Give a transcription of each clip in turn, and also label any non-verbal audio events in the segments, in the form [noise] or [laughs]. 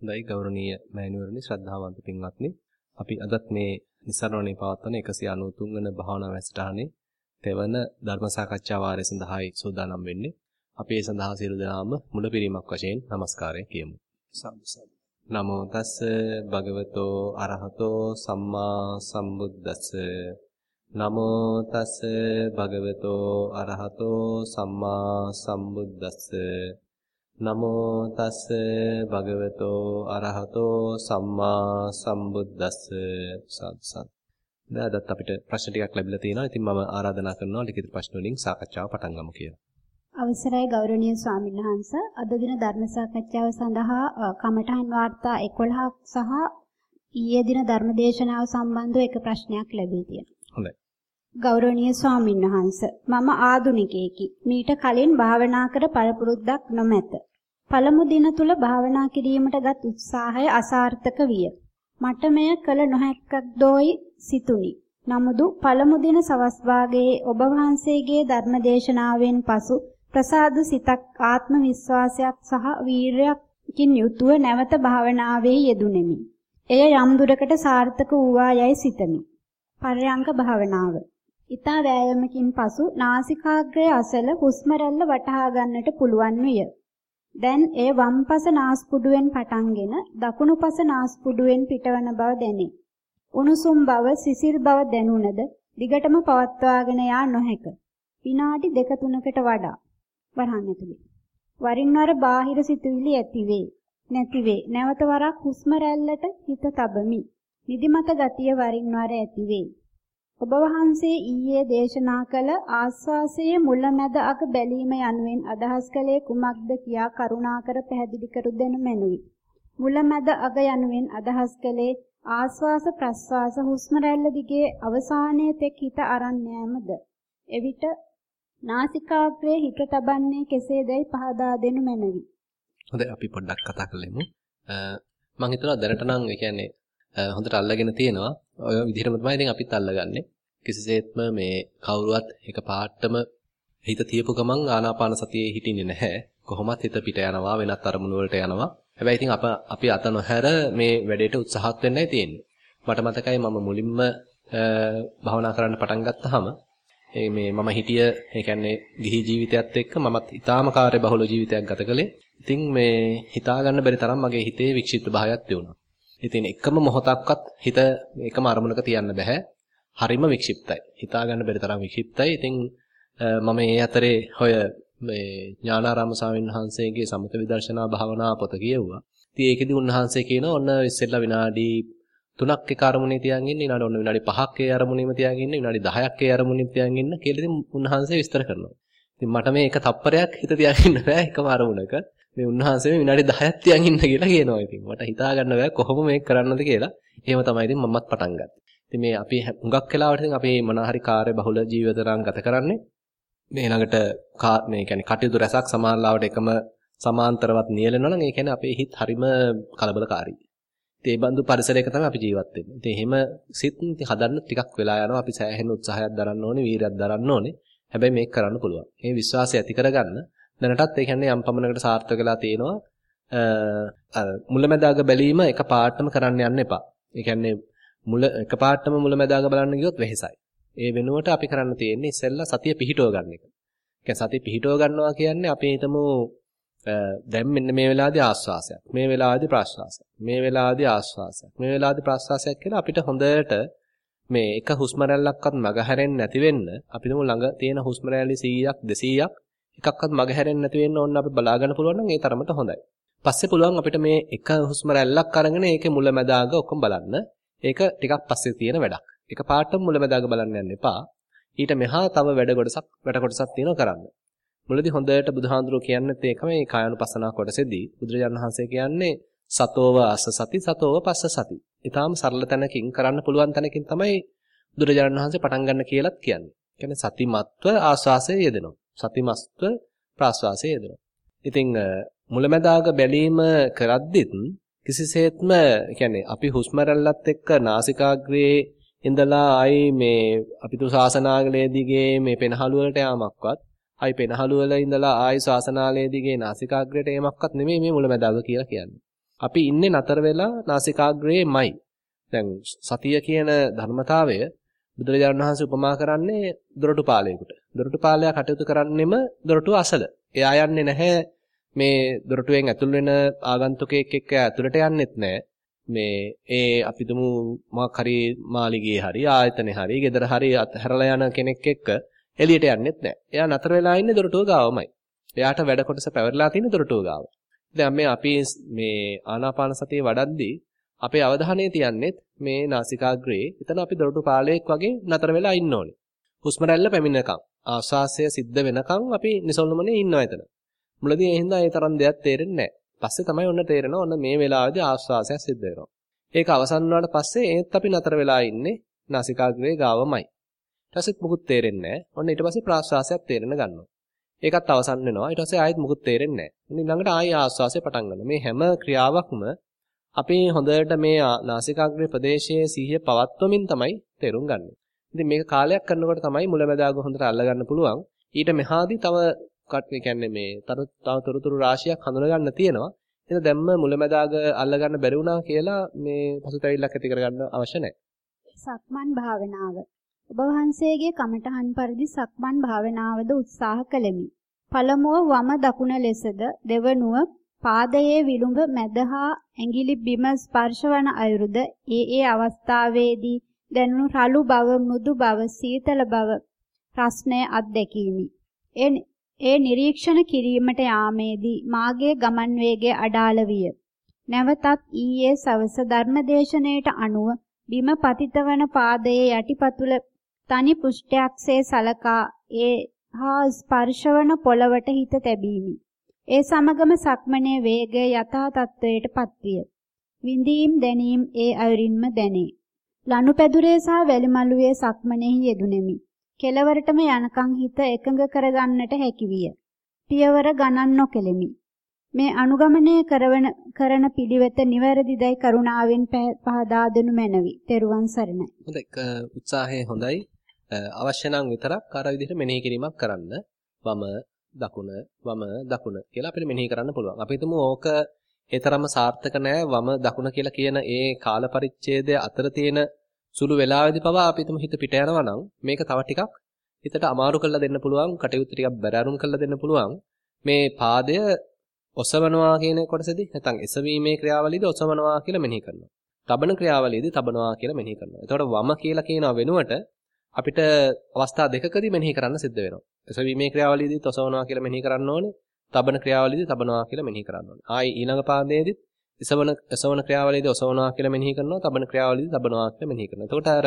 හොඳයි ගෞරවනීය මෑණිවරණි ශ්‍රද්ධාවන්ත පින්වත්නි අපි අදත් මේ નિසරණේ පවත්වන 193 වෙනි භාවනා වැඩසටහනේ තෙවන ධර්ම සාකච්ඡා වාරය සඳහායි සූදානම් වෙන්නේ. අපි ඒ සඳහා සියලු දෙනාම මුලපිරීමක් වශයෙන් নমස්කාරය කියමු. නමෝ තස්ස භගවතෝ අරහතෝ සම්මා සම්බුද්දස්ස නමෝ තස්ස භගවතෝ අරහතෝ සම්මා සම්බුද්දස්ස නමෝ තස්ස භගවතෝ අරහතෝ සම්මා සම්බුද්දස්ස සත්සත්. දැන් අපිට ප්‍රශ්න ටිකක් ලැබිලා තියෙනවා. ඉතින් මම ආරාධනා කරනවා ලිඛිත ප්‍රශ්න වලින් සාකච්ඡාව පටන් ගමු කියලා. අවසරයි ගෞරවනීය ස්වාමීන් වහන්ස අද දින ධර්ම සාකච්ඡාව සඳහා කමඨහන් වාර්තා 11ක් සහ ඊයේ දින ධර්ම දේශනාව සම්බන්ධව එක ප්‍රශ්නයක් ලැබී තියෙනවා. හොඳයි. ගෞරවනීය ස්වාමීන් වහන්ස මම ආදුනිකයෙකි. මීට කලින් භාවනා කර පළපුරුද්දක් නොමැත. පළමු දින තුල භාවනා කිරීමටගත් උත්සාහය අසාර්ථක විය. මට මෙය කළ නොහැක්කක් දෝයි සිතුනි. නමුදු පළමු දින සවස් භාගයේ ඔබ වහන්සේගේ ධර්ම දේශනාවෙන් පසු ප්‍රසාද සිතක් ආත්ම විශ්වාසයක් සහ වීරයකින් යුතුව නැවත භාවනාවේ යෙදුණෙමි. එය යම් දුරකට සාර්ථක වූවා යයි සිතමි. පර්යංක භාවනාව. ඊතා වෑයමකින් පසු නාසිකාග්‍රය අසල හුස්ම රැල්ල වටහා ගන්නට පුළුවන් විය. දැන් එය වම්පස නාස්පුඩුවෙන් පටන්ගෙන දකුණුපස නාස්පුඩුවෙන් පිටවන බව දැනේ. උණුසුම් බව, සිසිල් බව දැනුණද දිගටම පවත්වාගෙන යා නොහැක. විනාඩි දෙක තුනකට වඩා වරහන් ඇතුලේ. වරින් වර බාහිර සිතුවිලි ඇතිවේ. නැතිවේ. නැවත වරක් හුස්ම රැල්ලට හිත තබමි. නිදිමත ගතිය වරින් වර ඇතිවේ. ඔබ වහන්සේ ඊයේ දේශනා කළ ආස්වාසයේ මුලැමැද අග බැලීම යනුවෙන් අදහස් කළේ කුමක්ද කියා කරුණාකර පැහැදිලි කර දෙනු මැනවි. මුලැමැද අග යනුවෙන් අදහස් කළේ ආස්වාස ප්‍රස්වාස හුස්ම රැල්ල දිගේ අවසානයේ තෙක් හිත අරන් යෑමද. එවිට නාසිකාග්‍රයේ හිත තබන්නේ කෙසේදයි පහදා දෙනු මැනවි. හොඳයි අපි පොඩ්ඩක් කතා කරලෙමු. මම හිතනවා දැනට නම් ඒ කියන්නේ හොඳට අල්ලගෙන තියෙනවා. ඔය විදිහටම තමයි ඉතින් අපිත් අල්ලගන්නේ. කිසිසේත්ම මේ කවුරුවත් එක පාටම හිත තියපු ගමන් ආනාපාන සතියේ හිටින්නේ නැහැ. කොහොමත් හිත පිට යනවා වෙනත් අරමුණු වලට යනවා. හැබැයි ඉතින් අප අපි අත නොහැර මේ වැඩේට උත්සාහත් වෙන්නයි තියෙන්නේ. මට මතකයි මම මුලින්ම භාවනා කරන්න පටන් ගත්තාම මේ මම හිටිය ඒ කියන්නේ ගිහි ජීවිතයත් එක්ක මමත් ඊටාම කාර්ය බහුල ජීවිතයක් ගත කළේ. ඉතින් මේ හිතා ගන්න බැරි තරම් මගේ හිතේ වික්ෂිප්ත භාවයක් තියුණා. ඉතින් එකම මොහොතක්වත් හිත එකම අරමුණක තියන්න බෑ. හරිම වික්ෂිප්තයි. හිතා ගන්න බැරි තරම් වික්ෂිප්තයි. ඉතින් මම මේ අතරේ හොය මේ ඥානාරාම ස්වාමීන් වහන්සේගේ සමත විදර්ශනා භාවනා පොත කියවුවා. ඉතින් ඒකෙදි උන්වහන්සේ කියනවා ඔන්න ඉස්සෙල්ලා විනාඩි 3ක් එක අරමුණේ තියන් ඉන්න ඊළඟ ඔන්න විනාඩි 5ක් ඒ අරමුණේම තියන් ඉන්න විනාඩි 10ක් ඒ අරමුණේ තියන් ඉන්න කියලා ඉතින් උන්වහන්සේ විස්තර කරනවා. ඉතින් මට මේ එක තප්පරයක් හිත තියන් ඉන්න බෑ එකම අරමුණක. මේ උන්වහන්සේ මේ විනාඩි 10ක් තියන් ඉන්න කියලා කියනවා ඉතින්. මට හිතා ගන්න බෑ කොහොම මේක කරන්නද කියලා. එහෙම තමයි ඉතින් මමත් පටන් ගත්තේ. ඉතින් මේ අපි හුඟක් වෙලාවට ඉතින් අපි මොන හරි කාර්ය බහුල ජීවිතරම් ගත කරන්නේ. මේ ළඟට මේ කියන්නේ කටයුතු රැසක් සමානලාවට එකම සමාන්තරවත් නියැලෙනවා නම් ඒ කියන්නේ අපේ හිත හරිම කලබලකාරී. ඉතින් ඒ බඳු පරිසරයක තමයි අපි ජීවත් වෙන්නේ. ඉතින් එහෙම සිත් හදන්න ටිකක් වෙලා යනවා. අපි සෑහෙන උත්සාහයක් දරන්න ඕනේ, වීරයක් දරන්න ඕනේ. හැබැයි මේක කරන්න පුළුවන්. මේ විශ්වාසය ඇති කරගන්න දැනටත් ඒ කියන්නේ යම් පමණකට සාර්ථක වෙලා තියෙනවා. මුලැමැදාග බැලීම එක පාටම කරන්න යන්න එපා. ඒ කියන්නේ මුල එක පාටම මුලැමැදාග බලන්න ගියොත් වෙහෙසයි. ඒ වෙනුවට අපි කරන්න තියෙන්නේ ඉස්සෙල්ලා සතිය පිහිටව ගන්න එක. ඒ සතිය පිහිටව ගන්නවා කියන්නේ අපි හිතමු දැන් මෙන්න මේ වෙලාවේදී ආස්වාසයක්. මේ වෙලාවේදී ප්‍රාශ්වාසයක්. මේ වෙලාවේදී ආස්වාසයක්. මේ වෙලාවේදී ප්‍රාශ්වාසයක් කියලා අපිට හොඳට මේ එක හුස්ම රැල්ලක්වත් මග හැරෙන්නේ නැති වෙන්න අපි තුමු ළඟ තියෙන හුස්ම රැලි 100ක් 200ක් එකක්වත් මග හැරෙන්නේ නැති වෙන්න ඕන අපි බලා ගන්න පුළුවන් නම් ඒ තරමට හොඳයි. පස්සේ පුළුවන් අපිට මේ එක හුස්ම රැල්ලක් අරගෙන ඒකේ මුල මැදාග ඔක්කොම බලන්න. ඒක ටිකක් පස්සේ තියෙන වැඩක්. එක පාටම මුල මැදාග බලන්න යන්න එපා. ඊට මෙහා තව වැඩ කොටසක් වැඩ කොටසක් තියෙනවා කරන්න. මුලදී හොඳට බුදුහාඳුරෝ කියන්නේත් ඒක මේ කායानुපස්සනා කොටසෙදී බුදුරජාණන් වහන්සේ කියන්නේ සතෝව අස සති සතෝව පස්ස සති. ඊටාම සරල තැනකින් කරන්න පුළුවන් තැනකින් තමයි බුදුරජාණන් වහන්සේ පටන් ගන්න කියලාත් කියන්නේ. කියන්නේ සතිමත්ව ආස්වාසයේ යෙදෙනවා. සතිමත්ව ප්‍රාස්වාසයේ යෙදෙනවා. ඉතින් මුලැමැදාග බැලීම කරද්දිත් කිසිසේත්ම කියන්නේ අපි හුස්ම රැල්ලත් එක්ක නාසිකාග්‍රයේ ඉඳලා ආයි මේ අපිට ශාසනාගලයේ දිගේ මේ පෙනහළු වලට යාමක්වත් ආයි පෙනහළු වල ඉඳලා ආයි ශාසනාලයේ දිගේ නාසිකාග්‍රයට යෑමක්වත් නෙමෙයි මේ මුලැමැදාග කියලා කියන්නේ. අපි ඉන්නේ නතර වෙලා නාසිකාග්‍රේමයි. දැන් සතිය කියන ධර්මතාවය බුදුරජාණන් වහන්සේ උපමා කරන්නේ දොරටුපාලයකට. දොරටුපාලයා කටයුතු කරන්නෙම දොරටුව අසල. එයා යන්නේ නැහැ මේ දොරටුවෙන් ඇතුල් වෙන ආගන්තුකයෙක් එක්ක ඇතුළට යන්නෙත් නැහැ. මේ ඒ අපි තුමු මොකක් හරි මාලිගයේ හරි ආයතනේ හරි ගෙදර හරි අතහැරලා යන කෙනෙක් එක්ක එළියට යන්නෙත් නැහැ. එයා නතර වෙලා ඉන්නේ දොරටුව ගාවමයි. එයාට වැඩ කොටස පැවරලා තියෙන දොරටුව ගාව. දැන් මේ අපි මේ ආනාපාන සතිය වඩද්දී අපේ අවධානය තියන්නේත් මේ නාසිකාග්‍රේ එතන අපි දොරටු පාලයක් වගේ නතර වෙලා ඉන්න ඕනේ. හුස්ම රැල්ල පැමිණෙනකම් ආශ්වාසය සිද්ධ වෙනකම් අපි නිසල්නමනේ ඉන්නවා එතන. මුලදී ඒ හින්දා ඒ තරම් දෙයක් තේරෙන්නේ නැහැ. පස්සේ තමයි ඔන්න තේරෙනවා ඔන්න මේ වෙලාවේදී ආශ්වාසය සිද්ධ වෙනවා. ඒක අවසන් වුණාට පස්සේ ඒත් අපි නතර වෙලා ඉන්නේ නාසිකාග්‍රේ ගාවමයි. ඊට පස්සේ මුකුත් තේරෙන්නේ නැහැ. ඔන්න ඊට පස්සේ ප්‍රාශ්වාසයක් තේරෙන ගන්නවා. ඒකත් අවසන් වෙනවා. ඊට පස්සේ ආයෙත් මුකුත් තේරෙන්නේ නැහැ. ඊළඟට ආයෙ ආශ්වාසය පටන් ගන්නවා. මේ හැම ක්‍රියාවක්ම අපි හොඳට මේ නාසිකාග්‍රේ ප්‍රදේශයේ සිහිය පවත්වමින් තමයි තේරුම් ගන්නෙ. ඉතින් මේක කාලයක් කරනකොට තමයි මුලැමැදාග හොඳට අල්ලගන්න පුළුවන්. ඊට මෙහාදී තව ඒ කියන්නේ මේ තව තොරතුරු රාශියක් හඳුනා ගන්න තියෙනවා. එහෙනම් දැම්ම මුලැමැදාග අල්ලගන්න බැරි වුණා කියලා මේ පසුතැවිල්ලක් ඇති කරගන්න අවශ්‍ය නැහැ. සක්මන් භාවනාව. ඔබ වහන්සේගේ කමඨහන් පරිදි සක්මන් භාවනාවද උත්සාහ කළෙමි. පළමුව වම දකුණ ලෙසද දෙවනුව පාදයේ විලුඹ මැද හා ඇඟිලි බිම ස්පර්ශවන අයුරුද ඒ ඒ අවස්ථාවේදී දැනුණු රළු බව මෘදු බව සීතල බව රස්නය අත්දැකීමි. ඒ නිරීක්ෂණ කිරීමට යාමේදී මාගේ ගමන් වේගය අඩාල විය. නැවතත් ඊයේ සවස ධර්මදේශනයට අනුව බිම පතිතවන පාදයේ යටිපතුල තනි පුෂ්ඨයක්සේ සලකා ඒ හා ස්පර්ශවන පොළවට හිත තැබීමි. ඒ සමගම සක්මනේ වේගය යථා තත්වයට පත්විය. විඳීම් දැනීම් ඒ අයුරින්ම දැනේ. ලනුපැදුරේ සහ වැලිමලුවේ සක්මනේහි යෙදුණෙමි. කෙලවරටම යනකම් හිත එකඟ කරගන්නට හැකිවිය. පියවර ගණන් නොකෙලෙමි. මේ අනුගමනය කරන කරන පිළිවෙත නිවැරදිදයි කරුණාවෙන් පහදා දෙනු මැනවි. තෙරුවන් සරණයි. හොඳයි උත්සාහය හොඳයි. අවශ්‍ය නම් විතරක් අර විදිහට මෙනෙහි කිරීමක් කරන්න. වම දකුණ වම දකුණ කියලා අපිට මෙනෙහි කරන්න පුළුවන්. අපි හිතමු ඕක ඒ තරම්ම සාර්ථක නෑ වම දකුණ කියලා කියන ඒ කාල පරිච්ඡේදය අතර තියෙන සුළු වෙලාවෙදි පවා අපි හිතමු හිත පිට යනවා නම් මේක තව ටිකක් හිතට අමාරු කරලා දෙන්න පුළුවන් කටයුතු ටිකක් බැරෑරුම් කරලා දෙන්න පුළුවන් මේ පාදය ඔසවනවා කියන කොටසදී නැත්නම් එසවීමේ ක්‍රියාවලියදී ඔසවනවා කියලා මෙනෙහි කරනවා. තබන ක්‍රියාවලියදී තබනවා කියලා මෙනෙහි කරනවා. එතකොට වම කියලා කියනවා වෙනුවට අපිට අවස්ථා දෙකකදී මෙනෙහි කරන්න සිද්ධ වෙනවා. එසවීමේ ක්‍රියාවලියදී ඔසවනවා කියලා මෙනෙහි කරන්න ඕනේ. තබන ක්‍රියාවලියදී තබනවා කියලා මෙනෙහි කරන්න ඕනේ. ආයි ඊළඟ පාදයේදීත් එසවන එසවන ක්‍රියාවලියදී ඔසවනවා කියලා මෙනෙහි කරනවා. තබන ක්‍රියාවලියදී තබනවා කියලා මෙනෙහි කරනවා. එතකොට අර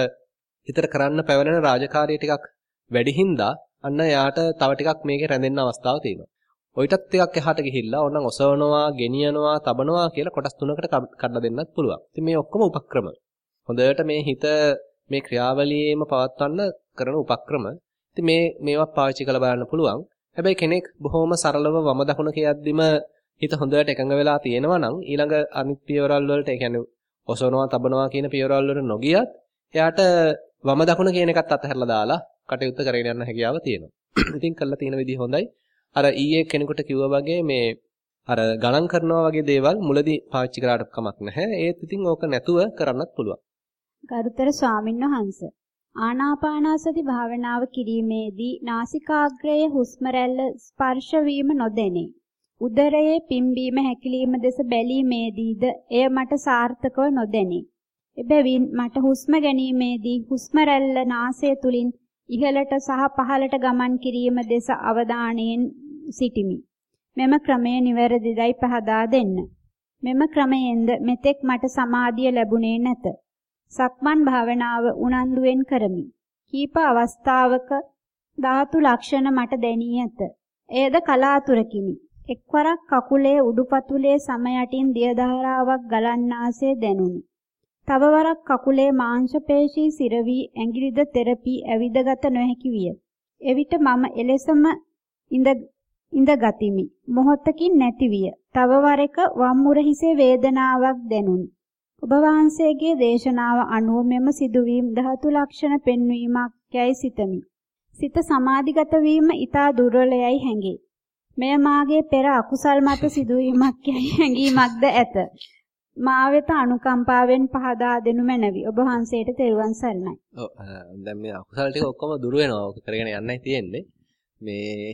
හිතට කරන්න පැවරෙන රාජකාරිය ටිකක් වැඩි හින්දා අන්න යාට තව ටිකක් මේකේ රැඳෙන්න අවස්ථාව තියෙනවා. ඔයිටත් ටිකක් එහාට ගිහිල්ලා ඕනනම් ඔසවනවා, ගෙනියනවා, තබනවා කියලා කොටස් තුනකට කඩලා දෙන්නත් පුළුවන්. ඉතින් මේ ඔක්කොම උපක්‍රම. හොඳට මේ හිත මේ ක්‍රියාවලියේම පවත්වන්න කරන උපක්‍රම. ඉතින් මේ මේවා පාවිච්චි කරලා බලන්න පුළුවන්. හැබැයි කෙනෙක් බොහොම සරලව වම දකුණ කියද්දිම හිත හොඳට එකඟ වෙලා තියෙනවා නම් ඊළඟ අනිත් පියවරල් වලට ඒ කියන්නේ ඔසවනවා, තබනවා කියන පියවරල් වලට නොගියත් එයාට වම දකුණ කියන එකත් අතහැරලා දාලා කටයුත්ත කරගෙන යන්න හැකියාව තියෙනවා. [clears throat] ඉතින් කළා තියෙන විදිහ හොඳයි. අර ඊයේ කෙනෙකුට කිව්වා වගේ මේ අර ගණන් කරනවා වගේ දේවල් මුලදී පාවිච්චි කරාට කමක් නැහැ. ඒත් ඉතින් ඕක නැතුව කරන්නත් පුළුවන්. ගරුතර ස්වාමින්වහන්ස ආනාපානාසති භාවනාව කිරීමේදී නාසිකාග්‍රයේ හුස්ම රැල්ල ස්පර්ශ වීම නොදැනේ. උදරයේ පිම්බීම හැකිලිම දෙස බැලීමේදීද එය මට සාර්ථකව නොදැනේ. එබැවින් මට හුස්ම ගැනීමේදී හුස්ම රැල්ල නාසය තුලින් ඉහළට සහ පහළට ගමන් කිරීම දෙස අවධානයෙන් සිටිමි. මෙම ක්‍රමය නිවැරදිදයි පහදා දෙන්න. මෙම ක්‍රමයෙන්ද මෙතෙක් මට සමාධිය ලැබුණේ නැත. සක්මන් භාවනාව උනන්දුවෙන් කරමි. කීප අවස්ථාවක ධාතු ලක්ෂණ මට දැනී ඇත. එයද කලාතුරකිනි. එක්වරක් කකුලේ උඩුපතුලේ සම යටින් දිය ධාරාවක් ගලන්නාසේ දැනුනි. තව වරක් කකුලේ මාංශ පේශී සිරවි ඇඟිලිද තෙරපි ඇවිදගත නොහැකි විය. එවිට මම එලෙසම ඉඳ ඉඳ ගතිමි. මොහොතකින් නැති විය. තව වර එක වම්මුර හිසේ වේදනාවක් දැනුනි. ඔබ වහන්සේගේ දේශනාව අනුව මෙම සිදුවීම් ධාතු ලක්ෂණ පෙන්වීමක් යයි සිතමි. සිත සමාධිගත වීම ඊතා දුර්වලයයි හැඟේ. මෙය මාගේ පෙර අකුසල් මත සිදුවීමක් යයි හැඟීමක්ද ඇත. මා වෙත අනුකම්පාවෙන් පහදා දෙනු මැනවි. ඔබ වහන්සේට තෙරුවන් සරණයි. ඔව් දැන් මේ අකුසල ටික ඔක්කොම දුර වෙනවා. ඔක කරගෙන යන්නයි තියෙන්නේ. මේ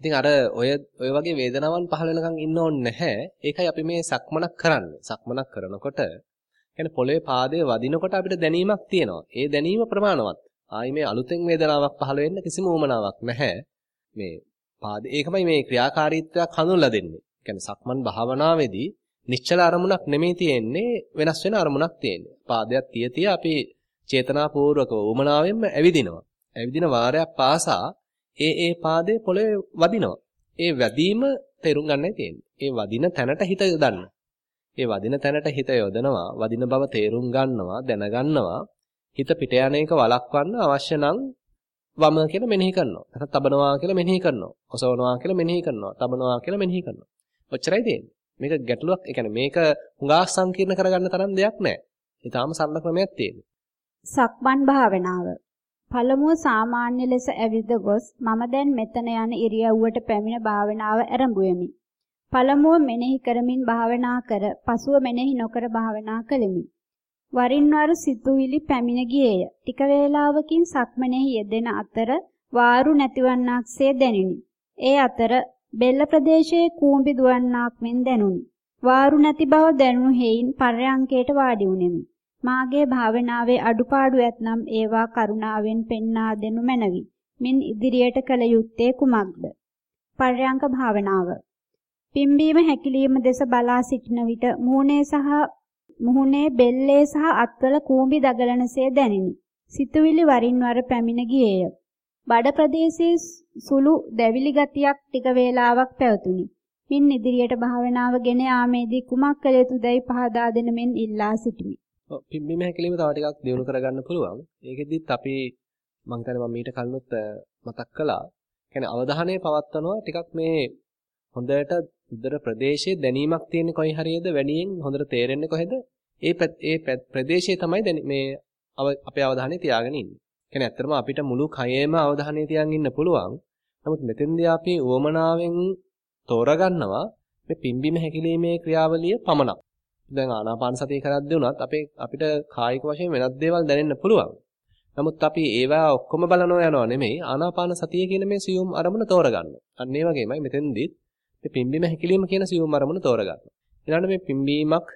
ඉතින් අර ඔය ඔය වගේ වේදනාවන් පහළ වෙනකන් ඉන්න ඕනේ නැහැ. ඒකයි අපි මේ සක්මනක් කරන්නේ. සක්මනක් කරනකොට කියන්නේ පොළවේ පාදයේ වදිනකොට අපිට දැනීමක් තියෙනවා. ඒ දැනීම ප්‍රමාණවත්. ආයි මේ අලුතෙන් වේදනාවක් පහළ වෙන්න කිසිම උවමනාවක් නැහැ. මේ පාදේ ඒකමයි මේ ක්‍රියාකාරීත්වයක් හඳුන්ලා දෙන්නේ. කියන්නේ සක්මන් භාවනාවේදී නිශ්චල අරමුණක් නෙමෙයි තියෙන්නේ වෙනස් වෙන අරමුණක් තියෙන්නේ. පාදයක් තිය තිය අපි චේතනාපූර්වක උමනාවෙන්ම ඇවිදිනවා. ඇවිදින වාරයක් පාසා ඒ ඒ පාදේ පොළවේ වදිනවා. ඒ වැදීම තේරුම් ගන්නයි තියෙන්නේ. ඒ වදින තැනට හිත යොදන්න. ඒ වදින තැනට හිත යොදනවා, වදින බව තේරුම් ගන්නවා, දැනගන්නවා. හිත පිට යන එක වළක්වන්න අවශ්‍ය නම් වම කියලා මෙනෙහි කරනවා. නැත්නම් තබනවා කියලා මෙනෙහි කරනවා. ඔසවනවා කියලා මෙනෙහි කරනවා. තබනවා කියලා මෙනෙහි කරනවා. ඔච්චරයි තියෙන්නේ. මේක ගැටලුවක්, ඒ කියන්නේ මේක හුඟා සංකීර්ණ කරගන්න තරම් දෙයක් නැහැ. ඊටාම සරල ක්‍රමයක් තියෙන්නේ. සක්මන් භාවනාව. පළමුව සාමාන්‍ය ලෙස ඇවිද ගොස් මම දැන් මෙතන යන ඉරියව්වට පැමිණ භාවනාව ආරම්භුවෙමි. පළමුව මෙනෙහි කරමින් භාවනා කර, පසුව මෙනෙහි නොකර භාවනා කළෙමි. වරින් වර සිතුවිලි පැමිණ ගියේය. ටික වේලාවකින් සක්මනේහි යෙදෙන අතර වාරු නැතිවන්නක්සේ දැනිනි. ඒ අතර බෙල්ල ප්‍රදේශයේ කූඹි දුවන්නක් මෙන් දැනුනි. වාරු නැති බව දැනුණු හේයින් පර්යංකයට වාඩි වුනිමි. මාගේ භාවනාවේ අඩුපාඩු ඇතනම් ඒවා කරුණාවෙන් පෙන්වා දෙනු මැනවි. මින් ඉදිරියට කළ යුත්තේ කුමක්ද? පර්යංක භාවනාව. පිම්බීම හැකිලිම දෙස බලා සිටින විට මුහුණේ සහ මුහුණේ බෙල්ලේ සහ අත්වල කූඹි දගලනසේ දැනිනි. සිතුවිලි වරින් වර පැමිණ ගියේය. බඩ ප්‍රදේශයේ සුළු දැවිලි ගතියක් ටික වේලාවක් පැවතුණි. මින් ඉදිරියට භාවනාව ගෙන යාමේදී කුමක් කළ යුතුදයි පහදා දෙන මෙන් ඉල්ලා සිටිමි. ඔව් පිම්බීම හැකිලිම තව ටිකක් දියුණු කරගන්න පුළුවන්. ඒකෙදිත් අපි මම හිතන්නේ මම මීට කලිනුත් මතක් කළා. කියන්නේ අවධානය පවත්වනවා ටිකක් මේ හොඳට උදර ප්‍රදේශයේ දැනීමක් තියෙන කොයි හරියද වැඩියෙන් හොඳට තේරෙන්නේ කොහෙද? ඒ ඒ ප්‍රදේශයේ තමයි මේ අපේ අවධානය තියාගෙන ඉන්නේ. කියන්නේ ඇත්තටම අපිට මුළු කයෙම අවධානය තියන් ඉන්න පුළුවන්. නමුත් මෙතෙන්දී අපි උවමනාවෙන් තෝරගන්නවා මේ පිම්බීම හැකිලීමේ ක්‍රියාවලිය පමණක්. දැන් ආනාපාන සතිය කරද්දී උනත් අපේ අපිට කායික වශයෙන් වෙනත් දේවල් දැනෙන්න පුළුවන්. නමුත් අපි ඒවා ඔක්කොම බලනවා යනවා නෙමෙයි ආනාපාන සතිය කියන මේ සියුම් අරමුණ තෝරගන්නවා. අන්න ඒ වගේමයි මෙතෙන්දිත් මේ පිම්බීම හැකිලිම කියන සියුම් අරමුණ තෝරගන්නවා. ඊළඟට මේ පිම්බීමක්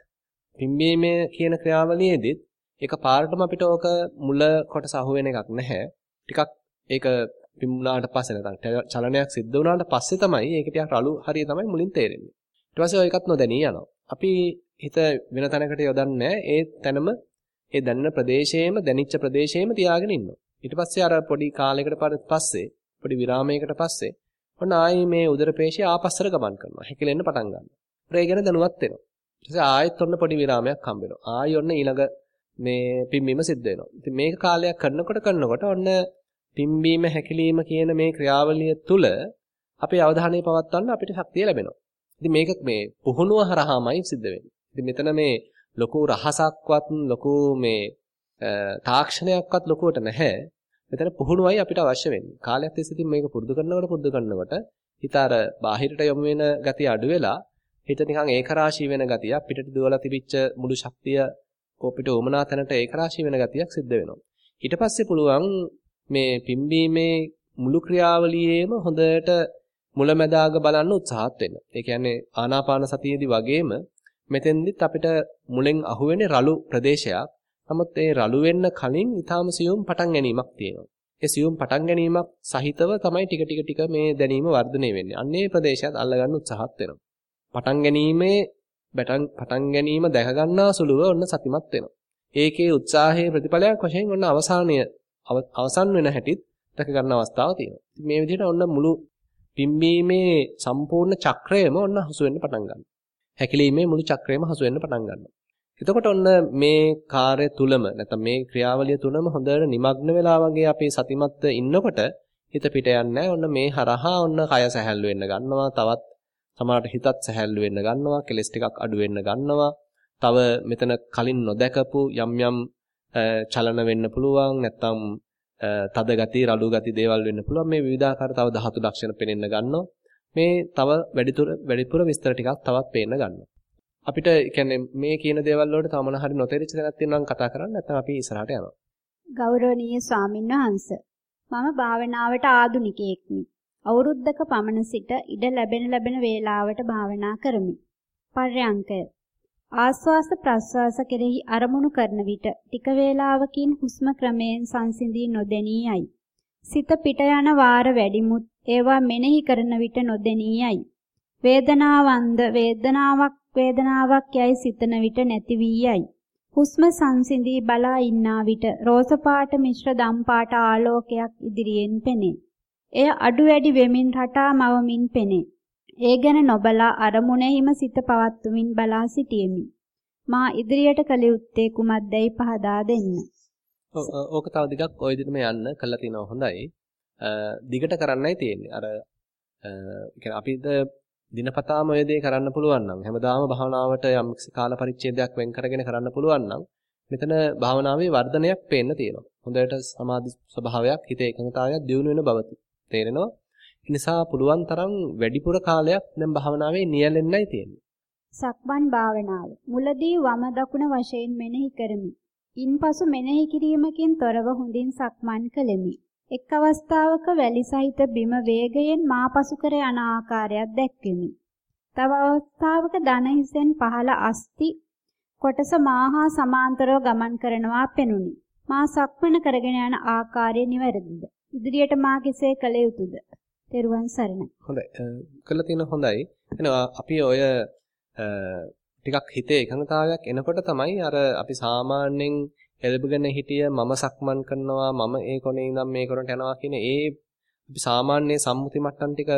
පිම්බීමේ කියන ක්‍රියාවලියේදීත් ඒක පාරටම අපිට ඕක මුල කොටස අහුවෙන එකක් නැහැ. ටිකක් ඒක පිම්ුණාට පස්සේ නැත්නම් චලනයක් සිද්ධ වුණාට පස්සේ තමයි ඒක ටිකක් රළු හරිය තමයි මුලින් තේරෙන්නේ. ඊට පස්සේ ඒකත් නොදැනී යනවා. අපි හිත වෙන තැනකට යොදන්නේ ඒ තැනම ඒ දැනෙන ප්‍රදේශයේම දැනිච්ච ප්‍රදේශයේම තියාගෙන ඉන්නවා. ඊට පස්සේ අර පොඩි කාලයකට පස්සේ පොඩි විරාමයකට පස්සේ ඔන්න ආයේ මේ උදර පේශිය ආපස්සට ගමන් කරනවා. හැකිලෙන්න පටන් ගන්නවා. ඒ ගැන දැනුවත් වෙනවා. ඊට පස්සේ ආයෙත් ඔන්න පොඩි විරාමයක් හම්බ වෙනවා. ආයෙ ඔන්න ඊළඟ මේ පිම්බීම සිද්ධ වෙනවා. ඉතින් මේක කාලයක් කරනකොට කරනකොට ඔන්න පිම්බීම හැකිලිම කියන මේ ක්‍රියාවලිය තුල අපේ අවධානය පවත්වන්න අපිට ශක්තිය ලැබෙනවා. ඉතින් මේක මේ පුහුණුව හරහාමයි සිද්ධ වෙන්නේ. ඉතින් මෙතන මේ ලොකු රහසක්වත් ලොකු මේ තාක්ෂණයක්වත් ලොකුවට නැහැ. මෙතන පුහුණුවයි අපිට අවශ්‍ය වෙන්නේ. කාලයක් තිස්සේ ඉතින් මේක පුරුදු කරනකොට පුරුදු කරනකොට හිත අර බාහිරට යොමු වෙන ගතිය අඩු වෙලා හිත නිකන් ඒකරාශී වෙන ගතිය පිටට දුවලා තිබිච්ච මුළු ශක්තිය කොපිට උමනා තැනට ඒකරාශී වෙන ගතියක් සිද්ධ වෙනවා. ඊට පස්සේ පුළුවන් මේ පිම්බීමේ මුළු ක්‍රියාවලියේම හොඳට මුලැමැදාග බලන්න උත්සාහත් වෙන්න. ඒ කියන්නේ ආනාපාන සතියේදී වගේම මෙතෙන්දිත් අපිට මුලෙන් අහුවෙන්නේ රළු ප්‍රදේශයක්. නමුත් ඒ රළු වෙන්න කලින් ඊටාම සියුම් පටන් ගැනීමක් තියෙනවා. ඒ සියුම් පටන් ගැනීමක් සහිතව තමයි ටික ටික ටික මේ දැනීම වර්ධනය වෙන්නේ. අන්න ඒ ප්‍රදේශයත් අල්ලගන්න උත්සාහත් වෙනවා. පටන් ගැනීමේ පටන් ගැනීම දැක ගන්නා සුළුව ඔන්න සතිමත් වෙනවා. ඒකේ උත්සාහයේ ප්‍රතිඵලයක් වශයෙන් ඔන්න අවසානය අවසන් වෙන හැටිත් දැක ගන්න අවස්ථාවක් තියෙනවා. මේ විදිහට ඔන්න මුළු පිම්බීමේ සම්පූර්ණ චක්‍රයම ඔන්න හසු වෙන්න පටන් ගන්නවා. හැකිලීමේ මුළු චක්‍රයම හසු වෙන්න පටන් ගන්නවා. එතකොට ඔන්න මේ කාර්ය තුලම නැත්නම් මේ ක්‍රියාවලිය තුලම හොඳට নিমগ্ন වෙලා වගේ අපි සතිමත් ඉන්නකොට හිත පිට යන්නේ ඔන්න මේ හරහා ඔන්න කය සැහැල්ලු වෙන්න ගන්නවා. තවත් සමහරට හිතත් සැහැල්ලු වෙන්න ගන්නවා. කෙලස් ටිකක් අඩු වෙන්න ගන්නවා. තව මෙතන කලින් නොදකපු යම් යම් චලන වෙන්න පුළුවන්. නැත්නම් තද ගති, රළු ගති දේවල් වෙන්න පුළුවන්. මේ විවිධාකාර තව ධාතු ලක්ෂණ පෙනෙන්න ගන්නවා. මේ තව වැඩිපුර වැඩිපුර විස්තර ටිකක් තවත් පේන්න ගන්නවා. අපිට කියන්නේ මේ කියන දේවල් වලට තව මොන හරි නොතේරිච්ච තැනක් තියෙනවා නම් කතා කරන්න නැත්නම් අපි ඉස්සරහට යනවා. ගෞරවනීය ස්වාමින්වහන්ස මම භාවනාවට ආදුනිකයෙක්මි. අවුරුද්දක පමණ සිට ඉඩ ලැබෙන ලැබෙන වේලාවට භාවනා කරමි. පර්යංකය ආස්වාස ප්‍රස්වාස කෙරෙහි අරමුණු කරන විට ටික වේලාවකින් හුස්ම ක්‍රමයෙන් සංසිඳී නොදෙනී යයි. සිත පිට යන වාර වැඩිමුත් ඒවා මෙනෙහි කරන විට නොදෙනී යයි. වේදනාවන්ද වේදනාවක් වේදනාවක් යයි සිතන විට නැති වී යයි. හුස්ම සංසිඳී බලා ඉන්නා විට රෝස පාට මිශ්‍ර දම් පාට ආලෝකයක් ඉදිරියෙන් පෙනේ. එය අඩු වැඩි වෙමින් රටා මවමින් පෙනේ. ඒ ගැන නොබලා අරමුණෙහිම සිත පවත්වමින් බලා සිටියෙමි. මා ඉදිරියට කළ යුත්තේ කුමක්දයි පහදා දෙන්න. ඕක තව ටිකක් ওই විදිහටම යන්න කළා තිනවා හොඳයි. දිගට කරන්නයි තියෙන්නේ. අර ඒ අපිට දිනපතාම ඔය දේ කරන්න පුළුවන් නම් හැමදාම භාවනාවට යම් කාල පරිච්ඡේදයක් වෙන් කරගෙන කරන්න පුළුවන් නම් මෙතන භාවනාවේ වර්ධනයක් පේන්න තියෙනවා. හොඳට සමාධි ස්වභාවයක් හිතේ එකඟතාවයක් දියුණු වෙන බව තේරෙනවා. නිසා පුළුවන් තරම් වැඩිපුර කාලයක් දැන් භාවනාවේ නියැලෙන්නයි තියෙන්නේ. සක්මන් භාවනාව. මුලදී වම දකුණ වශයෙන් මෙනෙහි කරමි. ඉන්පසු මෙනෙහි කිරීමකින් තොරව හොඳින් සක්මන් කළෙමි. එක් අවස්ථාවක වැලි සහිත බිම වේගයෙන් මාපසු කර යන ආකාරයක් දැක්කෙමි. තව අවස්ථාවක දන හිසෙන් පහළ අස්ති කොටස මාහා සමාන්තරව ගමන් කරනවා පෙනුනි. මා සක්මන කරගෙන යන ආකාරය නිවැරදිද? ඉදිරියට මා කෙසේ කළ යුතුද? තෙරුවන් සරණයි. හොඳයි. කළා තියෙන හොඳයි. එනවා අපි ඔය ටිකක් හිතේ එකඟතාවයක් එනකොට තමයි අර අපි සාමාන්‍යයෙන් එළඹගෙන හිටිය මම සක්මන් කරනවා මම ඒ කොනේ ඉඳන් මේ කොනට යනවා කියන ඒ අපි සාමාන්‍ය සම්මුති මට්ටම් ටික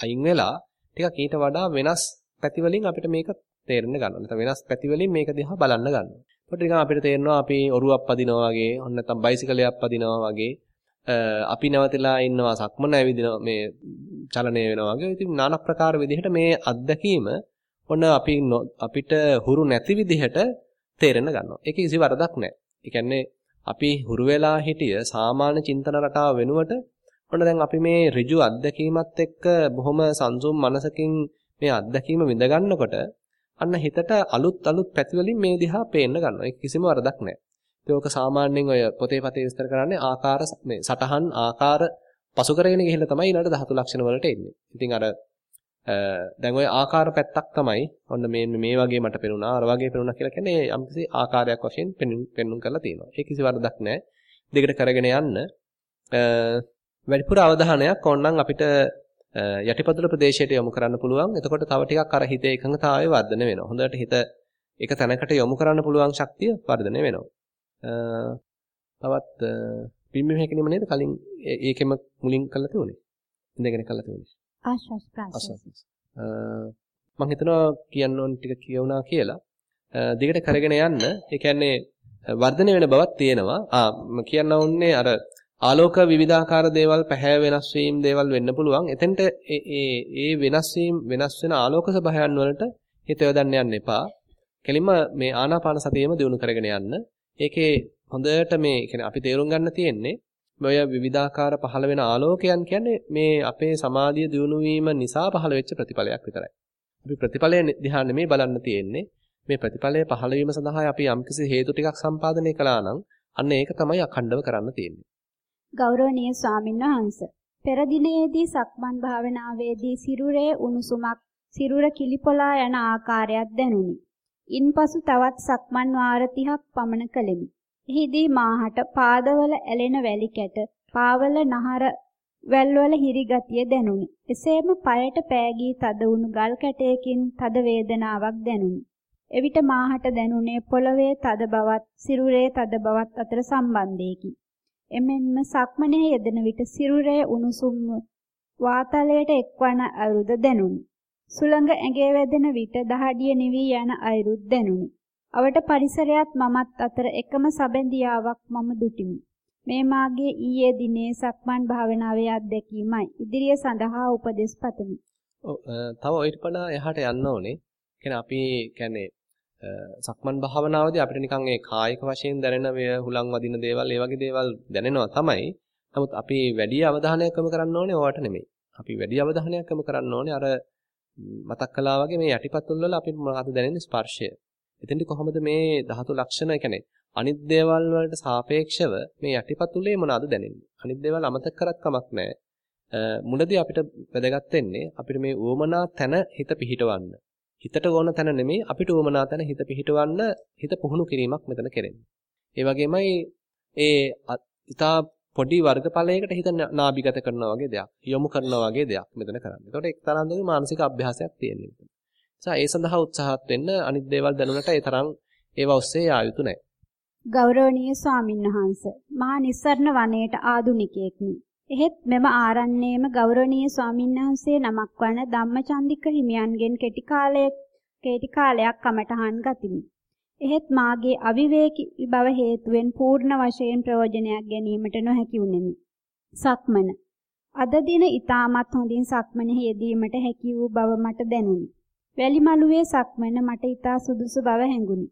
අයින් වෙලා ටිකක් ඊට වඩා වෙනස් පැති වලින් අපිට මේක තේරෙන්න ගන්නවා. නැත්නම් වෙනස් පැති වලින් මේක දිහා බලන්න ගන්නවා. ඒකට නිකන් අපිට තේරෙනවා අපි ඔරුවක් පදිනවා වගේ, ඔන්න නැත්නම් බයිසිකලයක් පදිනවා වගේ අපි නැවතලා ඉන්නවා සක්මන ඇවිදිනවා මේ චලනය වෙනවා වගේ. ඉතින් নানা ප්‍රකාර විදිහට මේ අත්දැකීම ඔන්න අපි අපිට හුරු නැති විදිහට තේරෙන්න ගන්නවා. ඒකේ කිසි වරදක් නැහැ. ඒ කියන්නේ අපි හුරු වෙලා හිටිය සාමාන්‍ය චින්තන රටාව වෙනුවට ඔන්න දැන් අපි මේ ඍජු අත්දැකීමත් එක්ක බොහොම සංසුම් මනසකින් මේ අත්දැකීම විඳ ගන්නකොට අන්න හිතට අලුත් අලුත් පැති වලින් මේ දිහා පේන්න ගන්නවා. ඒක කිසිම වරදක් නැහැ. ඉතින් ඕක සාමාන්‍යයෙන් ඔය පොතේ පතේ විස්තර කරන්නේ ආකාර මේ සටහන් ආකාර පසු කරගෙන ගිහිල්ලා තමයි ඊළඟ ධාතු ලක්ෂණ වලට එන්නේ. ඉතින් අර දැන් ඔය ආකාර පැත්තක් තමයි ඔන්න මේ මේ වගේ මට පෙනුණා අර වගේ පෙනුණා කියලා කියන්නේ යම්කිසි ආකාරයක් වශයෙන් පෙන්වුම් කරලා තියෙනවා. ඒ කිසි වරදක් නැහැ. දෙකට කරගෙන යන්න වැඩිපුර අවධානයක් ඕනනම් අපිට යටිපතුල ප්‍රදේශයට යොමු කරන්න පුළුවන්. එතකොට තව ටිකක් අර හිතේ එකඟතාවය වර්ධනය වෙනවා. හොඳට හිත එක තැනකට යොමු කරන්න පුළුවන් ශක්තිය වර්ධනය වෙනවා. තවත් පිම්බීම හැකිලිම නේද කලින් ඒකෙම මුලින් කරලා තියුනේ. ඉඳගෙන කරලා තියුනේ. ආශ්වාස ප්‍රාශ්වාස. මම හිතනවා කියන්න ඕන ටික කියවුණා කියලා. දිගට කරගෙන යන්න. ඒ කියන්නේ වර්ධනය වෙන බවක් තියෙනවා. ආ කියන්න ඕනේ අර ආලෝක විවිධාකාර දේවල් පැහැ වෙනස් වීම දේවල් වෙන්න පුළුවන්. එතෙන්ට ඒ ඒ වෙනස් වීම වෙනස් වෙන ආලෝක සභායන් වලට හිත යොදන්න යන්න එපා. කෙලින්ම මේ ආනාපාන සතියෙම දිනු කරගෙන යන්න. ඒකේ හොඳට මේ කියන්නේ අපි තේරුම් ගන්න තියෙන්නේ ඔය විවිධාකාර පහළ වෙන ආලෝකයන් කියන්නේ මේ අපේ සමාධිය දියුණු වීම නිසා පහළ වෙච්ච ප්‍රතිඵලයක් විතරයි. අපි ප්‍රතිඵලය දිහා නෙමෙයි බලන්න තියෙන්නේ. මේ ප්‍රතිඵලය පහළ වීම සඳහා අපි යම්කිසි හේතු ටිකක් සම්පාදනය කළා නම් අන්න ඒක තමයි අඛණ්ඩව කරන්න තියෙන්නේ. ගෞරවනීය ස්වාමින්වහන්ස පෙර දිනේදී සක්මන් භාවනාවේදී සිරුරේ උණුසුමක් සිරුර කිලිපොලා යන ආකාරයක් දැනුනි. ඉන්පසු තවත් සක්මන් වාර 30ක් පමණ කළෙමි. එහිදී මාහට පාදවල ඇලෙන වැලි කැට, පාවල නහර වැල්වල හිරි ගතිය දැනුනි. එසේම পায়ට පෑගී තද වුණු ගල් කැටයකින් තද වේදනාවක් දැනුනි. එවිට මාහට දැනුනේ පොළවේ තද බවත්, සිරුරේ තද බවත් අතර සම්බන්ධයකි. එමෙන්ම සක්මනේ යෙදෙන විට සිරුරේ උණුසුම් වාතලයට එක්වන අරුද දැනුනි. සුළඟ ඇඟේ වැදෙන විට දහඩිය නිවි යන අයුරුත් දැනුනි. අවට පරිසරයත් මමත් අතර එකම සබැඳියාවක් මම දුටිමි. මේ මාගේ ඊයේ දිනේ සක්මන් භාවනාවේ අත්දැකීමයි. ඉදිරිය සඳහා උපදෙස් පතමි. ඔව් තව ඊට වඩා එහාට යන්න ඕනේ. කියන්නේ අපි කියන්නේ සක්මන් භාවනාවේදී අපිට නිකන් ඒ කායික වශයෙන් දැනෙන මේ හුලං වදින දේවල් ඒ වගේ දේවල් දැනෙනවා තමයි. නමුත් අපි වැඩි අවධානයක් යොමු කරන්න ඕනේ ඕවට නෙමෙයි. අපි වැඩි අවධානයක් යොමු කරන්න ඕනේ අර මතක් කළා වගේ මේ යටිපතුල් වල අපිට මොනවද දැනෙන්නේ ස්පර්ශය. එතෙන්දි කොහොමද මේ ධාතු ලක්ෂණ කියන්නේ අනිත් දේවල් වලට සාපේක්ෂව මේ යටිපතුලේ මොනවද දැනෙන්නේ? අනිත් දේවල් අමතක කරත් කමක් නැහැ. මුලදී අපිට වැදගත් වෙන්නේ අපිට මේ උවමනා තැන හිත පිහිටවන්න. හිතට ඕන තැන නෙමෙයි අපිට උවමනා තැන හිත පිහිටවන්න හිත පුහුණු කිරීමක් මෙතන කරන්නේ. ඒ වගේමයි ඒ ඉතා පොඩි වර්ගඵලයකට හිත නාභිගත කරනවා වගේ දෙයක්. යොමු කරනවා වගේ දෙයක් මෙතන කරන්නේ. ඒකට එක්තරාන්දමේ මානසික අභ්‍යාසයක් තියෙනවා. නිසා ඒ සඳහා උත්සාහත් වෙන්න අනිත් දේවල් දැනුණට ඒ තරම් ඒවා ඔස්සේ ආ යුතු නැහැ. ගෞරවනීය ස්වාමින්වහන්ස මහා නිස්සරණ වනයේට ආදුනිකයෙක්නි. එහෙත් මෙම ආරණ්‍යයේම ගෞරවනීය ස්වාමින්වහන්සේ නමක් වන ධම්මචන්දික හිමියන්ගෙන් කෙටි කාලයක් කෙටි කාලයක් කමඨහන් ගතිමි. එහෙත් මාගේ අවිවේකී බව හේතුවෙන් පූර්ණ වශයෙන් ප්‍රයෝජනයක් ගැනීමට නොහැකි වුනිමි. සක්මන අද දින ඊටමත් හොඳින් සක්මනේ යෙදීමට හැකි වූ බව මට දැනුනි. වැලිමලුවේ සක්මන මට ඊටා සුදුසු බව හැඟුනි.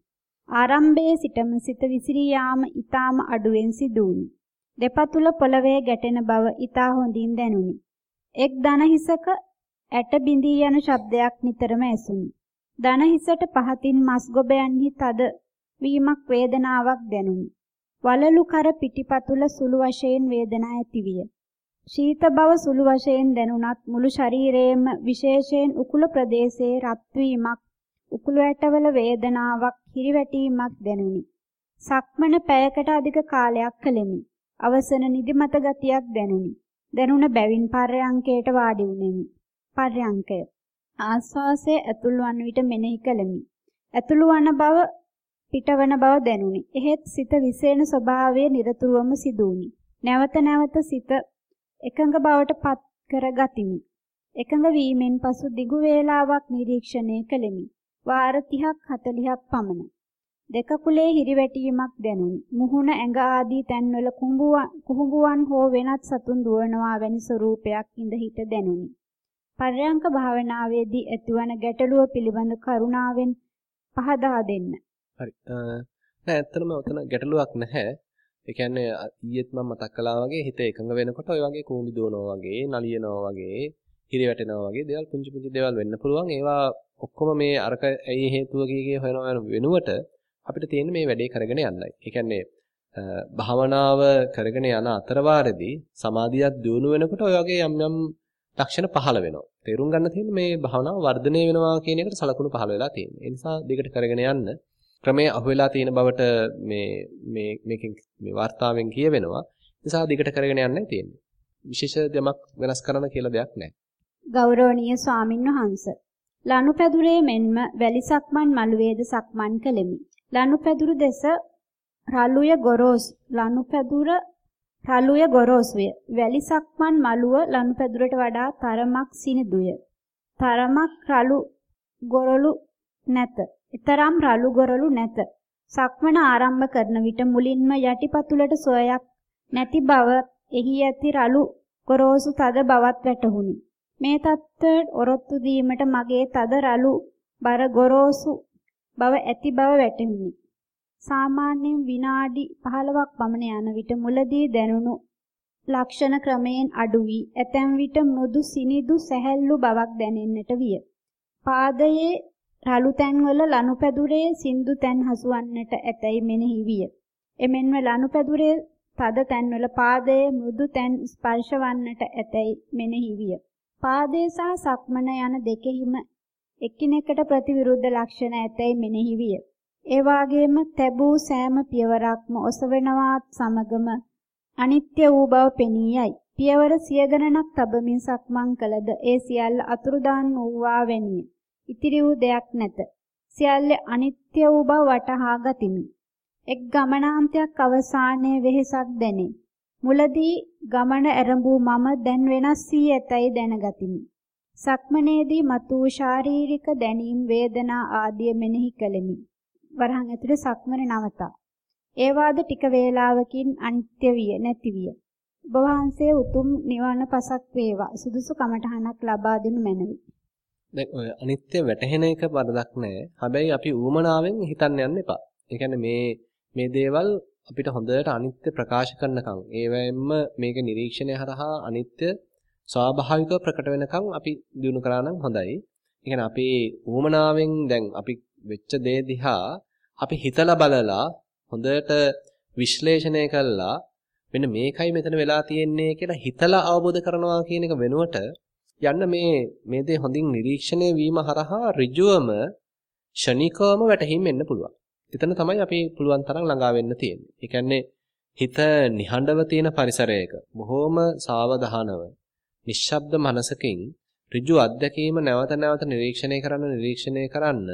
ආරම්භයේ සිටම සිත විසිරී යාම ඊටාම අඩුවෙන් සිදු වුනි. දෙපතුල පොළවේ ගැටෙන බව ඊටා හොඳින් දැනුනි. එක් දන හිසක ඇට බිඳී යන ශබ්දයක් නිතරම ඇසුනි. දන හිසට පහතින් මස් ගොබයන්හි තද වීමක් වේදනාවක් දැනුනි. වලලු කර පිටිපතුල සුළු වශයෙන් වේදනා ඇතිවිය. ශීත බව සුළු වශයෙන් දැනුණත් මුළු ශරීරයේම විශේෂයෙන් උකුල ප්‍රදේශයේ රත් වීමක් උකුළු ඇටවල වේදනාවක් හිරිවැටීමක් දැනුනි. සක්මන පැයකට අධික කාලයක් කළෙමි. අවසන නිදිමත ගතියක් දැනුනි. දැනුණ බැවින් පර්යංකයට වාඩි වුනේමි. පර්යංකය ආස්වාසය ඇතුල් වන විට මෙනෙහි කළෙමි. ඇතුළු වන බව පිටවන බව දැනුනි. එහෙත් සිත විසේන ස්වභාවය নিরතුරුවම සිදු වුනි. නැවත නැවත සිත එකඟ බවට පත් කර ගතිමි. එකඟ වීමෙන් පසු දිගු වේලාවක් නිරීක්ෂණය කළෙමි. වාර 30ක් 40ක් පමණ. දෙක කුලේ හිරිවැටීමක් දැනුනි. මුහුණ ඇඟ ආදී තැන්වල කුහුඹුවන් හෝ වෙනත් සතුන් දුවනවා වැනි ස්වරූපයක් ඉඳ හිට දැනුනි. පර්යංක භාවනාවේදී ඇතිවන ගැටලුව පිළිබඳ කරුණාවෙන් පහදා දෙන්න. හරි. නෑ ඇත්තටම ඔතන ගැටලුවක් නැහැ. ඒ කියන්නේ ඊයේත් මම මතක් කළා වගේ හිත එකඟ වෙනකොට ඔය වගේ කූඹි දුවනවා වගේ, නලියනවා වගේ, හිරි වැටෙනවා වගේ දේවල් පුංචි පුංචි දේවල් වෙන්න පුළුවන්. ඒවා ඔක්කොම මේ අරක ඇයි හේතුව කීකේ හොයනවා වෙනුවට අපිට තියෙන්නේ මේ වැඩේ කරගෙන යන්නයි. ඒ කියන්නේ භාවනාව කරගෙන යන අතරවාරදී සමාධියක් දියුණු වෙනකොට ඔය වගේ යම් යම් ලක්ෂණ පහළ වෙනවා. තේරුම් ගන්න තියෙන්නේ මේ භාවනාව වර්ධනය වෙනවා කියන එකට සලකුණු පහළ වෙලා තියෙනවා. ඒ නිසා දිගට කරගෙන යන්න ක්‍රමය අහුවෙලා තියෙන බවට මේ මේ මේකෙන් මේ වார்த்தාවෙන් කියවෙනවා. නිසා දිගට කරගෙන යන්නයි තියෙන්නේ. විශේෂ දෙයක් වෙනස් කරන්න කියලා දෙයක් නැහැ. ගෞරවනීය ස්වාමින්වහන්ස. ලනුපැදුරේ මෙන්ම වැලි සක්මන් මළුවේද සක්මන් කළෙමි. ලනුපැදුරු දෙස රළුය ගොරෝස් ලනුපැදුර රළුය ගොරෝසුය. වැලි සක්මන් මළුව ලනුපැදුරට වඩා තරමක් සිනිදුය. තරමක් රළු ගොරළු නැත. ඊතරම් රළු ගොරළු නැත. සක්මන ආරම්භ කරන විට මුලින්ම යටිපතුලට සොයක් නැති බව එහි ඇති රළු ගොරෝසු තද බවත් වැටහුණි. මේ தත්ත්වයට ඔරොත්තු දීමට මගේ තද රළු බර ගොරෝසු බව ඇති බව වැටහුණි. සාමාන්‍යයෙන් විනාඩි 15ක් පමණ යන විට මුලදී දැනුණු ලක්ෂණ ක්‍රමයෙන් අඩු වී ඇතැම් විට මෘදු සිනිදු සැහැල්ලු බවක් දැනෙන්නට විය. පාදයේ රළු තැන්වල ලනුපැදුරේ සින්දු තැන් හසුවන්නට ඇතැයි මෙනෙහි විය. එමෙන්ම ලනුපැදුරේ තද තැන්වල පාදයේ මෘදු තැන් ස්පර්ශවන්නට ඇතැයි මෙනෙහි විය. පාදයේ සහ සක්මන යන දෙකෙහිම එකිනෙකට ප්‍රතිවිරුද්ධ ලක්ෂණ ඇතැයි මෙනෙහි විය. ඒ වාගේම තැබූ සෑම පියවරක්ම ඔසවනවාත් සමගම අනිත්‍ය වූ බව පෙනී යයි. පියවර සිය ගණනක් තබමින් සක්මන් කළද ඒ සියල්ල අතුරුදාන් වූවා වැනිය. ඉතිරි වූ දෙයක් නැත. සියල්ල අනිත්‍ය වූ බව වටහා ගතිමි. එක් ගමනාන්තයක් අවසානයේ වෙහෙසක් දැනේ. මුලදී ගමන ඇරඹූ මම දැන් වෙනස් වී ඇතැයි දැනගතිමි. සක්මනේදී මතු ශාරීරික දැනීම් වේදනා ආදිය මෙනෙහි කළෙමි. වරහන් ඇතුලේ සක්මන නවතා. ඒ වාද ටික වේලාවකින් අනිත්‍ය විය නැති විය. ඔබ වහන්සේ උතුම් නිවන පසක් වේවා. සුදුසු කමඨහනක් ලබා දෙනු මැනවි. දැන් ඔය අනිත්‍ය වැටහෙන එක වරදක් නැහැ. හැබැයි අපි ඌමනාවෙන් හිතන්න යන්න එපා. ඒ කියන්නේ මේ මේ දේවල් අපිට හොඳට අනිත්‍ය ප්‍රකාශ කරනකම් ඒවෙන්ම මේක නිරීක්ෂණය හරහා අනිත්‍ය ස්වාභාවිකව ප්‍රකට වෙනකම් අපි දිනු කරා නම් හොඳයි. කියන්නේ අපි ඌමනාවෙන් දැන් අපි වෙච්ච දේ දිහා අපි හිතලා බලලා හොඳට විශ්ලේෂණය කළා මෙන්න මේකයි මෙතන වෙලා තියෙන්නේ කියලා හිතලා අවබෝධ කරනවා කියන එක වෙනුවට යන්න මේ මේ දේ හොඳින් නිරීක්ෂණය වීම හරහා ඍජුවම ෂණිකවම වැටහිම් එන්න පුළුවන්. එතන තමයි අපි පුළුවන් තරම් ළඟා වෙන්න තියෙන්නේ. ඒ කියන්නේ හිත නිහඬව තියෙන පරිසරයක බොහොම සාවධානව නිශ්ශබ්ද මනසකින් ඍජු අත්දැකීම නැවත නැවත නිරීක්ෂණය කරන්න නිරීක්ෂණය කරන්න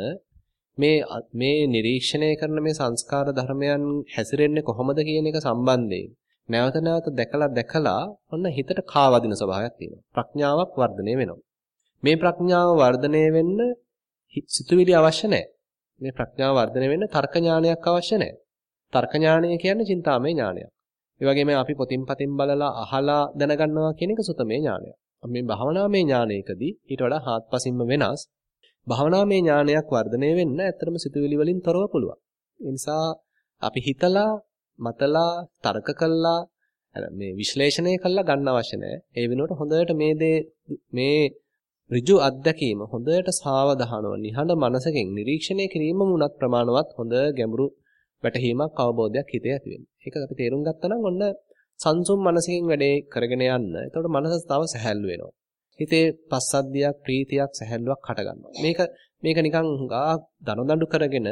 මේ මේ නිරීක්ෂණය කරන මේ සංස්කාර ධර්මයන් හැසිරෙන්නේ කොහොමද කියන එක සම්බන්ධයෙන් නැවත නැවත දැකලා දැකලා ඔන්න හිතට කාවදින ස්වභාවයක් තියෙනවා. ප්‍රඥාවක් වර්ධනය වෙනවා. මේ ප්‍රඥාව වර්ධනය වෙන්න සිතුවිලි අවශ්‍ය නැහැ. මේ ප්‍රඥාව වර්ධනය වෙන්න තර්ක ඥානයක් අවශ්‍ය නැහැ. තර්ක ඥානය කියන්නේ චින්තාමය ඥානයක්. ඒ වගේම අපි පොතින් පතින් බලලා අහලා දැනගන්නවා කියන එක සුතමේ ඥානයක්. මේ භාවනාමය ඥානයකදී ඊට වඩා හාත්පසින්ම වෙනස් භාවනාමය ඥානයක් වර්ධනය වෙන්න ඇත්තටම සිතුවිලි වලින් තොරව පුළුවන්. ඒ නිසා අපි හිතලා මතලා තර්ක කළා මේ විශ්ලේෂණය කළා ගන්න අවශ්‍ය නැහැ. ඒ වෙනුවට හොඳට මේ දේ මේ ඍජු අත්දැකීම හොඳට සාවධානව නිහඬ මනසකින් නිරීක්ෂණය කිරීමම උනත් ප්‍රමාණවත් හොඳ ගැඹුරු වැටහීමක් අවබෝධයක් හිතේ ඇති වෙන්නේ. ඒක අපි තේරුම් ගත්තා නම් ඔන්න සංසුම් මනසකින් වැඩේ කරගෙන යන්න. එතකොට මනස තව සැහැල්ලු වෙනවා. හිතේ පස්සද්ධියක්, ප්‍රීතියක්, සැහැල්ලුවක් හට ගන්නවා. මේක මේක නිකන් හුඟා දනදඬු කරගෙන,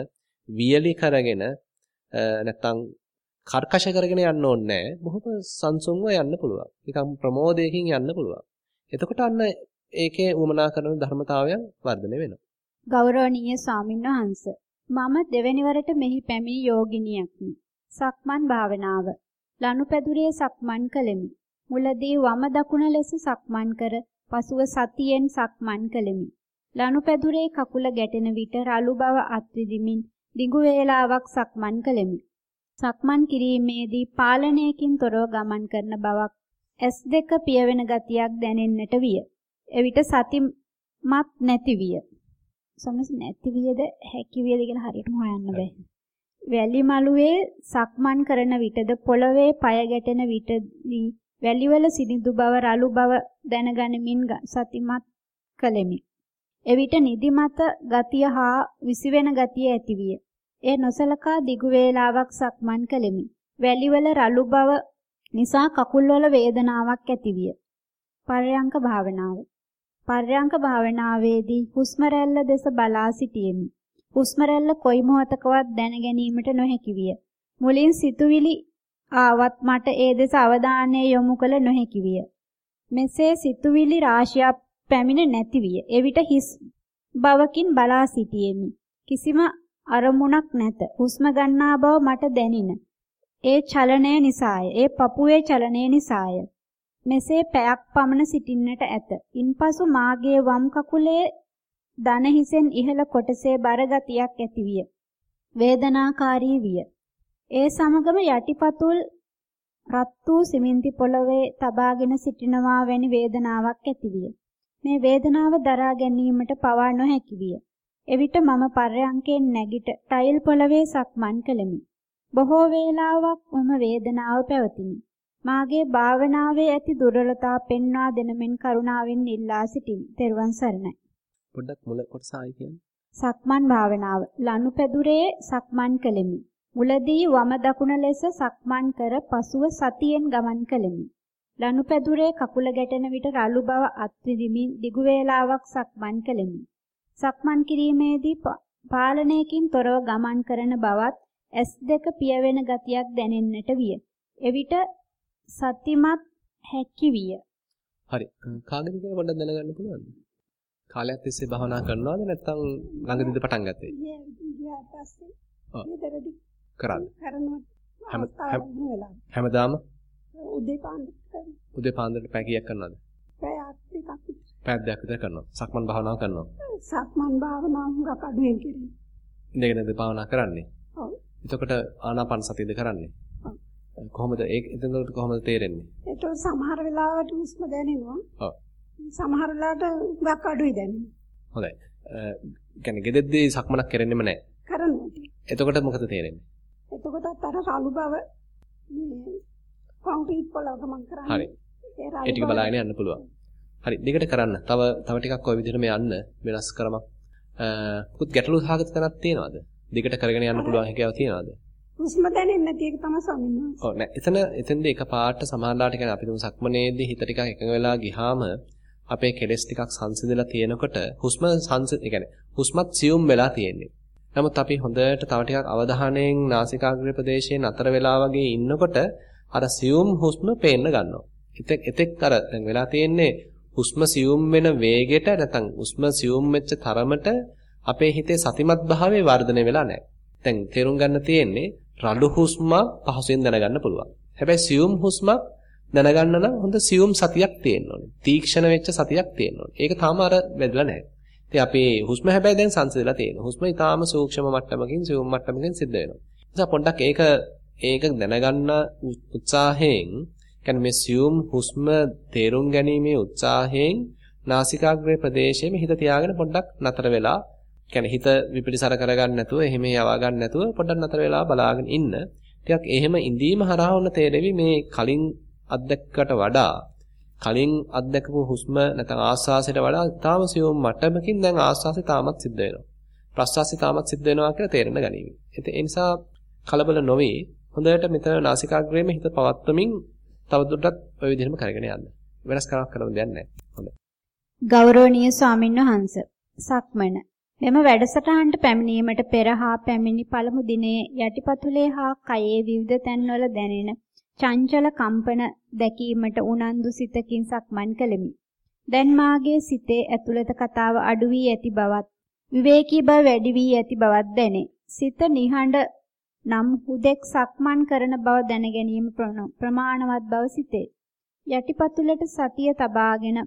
වියලි කරගෙන නැත්තම් කර්කශ කරගෙන යන්න ඕනේ නැහැ. බොහොම සංසුන්ව යන්න පුළුවන්. නිකන් ප්‍රමෝදයකින් යන්න පුළුවන්. එතකොට අන්න ඒකේ උමනා කරන ධර්මතාවයන් වර්ධනය වෙනවා. ගෞරවනීය ස්වාමින්වහන්ස මම දෙවැනි වරට මෙහි පැමිණි යෝගිනියක්මි. සක්මන් භාවනාව. ලනුපැදුරේ සක්මන් කළෙමි. මුලදී වම දකුණ ලෙස සක්මන් කර පසුව සතියෙන් සක්මන් කළෙමි. ලනුපැදුරේ කකුල ගැටෙන විට රළු බව අත්විදිමින් දිගු වේලාවක් සක්මන් කළෙමි. සක්මන් කිරීමේදී පාලනයකින් තොරව ගමන් කරන බවක් S2 පියවෙන ගතියක් දැනෙන්නට විය. එවිට සතිමත් නැති විය. සමස් නැති වියද හැකි වියද කියලා හරියටම හොයන්න බෑ. වැලි මළුවේ සක්මන් කරන විටද පොළවේ পায় ගැටෙන විටදී වැලිවල සිනිඳු බව රළු බව දැනගනිමින් සතිමත් කළෙමි. එවිට නිදිමත ගතිය හා විසිවෙන ගතිය ඇතිවිය. ඒ නොසලකා දිගු වේලාවක් සක්මන් කළෙමි. වැලිවල රළු බව නිසා කකුල්වල වේදනාවක් ඇතිවිය. පර්යංක භාවනාව පර්යංක භාවනාවේදී හුස්ම රැල්ල දෙස බලා සිටියෙමි. හුස්ම රැල්ල කොයි මොහතකවත් දැන ගැනීමට නොහැකි විය. මුලින් සිතුවිලි ආවත් මට ඒ දෙස අවධානය යොමු කළ නොහැකි විය. මෙසේ සිතුවිලි රාශියක් පැමිණ නැති විය. එවිට හිස් බවකින් බලා සිටියෙමි. කිසිම අරමුණක් නැත. හුස්ම ගන්නා බව මට දැනින. ඒ චලනය නිසාය. ඒ පපුවේ චලනය නිසාය. මෙසේ පැයක් පමණ සිටින්නට ඇත. ඉන්පසු මාගේ වම් කකුලේ දන හිසෙන් ඉහළ කොටසේ බරගතියක් ඇතිවිය. වේදනාකාරී විය. ඒ සමගම යටිපතුල් රත් වූ සිමෙන්ති පොළවේ තබාගෙන සිටිනවා වැනි වේදනාවක් ඇතිවිය. මේ වේදනාව දරා ගැනීමට පවා නොහැකි විය. එවිට මම පර්යංකයෙන් නැගිට ටයිල් පොළවේ සක්මන් කළෙමි. බොහෝ වේලාවක් මම වේදනාව පැවතිනි. මාගේ භාවනාවේ ඇති දුර්වලතා පෙන්වා දෙනමෙන් කරුණාවෙන් ඉල්ලා සිටිමි. ත්වන් සරණයි. පොඩ්ඩක් මුල කොටස ආයි කියන්න. සක්මන් භාවනාව. ලනුපැදුරේ සක්මන් කළෙමි. මුලදී වම දකුණ ලෙස සක්මන් කර පසුව සතියෙන් ගමන් කළෙමි. ලනුපැදුරේ කකුල ගැටෙන විට රළු බව අත්විඳිමින් දිගු වේලාවක් සක්මන් කළෙමි. සක්මන් කිරීමේදී පාලනයකින් තොරව ගමන් කරන බවත් S2 පියවෙන ගතියක් දැනෙන්නට විය. එවිට සතිමත් හැකි විය. හරි. කාගෙද කියලා පොඩ්ඩක් දැනගන්න පුළුවන්ද? කාලයක් තිස්සේ භාවනා කරනවද නැත්නම් ළඟදීද පටන් ගත්තේ? ගියා පස්සේ ඊතරදි කරන්නේ. කරනවා. හැමදාම උදේ පාන්දර උදේ පාන්දරට පැය කීයක් කරනවද? පැයක් දෙකක් පැය දෙකක් විතර කරනවා. සක්මන් භාවනාව කරනවා. සක්මන් භාවනාව හුඟක් අඩුවෙන් කරේ. ඉඳගෙනද භාවනා කරන්නේ? ඔව්. එතකොට ආනාපාන සතියද කරන්නේ? කොහොමද ඒක එතනට කොහොමද තේරෙන්නේ? ඒක සමහර වෙලාවට හුස්ම දැනෙනවා. ඔව්. සමහර වෙලාවට හුඟක් අඩුයි දැනෙනවා. හොඳයි. කියන්නේ ගෙදෙද්දී සක්මනක් කරන්නෙම නැහැ. කරනවා. එතකොට මොකද තේරෙන්නේ? එතකොටත් අර රළු බව මේ කොන්ක්‍රීට් පොළවක මම කරන්නේ. හරි. ඒ ටික බලාගෙන යන්න පුළුවන්. හරි දිගට කරන්න. තව තව ටිකක් ওই විදිහටම යන්න වෙනස් කරමක්. පුත් ගැටලු සහගත තැනක් තියෙනවද? දිගට කරගෙන යන්න පුළුවන් හැකියාව තියෙනවද? හුස්ම දැනෙන්නේ නැති එක තමයි ස්වාමීන් වහන්සේ. ඔව් නෑ එතන එතෙන්දී එක පාට සමානලාට කියන්නේ අපි තුමු සක්මනේදී හිත ටිකක් එකඟ වෙලා ගියාම අපේ කෙලස් ටිකක් සංසිඳලා තියෙනකොට හුස්ම සංසිඳ ඒ කියන්නේ හුස්මත් සියුම් වෙලා තියෙන්නේ. නමුත් අපි හොඳට තව ටිකක් අවධානයෙන් නාසිකාග්‍රේ ප්‍රදේශයේ නතර වෙලා වගේ ඉන්නකොට අර සියුම් හුස්ම පේන්න ගන්නවා. එතෙක් එතෙක් අර දැන් වෙලා තියෙන්නේ හුස්ම සියුම් වෙන වේගෙට නැත්නම් හුස්ම සියුම් වෙච්ච තරමට අපේ හිතේ සතිමත් භාවයේ වර්ධනය වෙලා නැහැ. දැන් තේරුම් ගන්න තියෙන්නේ රළු හුස්මක් පහසුවෙන් දැනගන්න පුළුවන්. හැබැයි සියුම් හුස්මක් දැනගන්න නම් හොඳ සියුම් සතියක් තියෙන්න ඕනේ. තීක්ෂණ වෙච්ච සතියක් තියෙන්න ඕනේ. ඒක තාම අර වැදලා නැහැ. ඉතින් අපි හුස්ම හැබැයි දැන් සංසිඳලා තියෙනවා. හුස්ම ඊටාම සූක්ෂම මට්ටමකින් සියුම් මට්ටමකින් සිද්ධ වෙනවා. නිසා පොඩ්ඩක් ඒක ඒක දැනගන්න උත්සාහයෙන් කියන්නේ මේ සියුම් හුස්ම තේරුම් ගැනීමේ උත්සාහයෙන් නාසිකාග්‍රේ ප්‍රදේශයේ හිත තියාගෙන පොඩ්ඩක් නතර වෙලා කියන්නේ හිත විපිරිසර කරගන්න නැතුව එහෙම යවා ගන්න නැතුව පොඩ්ඩක් නතර වෙලා බලාගෙන ඉන්න. ටිකක් එහෙම ඉඳීම හරහා වුණ තේරෙවි මේ කලින් අත්දැක්කට වඩා කලින් අත්දැකපු හුස්ම නැත්නම් ආස්වාසයට වඩා තාම සියුම් මට්ටමකින් දැන් ආස්වාසය තාමත් සිද්ධ වෙනවා. ප්‍රස්වාසය තාමත් සිද්ධ වෙනවා කියලා තේරෙන්න ගනිමි. ඒ නිසා කලබල නොවි හොඳට මෙතන නාසිකාග්‍රේම හිත පවත්වමින් තවදුරටත් ওই විදිහටම කරගෙන යන්න. වෙනස් කරක් කරන්න දෙයක් නැහැ. හොඳයි. ගෞරවනීය ස්වාමින්වහන්ස සක්මන මෙම වැඩසටහනට පැමිණීමට පෙර හා පැමිණි පළමු දිනේ යටිපතුලේ හා කයේ විවිධ තැන්වල දැනෙන චංචල කම්පන දැකීමට උනන්දු සිතකින් සක්මන් කළෙමි. දැන් මාගේ සිතේ ඇතුළත කතාව අඩු වී ඇති බවත් විවේකී බව වැඩි වී ඇති බවත් දැනේ. සිත නිහඬ නම් හුදෙක් සක්මන් කරන බව දැන ගැනීම ප්‍රමාණවත් බව සිතේ. යටිපතුලට සතිය තබාගෙන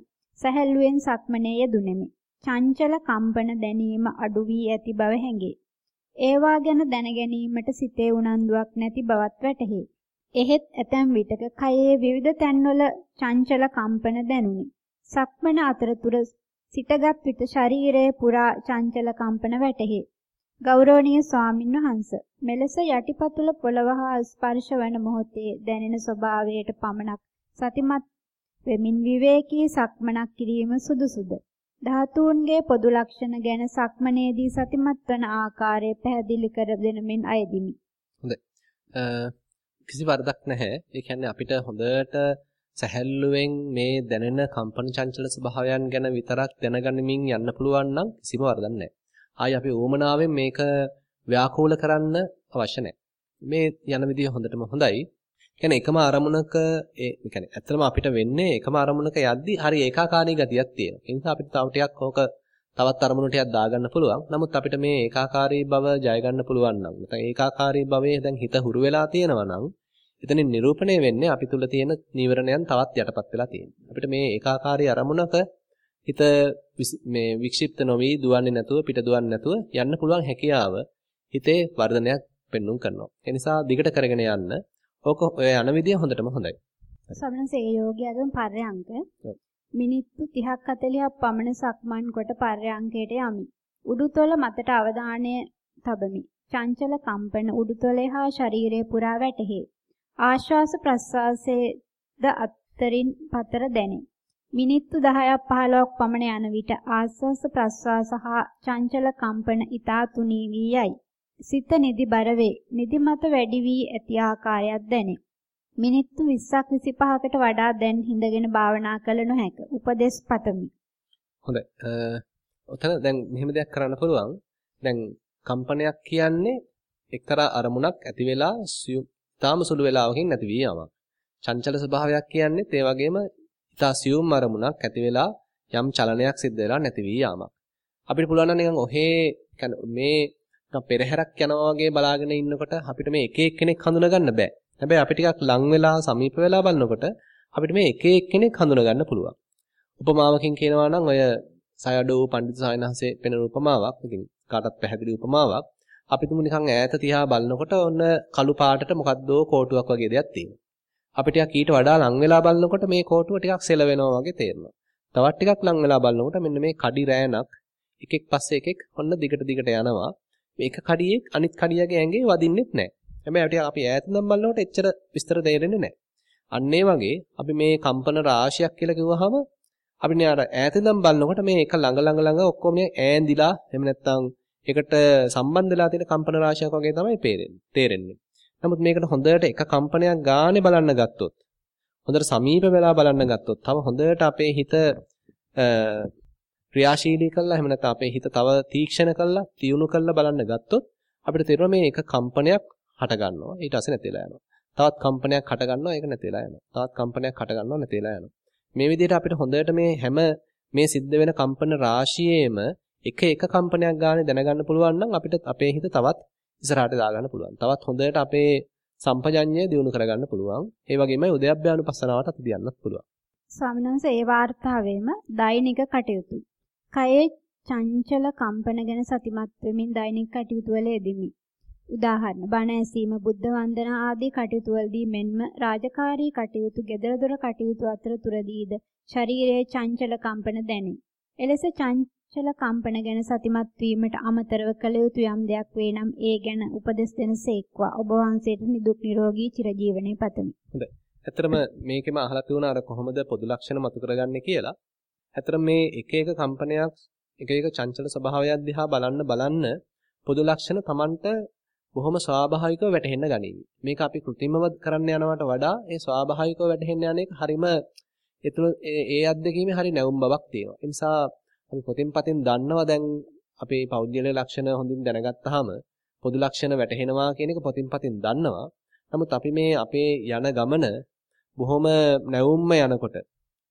සැහැල්ලුවෙන් සක්මනේ යෙදුණෙමි. චංචල කම්පන දැනීම අඩු වී ඇති බව හැඟේ. ඒවා ගැන දැන ගැනීමට සිතේ උනන්දුවක් නැති බවත් වැටහේ. එහෙත් ඇතැම් විටක කයේ විවිධ තැන්වල චංචල කම්පන දැනුනි. සක්මන අතරතුර සිටගත් විට ශරීරයේ පුරා චංචල කම්පන වැටහේ. ගෞරවනීය ස්වාමින් වහන්සේ මෙලෙස යටිපතුල පොළව හා ස්පර්ශ වන මොහොතේ දැනෙන ස්වභාවයට පමණක් සතිමත් වෙමින් විවේකී සක්මනක් කිරීම සුදුසුද ධාතුන්ගේ පොදු ලක්ෂණ ගැන සක්මනේදී සතිමත් වන ආකාරය පැහැදිලි කර දෙනමින් අයදිමි. හොඳයි. කිසි වරදක් නැහැ. ඒ කියන්නේ අපිට හොඳට සැහැල්ලුවෙන් මේ දැනෙන කම්පන චංචල ස්වභාවයන් ගැන විතරක් දැනගනිමින් යන්න පුළුවන් නම් කිසිම වරදක් නැහැ. ආයි අපි ඕමනාවෙන් මේක ව්‍යාකූල කරන්න අවශ්‍ය නැහැ. මේ යන විදිය හොඳටම හොඳයි. කියන්නේ එකම අරමුණක ඒ කියන්නේ ඇත්තටම අපිට වෙන්නේ එකම අරමුණක යද්දි හරි ඒකාකාරී ගතියක් තියෙනවා. ඒ නිසා අපිට තව ටිකක් ඕක තවත් අරමුණු ටිකක් දාගන්න පුළුවන්. නමුත් අපිට මේ ඒකාකාරී බව ජය ගන්න පුළුවන් නම් නැත්නම් ඒකාකාරී භවයේ දැන් හිත හුරු වෙලා තියෙනවා නම් එතනින් නිරූපණය වෙන්නේ අපි තුල තියෙන නීවරණයන් තවත් යටපත් වෙලා තියෙනවා. අපිට මේ ඒකාකාරී අරමුණක හිත මේ වික්ෂිප්ත නොවි දුවන්නේ නැතුව පිට දුවන්නේ නැතුව යන්න පුළුවන් හැකියාව හිතේ වර්ධනයක් පෙන්눔 කරනවා. ඒ නිසා දිගට කරගෙන යන්න ඕක ඔය යන විදිය හොඳටම හොඳයි. සමනසේ යෝගියාගෙන් පර්යංක මිනිත්තු 30ක් 40ක් පමණ සක්මන් කොට පර්යංකයට යමි. උඩුතොල මතට අවධානය තබමි. චංචල කම්පන උඩුතොලේ හා ශරීරයේ පුරා වැටහි. ආශ්වාස ප්‍රශ්වාසයේද අත්තරින් පතර දැනේ. මිනිත්තු 10ක් 15ක් පමණ යන විට ආශ්වාස ප්‍රශ්වාස හා චංචල කම්පන ඊතා තුනී වී යයි. සිත නිදිබර වේ. නිදිමත වැඩි වී ඇති ආකාරයක් දැනේ. මිනිත්තු 20ක් 25කට වඩා දැන් හිඳගෙන භාවනා කළ නොහැක. උපදේශ පතමි. හොඳයි. ඔතන දැන් මෙහෙම දෙයක් කරන්න පුළුවන්. දැන් කම්පනයක් කියන්නේ එක්තරා අරමුණක් ඇති වෙලා තාම සුළු වෙලාවකින් නැති වී යamak. චංචල ස්වභාවයක් කියන්නේ ඒ වගේම ඉතා සියුම් අරමුණක් ඇති වෙලා යම් චලනයක් සිද්ධ වෙලා නැති වී යාමක්. අපිට පුළුවන් නම් නිකන් ඔහේ මේ නිකන් පෙරහැරක් යනවා වගේ බලාගෙන ඉන්නකොට අපිට මේ එක එක්කෙනෙක් හඳුනා ගන්න බෑ. හැබැයි අපි ටිකක් ලං වෙලා සමීප වෙලා බලනකොට අපිට මේ එක එක්කෙනෙක් හඳුනා ගන්න පුළුවන්. උපමාවකින් කියනවා නම් ඔය සයඩෝ පඬිතු සායනහසේ පෙනෙන උපමාවක්. ඉතින් කාටත් පැහැදිලි උපමාවක්. අපි තුමු නිකන් ඈත තියා බලනකොට ඔන්න කළු පාටට මොකද්දෝ කෝටුවක් වගේ දෙයක් තියෙනවා. අපි ටිකක් ඊට වඩා ලං වෙලා බලනකොට මේ කෝටුව ටිකක් සෙල වෙනවා වගේ තේරෙනවා. තවත් ටිකක් ලං වෙලා බලනකොට මෙන්න මේ කඩි රෑනක් එකෙක් පස්සේ එකෙක් ඔන්න දිගට දිගට යනවා. මේක කඩියෙක් අනිත් කඩියගේ ඇඟේ වදින්නෙත් නැහැ. හැබැයි අපි ඈත ඉඳන් බලනකොට එච්චර විස්තර තේරෙන්නේ නැහැ. අන්න වගේ අපි මේ කම්පන රාශියක් කියලා කිව්වහම අපිනේ අර ඈතින්දම් බලනකොට මේ එක ළඟ ළඟ ළඟ ඔක්කොම ඈඳිලා එහෙම නැත්නම් ඒකට සම්බන්ධ වෙලා තියෙන කම්පන රාශියක් වගේ තමයි තේරෙන්නේ. නමුත් මේකට හොඳට එක කම්පනයක් ගානේ බලන්න ගත්තොත් හොඳට සමීප වෙලා බලන්න ගත්තොත් තව හොඳට අපේ හිත ක්‍රියාශීලී කළා එහෙම නැත්නම් අපේ හිත තව තීක්ෂණ කළා තියුණු කළා බලන්න ගත්තොත් අපිට තේරෙනවා මේ එක කම්පනයක් හට ගන්නවා ඊට පස්සේ නැතිලා යනවා. තවත් කම්පනයක් හට ගන්නවා ඒක නැතිලා යනවා. තවත් කම්පනයක් හට ගන්නවා නැතිලා යනවා. මේ විදිහට අපිට හොඳට මේ හැම මේ සිද්ධ වෙන කම්පන රාශියේම එක එක කම්පනයක් ගානේ දැනගන්න පුළුවන් නම් අපිට අපේ හිත තවත් ඉස්සරහට දාගන්න පුළුවන්. තවත් හොඳට අපේ සම්පජඤ්ඤය දියුණු කරගන්න පුළුවන්. ඒ වගේමයි උද්‍යප්පයානුපස්සනාවට අත දියන්නත් පුළුවන්. ස්වාමීන් වහන්සේ ඒ වාර්තාවෙම දෛනික කටයුතු. කයේ චංචල කම්පන ගැන සතිමත් වෙමින් දෛනික කටයුතු වල යෙදෙමි. උදාහරණ බණ ඇසීම බුද්ධ වන්දනා ආදී කටයුතු වලදී මෙන්ම රාජකාරී කටයුතු, gedara කටයුතු අතරතුරදීද ශරීරයේ චංචල කම්පන දැනේ. එලෙස චංචල කම්පන ගැන සතිමත් වීමට අමතරව කළ යුතු යම් දෙයක් වේ නම් ඒ ගැන උපදෙස් දෙනසේක්වා. ඔබ වහන්සේට නිදුක් නිරෝගී චිරජීවනයේ පතමි. හොඳයි. ඇත්තටම මේකෙම අහලා තියුණා අර කොහොමද පොදු ලක්ෂණ මතු කරගන්නේ කියලා. ඇත්තටම මේ එක එක කම්පනයක් එක එක චංචල ස්වභාවයක් දිහා බලන්න බලන්න පොදු ලක්ෂණ Tamanට බොහොම ස්වාභාවිකව වැටහෙන්න ගනීවි. මේක අපි કૃත්‍රිමව කරන්න යනවට වඩා ඒ ස්වාභාවිකව වැටහෙන්න යන එක හරිම ඒතුළ ඒ අත්දැකීමේ හරි නැවුම් බවක් තියෙනවා. ඒ නිසා අපි පොතින් පතින් දන්නවා දැන් අපේ පෞද්ගලික ලක්ෂණ හොඳින් දැනගත්තාම පොදු ලක්ෂණ වැටහෙනවා කියන එක පොතින් පතින් දන්නවා. නමුත් අපි මේ අපේ යන ගමන බොහොම නැවුම්ම යනකොට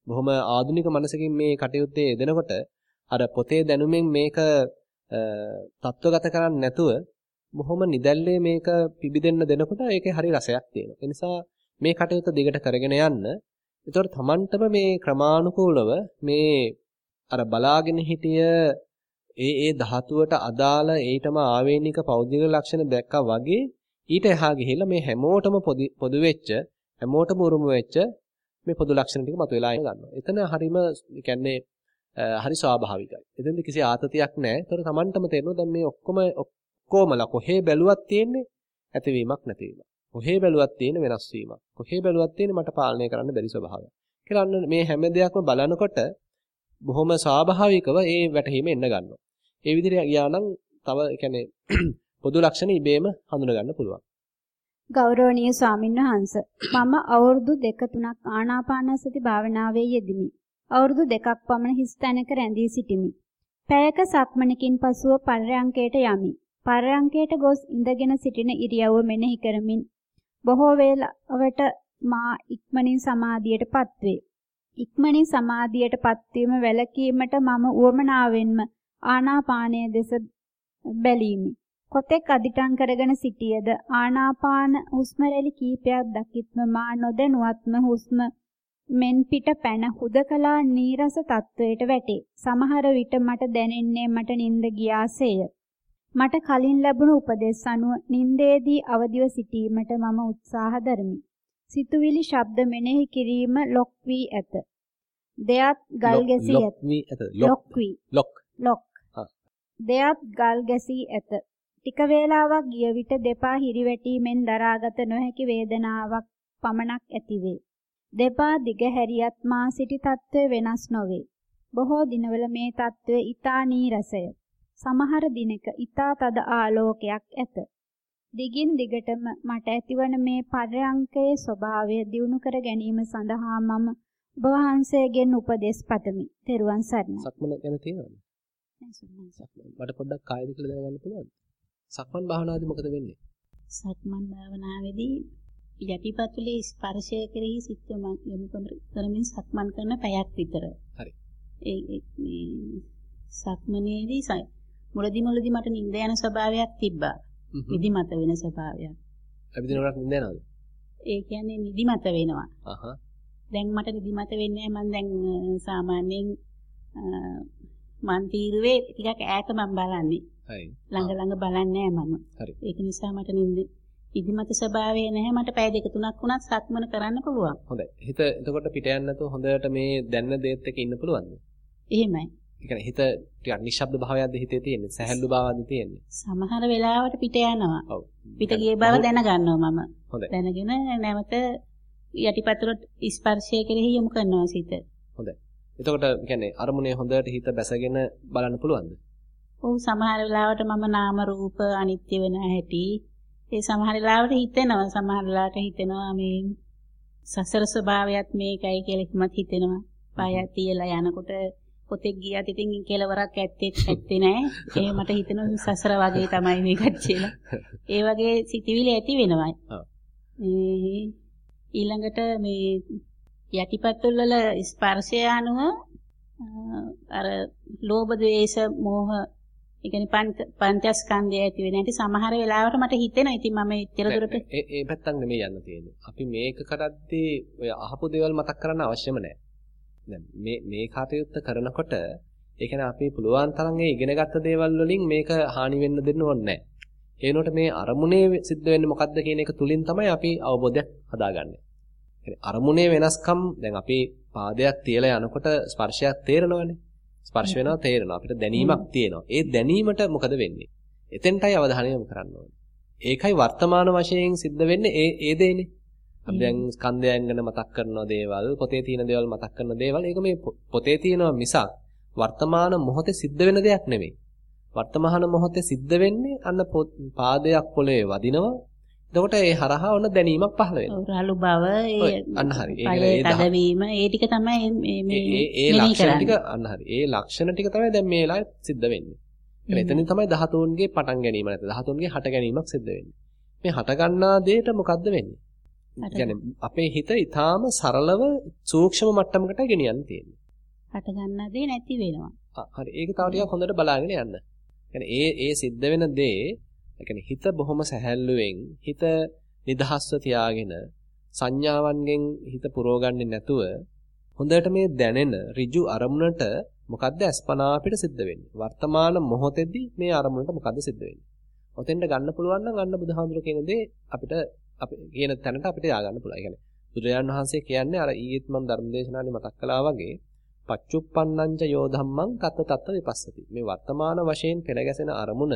බොහොම ආධුනික මනසකින් මේ කටයුත්තේ යෙදෙනකොට අර පොතේ දැනුමෙන් මේක තත්වගත කරන්නේ නැතුව බොහොම නිදැල්ලේ මේක පිබිදෙන්න දෙනකොට ඒකේ හරි රසයක් තියෙනවා. ඒ නිසා මේ කටයුත්ත දිගට කරගෙන යන්න. ඒතකොට Tamanටම මේ ක්‍රමානුකූලව මේ අර බලාගෙන හිටිය ඒ ඒ ධාතුවට අදාළ ඊටම ආවේනික පෞද්ගලික ලක්ෂණ දැක්කා වගේ ඊට එහා ගිහිල්ලා මේ හැමෝටම පොදු වෙච්ච හැමෝටම උරුම වෙච්ච මේ පොදු ලක්ෂණ ටික මතුවලා ඉන්න ගන්නවා. එතන හරීම කියන්නේ හරි ස්වාභාවිකයි. එතෙන්ද කිසි ආතතියක් නැහැ. ඒතර Tamanටම තේරෙනවා දැන් මේ ඔක්කොම ඔක්කොමලා කොහේ බැලුවත් තියෙන්නේ ඇතිවීමක් නැතිවීමක්. කොහේ බැලුවත් තියෙන වෙනස් වීමක්. කොහේ බැලුවත් තියෙන මට පාලනය කරන්න බැරි ස්වභාවයක්. කියලා අන්න මේ හැම දෙයක්ම බලනකොට බොහොම ස්වාභාවිකව ඒ වැටහීම එන්න ගන්නවා. ඒ විදිහට ගියා නම් තව يعني [clears throat] පොදු ලක්ෂණ ඉබේම හඳුන ගන්න පුළුවන්. ගෞරවනීය ස්වාමින්වහන්ස මම අවුරුදු දෙක තුනක් ආනාපානසති භාවනාවේ යෙදිමි. අවුරුදු දෙකක් පමණ හිස් තැනක රැඳී සිටිමි. පැයක සක්මණකින් පසුව පර්යංකයට යමි. පර්යංකයට ගොස් ඉඳගෙන සිටින ඉරියව්ව මෙනෙහි කරමින් බොහෝ වේලාවට මා ඉක්මනින් සමාධියටපත් වේ. ඉක්මනින් සමාධියටපත් වීම වැළකීමට මම උවමනාවෙන්ම ආනාපානය දෙස බැලීමි. කොතෙක් අදිටන් කරගෙන සිටියද ආනාපාන හුස්ම රැලි කීපයක් දකිත්ම මා නොදැනුවත්ම හුස්ම මෙන් පිට පැන හුදකලා නීරස තත්වයට වැටේ. සමහර විට මට දැනෙන්නේ මට නිින්ද ගියාසේය. මට කලින් ලැබුණු උපදෙස් අනුව නිින්දේදී අවදිව සිටීමට මම උත්සාහ දරමි. සිතුවිලි ශබ්ද මෙනෙහි කිරීම ලොක් වී ඇත. දෙයත් ගල් ගැසී ඇත. ලොක් වී ලොක් ලොක් දෙයත් ගල් ගැසී ඇත. ටික වේලාවක් ගිය විට දෙපා හිරිවැටීමෙන් දරාගත නොහැකි වේදනාවක් පමණක් ඇතිවේ. දෙපා දිග හැරියත් මා සිටි తත්වය වෙනස් නොවේ. බොහෝ දිනවල මේ తත්වය ඊතා නීරසය. සමහර දිනක ඊතා තද ආලෝකයක් ඇත. දිගින් දිගටම මට ඇතිවන මේ පරයන්කයේ ස්වභාවය දියුණු කර ගැනීම සඳහා මම ඔබ වහන්සේගෙන් උපදෙස් පතමි. තෙරුවන් සරණයි. සක්මන ගැන තියෙනවද? මට පොඩ්ඩක් කායද කියලා දැනගන්න පුළුවන්ද? සක්මන් භාවනාවේදී මොකද වෙන්නේ? සක්මන් භාවනාවේදී යටිපතුලේ ස්පර්ශය කෙරෙහි සිත් යොමු කරමින් සක්මන් කරන පැයක් විතර. හරි. ඒ මේ සක්මනේදී මුලදි මුලදි මට නිින්ද යන ස්වභාවයක් තිබ්බා. නිදිමත වෙන ස්වභාවයක්. ඇවිදිනකොට නිින්ද යනවද? ඒ කියන්නේ නිදිමත වෙනවා. අහහ. දැන් මට නිදිමත වෙන්නේ මම දැන් සාමාන්‍යයෙන් මන් තීරුවේ ටිකක් ඈත මම බලන්නේ. හරි. ළඟ ළඟ බලන්නේ මම. හරි. ඒක නිසා මට නිින්ද ඉදිමත ස්වභාවය නැහැ මට පැය දෙක තුනක් වුණත් සක්මන කරන්න පුළුවන්. හොඳයි. හිත එතකොට පිට යන්නේ නැතුව හොඳට මේ දැනන දේත් එක්ක ඉන්න පුළුවන්ද? එහෙමයි. කියන්නේ හිත ටිකක් නිශ්ශබ්ද භාවයක්ද හිතේ තියෙන්නේ? සැහැල්ලු භාවයක්ද තියෙන්නේ? සමහර වෙලාවට පිට යනවා. ඔව්. පිට ගිය බව දැනගන්නවා මම. දැනගෙන නැවත යටිපතුල ස්පර්ශය කෙරෙහි යොමු කරනවා සිත. හොඳයි. එතකොට කියන්නේ අරමුණේ හොඳට හිත බැසගෙන බලන්න පුළුවන්ද? ඔව් සමහර වෙලාවට මම නාම රූප අනිත්‍ය වෙන හැටි ඒ සමහර වෙලාවට හිතෙනවා සමහර වෙලාවට හිතෙනවා මේ සසර ස්වභාවයත් මේකයි කියලා හිතෙනවා. පාය තියලා යනකොට පොතේ ගියත් ඉතින් කෙලවරක් ඇත්තේ ඇත්තේ නැහැ. ඒ මට හිතෙනවා සසර වගේ තමයි මේකත් කියලා. ඒ වගේ සිතිවිලි ඇති වෙනවා. ඊළඟට මේ යටිපතුල් වල ස්පර්ශය අනුව අර ලෝභ ද්වේෂ මෝහ ඒ කියන්නේ පංචස්කන්ධය ඇති වෙන හැටි සමහර වෙලාවට මට හිතෙනවා. ඉතින් මම එච්චර දුරට ඒ ඒ පැත්තක් නෙමෙයි යන්න තියෙන්නේ. අපි මේක කරද්දී ඔය අහපු දේවල් මතක් කරන්න අවශ්‍යම නැහැ. දැන් මේ මේ කටයුත්ත කරනකොට ඒ කියන්නේ අපි පුළුවන් තරම් ඒ ඉගෙනගත්ත දේවල් වලින් මේක හානි වෙන්න දෙන්න ඕනේ නැහැ. ඒ වෙනකොට මේ අරමුණේ සිද්ධ වෙන්නේ මොකද්ද කියන එක තුලින් තමයි අපි අවබෝධයක් හදාගන්නේ. අරමුණේ වෙනස්කම් දැන් අපි පාදයක් තියලා යනකොට ස්පර්ශයක් තේරෙනවනේ. ස්පර්ශ වෙනවා තේරෙනවා. අපිට දැනීමක් තියෙනවා. ඒ දැනීමට මොකද වෙන්නේ? එතෙන්ටයි අවධානය යොමු කරන්න ඕනේ. ඒකයි වර්තමාන වශයෙන් සිද්ධ වෙන්නේ ඒ ඒ දේනේ. අපි දැන් ස්කන්ධයන් ගැන මතක් කරන දේවල්, පොතේ තියෙන දේවල් මතක් කරන දේවල් ඒක මේ පොතේ තියෙනවා මිසක් වර්තමාන මොහොතේ සිද්ධ වෙන දෙයක් නෙමෙයි. වර්තමාන මොහොතේ සිද්ධ වෙන්නේ අන්න පාදයක් පොළවේ වදිනවා එතකොට ඒ හරහා ඔන්න දැනීමක් පහළ වෙනවා. රළු බව ඒ අන්න හරි. ඒ ටික තමයි මේ ඒ ලක්ෂණ ටික අන්න හරි. ඒ ලක්ෂණ ටික තමයි දැන් මේ වෙලාවේ සිද්ධ වෙන්නේ. ඒ එතනින් තමයි ධාතුන්ගේ පටන් ගැනීම නැත්නම් ධාතුන්ගේ හට ගැනීමක් සිද්ධ වෙන්නේ. මේ හට ගන්නා දෙයට මොකද්ද වෙන්නේ? කියන්නේ අපේ හිත ඊටාම සරලව සූක්ෂම මට්ටමකට ගෙනියන්න තියෙන්නේ. හට ගන්නා දේ නැති වෙනවා. හරි. ඒක තව ටිකක් හොඳට බලාගෙන යන්න. කියන්නේ ඒ ඒ සිද්ධ වෙන දේ කියන්නේ හිත බොහොම සැහැල්ලුවෙන් හිත නිදහස්ව තියාගෙන සංඥාවන්ගෙන් හිත පුරවගන්නේ නැතුව හොඳට මේ දැනෙන ඍජු අරමුණට මොකද්ද අස්පනා අපිට සිද්ධ වෙන්නේ වර්තමාන මොහොතේදී මේ අරමුණට මොකද්ද සිද්ධ වෙන්නේ ඔතෙන්ට ගන්න පුළුවන් නම් අන්න බුදුහාමුදුර කියන දේ අපිට අපි කියන තැනට අපිට යා ගන්න පුළුවන්. ඒ කියන්නේ බුදුරජාණන් වහන්සේ කියන්නේ අර ඊයේත් මම ධර්මදේශනානේ මතක් කළා වගේ පච්චුප්පන්නංච යෝ ධම්මං තත්ත තත්ත විපස්සති. මේ වර්තමාන වශයෙන් පෙළගැසෙන අරමුණ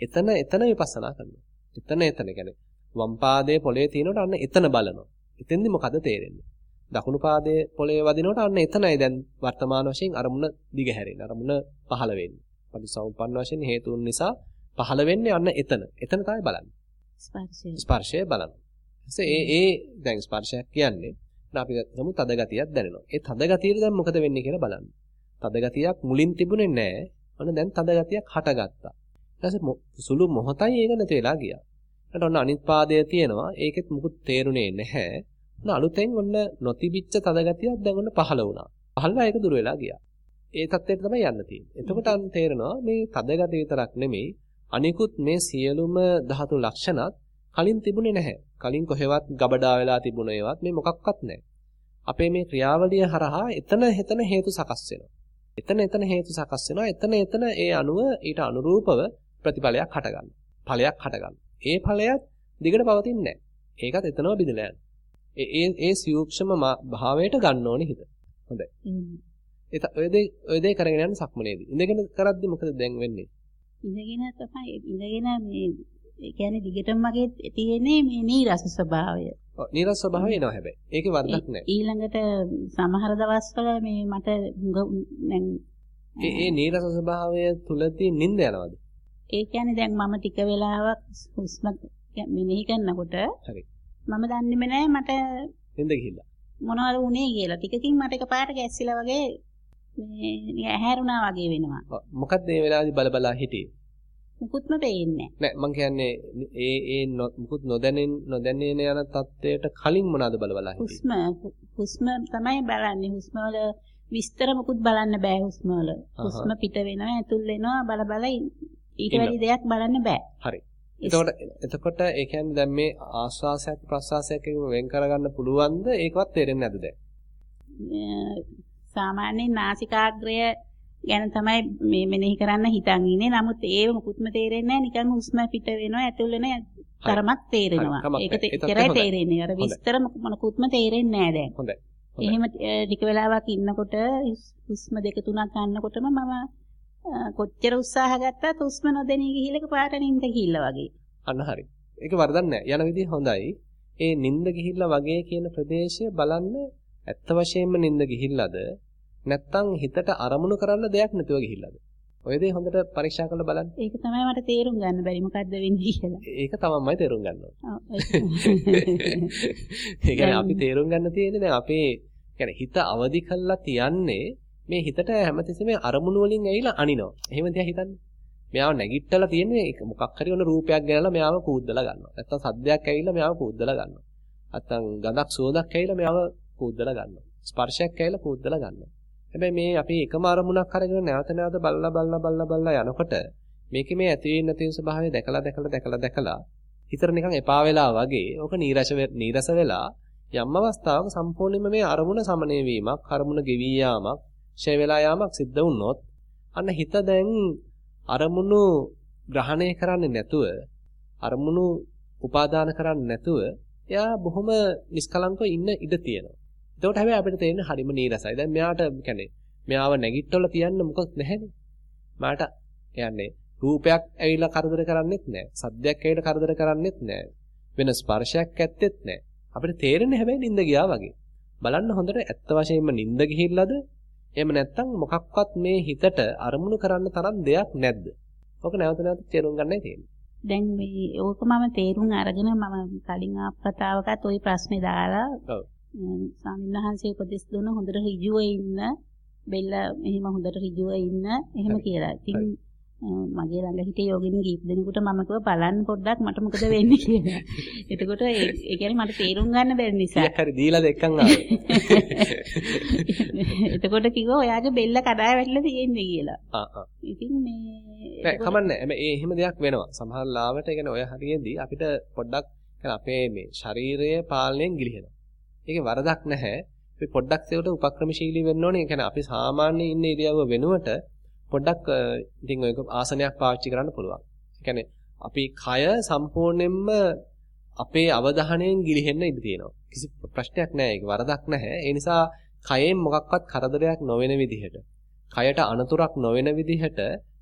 එතන එතන විපස්සනා කරනවා. එතන එතන කියන්නේ වම් පාදයේ පොළවේ තියෙනකොට අන්න එතන බලනවා. එතෙන්දි මොකද තේරෙන්නේ? දකුණු පාදයේ පොළවේ වදිනකොට අන්න එතනයි දැන් වර්තමාන වශයෙන් අරමුණ දිගහැරෙන්නේ. අරමුණ පහළ වෙන්නේ. පටිසමුප්පන්න වශයෙන් හේතුන් නිසා පහළ වෙන්නේ අන්න එතන. එතන තමයි බලන්නේ. ස්පර්ශය. ස්පර්ශය බලනවා. ඒ ඒ දැන් ස්පර්ශයක් කියන්නේ අපි ගමු තද ගතියක් දැනෙනවා. ඒ තද ගතියට දැන් මොකද වෙන්නේ කියලා බලන්න. තද ගතියක් මුලින් තිබුණේ නැහැ. ඔන්න දැන් තද ගතියක් හටගත්තා. ඊට සුළු මොහොතයි ඒක නැති වෙලා ගියා. ඊට ඔන්න අනිත් පාදය තියෙනවා. ඒකෙත් මුකුත් තේරුනේ නැහැ. ඔන්න අලුතෙන් ඔන්න නොතිබිච්ච තදගතියක් දැන් ඔන්න පහළ වුණා. පහළලා ඒක දුර වෙලා ගියා. ඒ தත්ත්වයට තමයි යන්න තියෙන්නේ. එතකොට අන්න තේරෙනවා මේ තදගති විතරක් නෙමෙයි අනිකුත් මේ සියලුම ධාතු ලක්ෂණත් කලින් තිබුණේ නැහැ. කලින් කොහෙවත් ගබඩා වෙලා තිබුණ ඒවත් මේ මොකක්වත් නැහැ. අපේ මේ ක්‍රියාවලිය හරහා එතන එතන හේතු සකස් වෙනවා. එතන එතන හේතු සකස් වෙනවා. එතන එතන ඒ අණුව ඊට අනුරූපව ප්‍රතිඵලයක් හටගන්නවා. ඵලයක් හටගන්නවා. ඒ ඵලයත් දිගට පවතින්නේ නැහැ. ඒකත් එතනම බිඳලා යනවා. ඒ ඒ ඒ සූක්ෂම භාවයට ගන්න ඕනේ හිත. හොඳයි. ඒ ඔය දේ ඔය දේ කරගෙන යන සක්මනේදී. ඉඳගෙන කරද්දි මොකද දැන් වෙන්නේ? ඉඳගෙන තමයි ඉඳගෙන මේ ඒ කියන්නේ දිගටම මගේ තියෙන්නේ මේ නීරස ස්වභාවය. ඔව් නීරස ස්වභාවය එනවා හැබැයි. ඒකේ වරදක් නැහැ. ඊළඟට සමහර දවස්වල මේ මට දැන් ඒ ඒ නීරස ස්වභාවය තුලදී නිින්ද යනවද? ඒ කියන්නේ දැන් මම ටික වෙලාවක් හුස්ම මෙනෙහි කරනකොට හරි. මම දන්නේම නෑ මට නින්ද ගිහිල්ලා. මොනවද වුනේ කියලා. ටිකකින් මට එකපාරට ගැස්සිලා වගේ මේ ඇහැරුණා වගේ වෙනවා. මොකක්ද මේ වෙලාවේදී බල බලා හිටියේ? මුකුත්ම පේන්නේ නෑ. මං කියන්නේ ඒ ඒ මුකුත් නොදැනෙන නොදැනෙන යන තත්ත්වයට කලින් මොනවද බල බලා හිටියේ? හුස්ම හුස්ම තමයි බලන්නේ. හුස්ම වල විස්තර මුකුත් බලන්න බෑ හුස්ම වල. හුස්ම පිට වෙනවා, ඇතුල් වෙනවා බල බල ඊට වැඩි දෙයක් බලන්න බෑ. හරි. එතකොට එතකොට ඒ කියන්නේ දැන් මේ ආස්වාසයක් ප්‍රස්වාසයක් වෙන් කරගන්න පුළුවන්ද? ඒකවත් තේරෙන්නේ නැද්ද දැන්? සාමාන්‍යයෙන් නාසිකාග්‍රය ගැන තමයි මේ මෙනෙහි කරන්න හිතන් ඉන්නේ. නමුත් ඒව මුකුත්ම තේරෙන්නේ නැහැ. නිකන් හුස්ම පිට වෙනවා, ඇතුල් වෙනවා, තරමක් තේරෙනවා. ඒක එච්චරයි තේරෙන්නේ. අර විස්තර මොනකුත්ම තේරෙන්නේ නැහැ දැන්. හොඳයි. එහෙම ටික වෙලාවක් ඉන්නකොට හුස්ම දෙක තුනක් ගන්නකොටම මම කොච්චර උත්සාහ ගත්තත් හුස්ම නොදැනී ගිහිල්ලා පාට නිින්ද ගිහිල්ලා වගේ. අන්න හරි. ඒක වරදක් නැහැ. යන විදිහ හොඳයි. ඒ නිින්ද ගිහිල්ලා වගේ කියන ප්‍රදේශය බලන්න ඇත්ත වශයෙන්ම නිින්ද ගිහිල්ලාද නැත්තම් හිතට අරමුණු කරන්න දෙයක් නැතුව ගිහිල්ලාද? ඔය දේ හොඳට පරීක්ෂා කරලා බලන්න. ඒක තමයි මට තේරුම් ගන්න බැරි මොකද්ද වෙන්නේ කියලා. ඒක තමයිමයි තේරුම් ගන්න ඕනේ. [laughs] අපි තේරුම් ගන්න තියෙන්නේ දැන් අපේ කියන්නේ හිත අවදි කළා තියන්නේ මේ හිතට හැමතිස්සෙම අරමුණු වලින් ඇවිල්ලා අනිනවා. එහෙම තියා හිතන්නේ. මෙයාව නැගිට්ටලා තියෙන්නේ මොකක් හරි වුණ රූපයක් ගැනලා මෙයාව පූද්දලා ගන්නවා. නැත්තම් සද්දයක් ඇවිල්ලා මෙයාව පූද්දලා ගන්නවා. නැත්තම් ගඳක් සුවඳක් ඇවිල්ලා මෙයාව පූද්දලා ගන්නවා. ස්පර්ශයක් ඇවිල්ලා පූද්දලා ගන්නවා. හැබැයි මේ අපි එකම අරමුණක් අරගෙන නැවත නැවත බලලා බලලා බලලා බලලා යනකොට මේකේ මේ ඇති වෙන නැති වෙන ස්වභාවය දැකලා දැකලා දැකලා දැකලා හිතර නිකන් එපා වෙලා වගේ ඕක නීරස නීරස වෙලා යම් අවස්ථාවක සම්පූර්ණයෙන්ම මේ අරමුණ සමනය වීමක් අරමුණ ගෙවි යාමක් ඡය වෙලා යාමක් සිද්ධ වුණොත් අන්න හිත දැන් අරමුණු ග්‍රහණය කරන්නේ නැතුව අරමුණු උපාදාන කරන්නේ නැතුව එයා බොහොම නිස්කලංකව ඉන්න ඉඩ තියෙනවා. එතකොට හැබැයි අපිට තේරෙන්නේ හරිම නීරසයි. දැන් මෙයාට කියන්නේ මෙයාව නැගිට්ටවල තියන්න මොකක් නැහැනේ. මාට කියන්නේ රූපයක් ඇවිල්ලා කරදර කරන්නේත් නැහැ. සද්දයක් ඇවිල්ලා කරදර කරන්නේත් නැහැ. වෙන ස්පර්ශයක් ඇත්තෙත් නැහැ. අපිට තේරෙන්නේ හැබැයි නිින්ද ගියා වගේ. බලන්න හොඳට ඇත්ත වශයෙන්ම නිින්ද ගිහිල්ලාද? එහෙම නැත්නම් මොකක්වත් මේ හිතට අරමුණු කරන්න තරම් දෙයක් නැද්ද? ඔක නැවත නැවත තේරුම් ගන්නයි තියෙන්නේ. දැන් මේ ඕක මම තේරුම් අරගෙන මම කලින් ආපතාවකත් ওই ප්‍රශ්නේ දාලා ඔව්. ස්වාමීන් වහන්සේ උපදෙස් දුන්න හොඳට ඍජුව ඉන්න බෙල්ල මෙහෙම හොඳට ඍජුව ඉන්න එහෙම කියලා. ඉතින් මගේ ළඟ හිටිය යෝගින් කීප දෙනෙකුට මම කිව්වා බලන්න පොඩ්ඩක් මට මොකද වෙන්නේ කියලා. [laughs] එතකොට ඒ කියන්නේ මට තේරුම් ගන්න බැරි නිසා. හරි දීලාද එක්කන් ආවේ. [laughs] එතකොට කිව්වා ඔයාගේ බෙල්ල කඩා වැටිලා තියෙන්නේ කියලා. ආ. ඉතින් මේ නෑ කමන්නේ. ඒ එහෙම දෙයක් වෙනවා. සමහර ලාවට ඒ කියන්නේ ඔය හරියේදී අපිට පොඩ්ඩක් අපේ මේ ශරීරයේ පාලනයෙන් ගිලිහෙනවා. ඒකේ වරදක් නැහැ. අපි පොඩ්ඩක් ඒකට උපක්‍රමශීලී වෙන්න ඕනේ. ඒ කියන්නේ අපි සාමාන්‍ය ඉන්න ඉරියව්ව වෙනුවට පොඩ්ඩක් ඉතින් ඔයක ආසනයක් පාවිච්චි කරන්න පුළුවන්. ඒ කියන්නේ අපි කය සම්පූර්ණයෙන්ම අපේ අවධානයෙන් ගිලිහෙන්න ඉඩ තියෙනවා. කිසි ප්‍රශ්නයක් නැහැ. ඒක වරදක් නැහැ. ඒ නිසා කයෙන් මොකක්වත් කරදරයක් නොවන විදිහට, කයට අනතුරක් නොවන විදිහට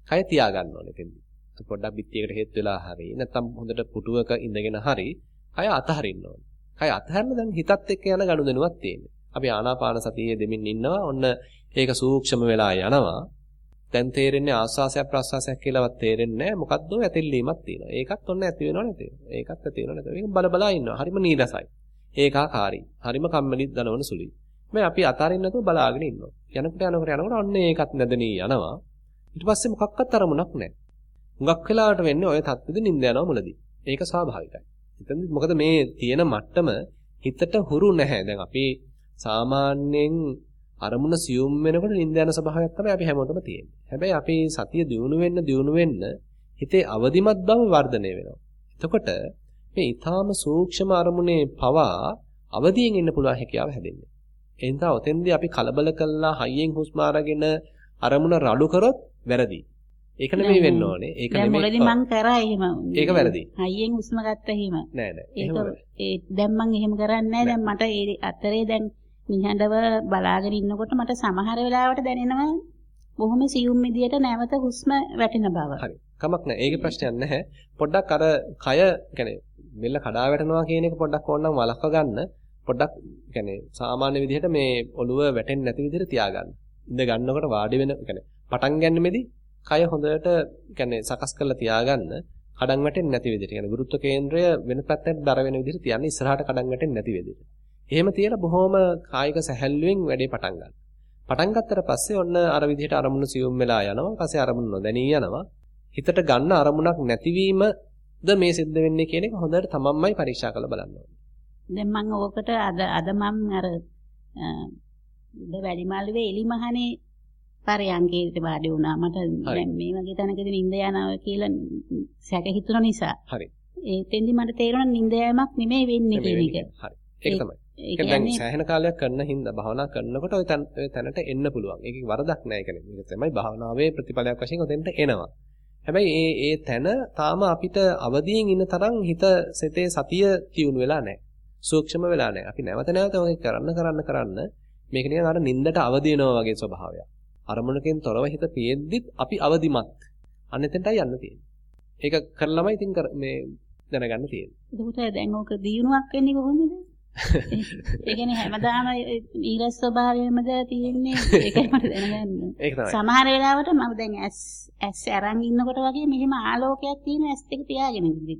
කය තියාගන්න ඕනේ එතෙන්දී. පොඩ්ඩක් පිටියකට හේත් වෙලා හරි නැත්නම් හොඳට පුටුවක ඉඳගෙන හරි කය අතහරින්න ඕනේ. කය අතහැරලා දැන් හිතත් එක්ක යන ගනුදෙනුවක් තියෙන්නේ. අපි ආනාපාන සතියේ දෙමින් ඉන්නවා. ඔන්න ඒක සූක්ෂම වෙලා යනවා. දැන් තේරෙන්නේ ආස්වාසයක් ප්‍රස්වාසයක් කියලාවත් තේරෙන්නේ නැහැ. මොකද්ද ඇතිල්ලීමක් තියෙනවා. ඒකත් ඔන්න ඇති වෙනව නැති වෙනව. ඒකත් ඇති වෙනව නැති වෙනව. බල බලා ඉන්නවා. හරිම නීරසයි. ඒකාකාරී. හරිම කම්මැලි දනවන සුළුයි. මේ අපි අතාරින්න නැතුව බලාගෙන ඉන්නවා. යනකොට යනකොට යනකොට ඔන්න ඒකත් නැදණී යනවා. ඊට පස්සේ මොකක්වත් අරමුණක් නැහැ. හුඟක් වෙලාවට වෙන්නේ ඔය தත්ත්වෙදි නිින්ද යනවා මුලදී. ඒක ස්වාභාවිකයි. එතනදි මොකද මේ තියෙන මට්ටම හිතට හුරු නැහැ. දැන් අපි සාමාන්‍යයෙන් අරමුණ සියුම් වෙනකොට නිින්ද යන ස්වභාවයක් තමයි අපි හැමෝටම තියෙන්නේ. හැබැයි අපි සතිය දියුණු වෙන්න දියුණු වෙන්න හිතේ අවදිමත් බව වර්ධනය වෙනවා. එතකොට මේ ඊටාම සූක්ෂම අරමුණේ පවා අවදියෙන් ඉන්න පුළුවන් හැකියාව හැදෙන්නේ. ඒ නිසා ඔතෙන්දී අපි කලබල කළා හයියෙන් හුස්ම අරගෙන අරමුණ රළු කරොත් වැරදි. ඒක නෙමෙයි වෙන්න ඕනේ. ඒක දැන් නෙමෙයි. මුලදී මං කරා එහෙම. ඒක වැරදි. හයියෙන් හුස්ම ගත්ත එහෙම. නෑ නෑ. ඒක එහෙම වැරදි. ඒ දැන් මං එහෙම කරන්නේ නැහැ. දැන් මට ඒ අතරේ දැන් නිහඬව බලාගෙන ඉන්නකොට මට සමහර වෙලාවට දැනෙනවා බොහොම සියුම් විදියට නැවත හුස්ම වැටෙන බව. හරි. කමක් නැහැ. ඒකේ ප්‍රශ්නයක් නැහැ. පොඩ්ඩක් අර කය يعني මෙල්ල කඩා වැටෙනවා කියන එක පොඩ්ඩක් ඕනනම් වළක්ව ගන්න. පොඩ්ඩක් يعني සාමාන්‍ය විදිහට මේ ඔළුව වැටෙන්නේ නැති විදිහට තියාගන්න. ඉඳ ගන්නකොට වාඩි වෙන يعني පටන් ගන්නෙමෙදී කය හොඳට يعني සකස් කරලා තියාගන්න. කඩන් වැටෙන්නේ නැති විදිහට. يعني ගුරුත්ව කේන්ද්‍රය වෙන පැත්තකට දර වෙන විදිහට තියන්න ඉස්සරහට කඩන් වැටෙන්නේ නැති විදිහට. එහෙම තියලා බොහොම කායික සැහැල්ලුවෙන් වැඩේ පටන් ගන්න. පටන් ගත්තට පස්සේ ඔන්න අර විදිහට අරමුණු සියුම් වෙලා යනවා. පස්සේ අරමුණු නොදැනී යනවා. හිතට ගන්න අරමුණක් නැතිවීමද මේ සිද්ධ වෙන්නේ කියන එක හොඳට තමන්මයි පරීක්ෂා කරලා බලන්න ඕනේ. දැන් මම ඕකට අද අද මම අර උඩ වැඩිමල්ලුවේ එලිමහනේ පරයන්ගේට වාඩි වුණා. මට දැන් මේ වගේ තැනකදී නිින්ද යනවා කියලා සැක හිතුන නිසා. හරි. ඒතෙන්දි මට තේරුණා නිින්ද යෑමක් නෙමෙයි වෙන්නේ කියන එක. හරි. ඒක තමයි. ඒ කියන්නේ සෑහෙන කාලයක් කරන හින්දා භාවනා කරනකොට ඔය තැනට එන්න පුළුවන්. ඒකේ වරදක් නැහැ කියන්නේ. මේක තමයි භාවනාවේ ප්‍රතිඵලයක් වශයෙන් උදෙන්ට එනවා. හැබැයි ඒ ඒ තැන තාම අපිට අවදියෙන් ඉන්න තරම් හිත සිතේ සතිය තියුණු වෙලා නැහැ. සූක්ෂම වෙලා නැහැ. අපි නැවත නැවත ඔය කරන්න කරන්න කරන්න මේක නිකන් අර නින්දට අවදි වෙනවා වගේ ස්වභාවයක්. අරමුණකින් තොරව හිත පියෙද්දිත් අපි අවදිමත්. අන්න එතෙන්ටයි යන්න තියෙන්නේ. ඒක කරලමයි ඉතින් මේ දැනගන්න තියෙන්නේ. එතකොට දැන් ඕක දියුණුවක් වෙන්නේ කොහොමද? [laughs] ඒ කියන්නේ හැමදාම ඊරස් ස්වභාවයෙන්මද තියෙන්නේ [laughs] ඒකයි මට දැනගන්න. සමහර වෙලාවට මම දැන් ඇස් ඇස් අරන් ඉන්නකොට වගේ මෙහෙම ආලෝකයක් තියෙන ඇස් දෙක පියාගෙන ඉඳි.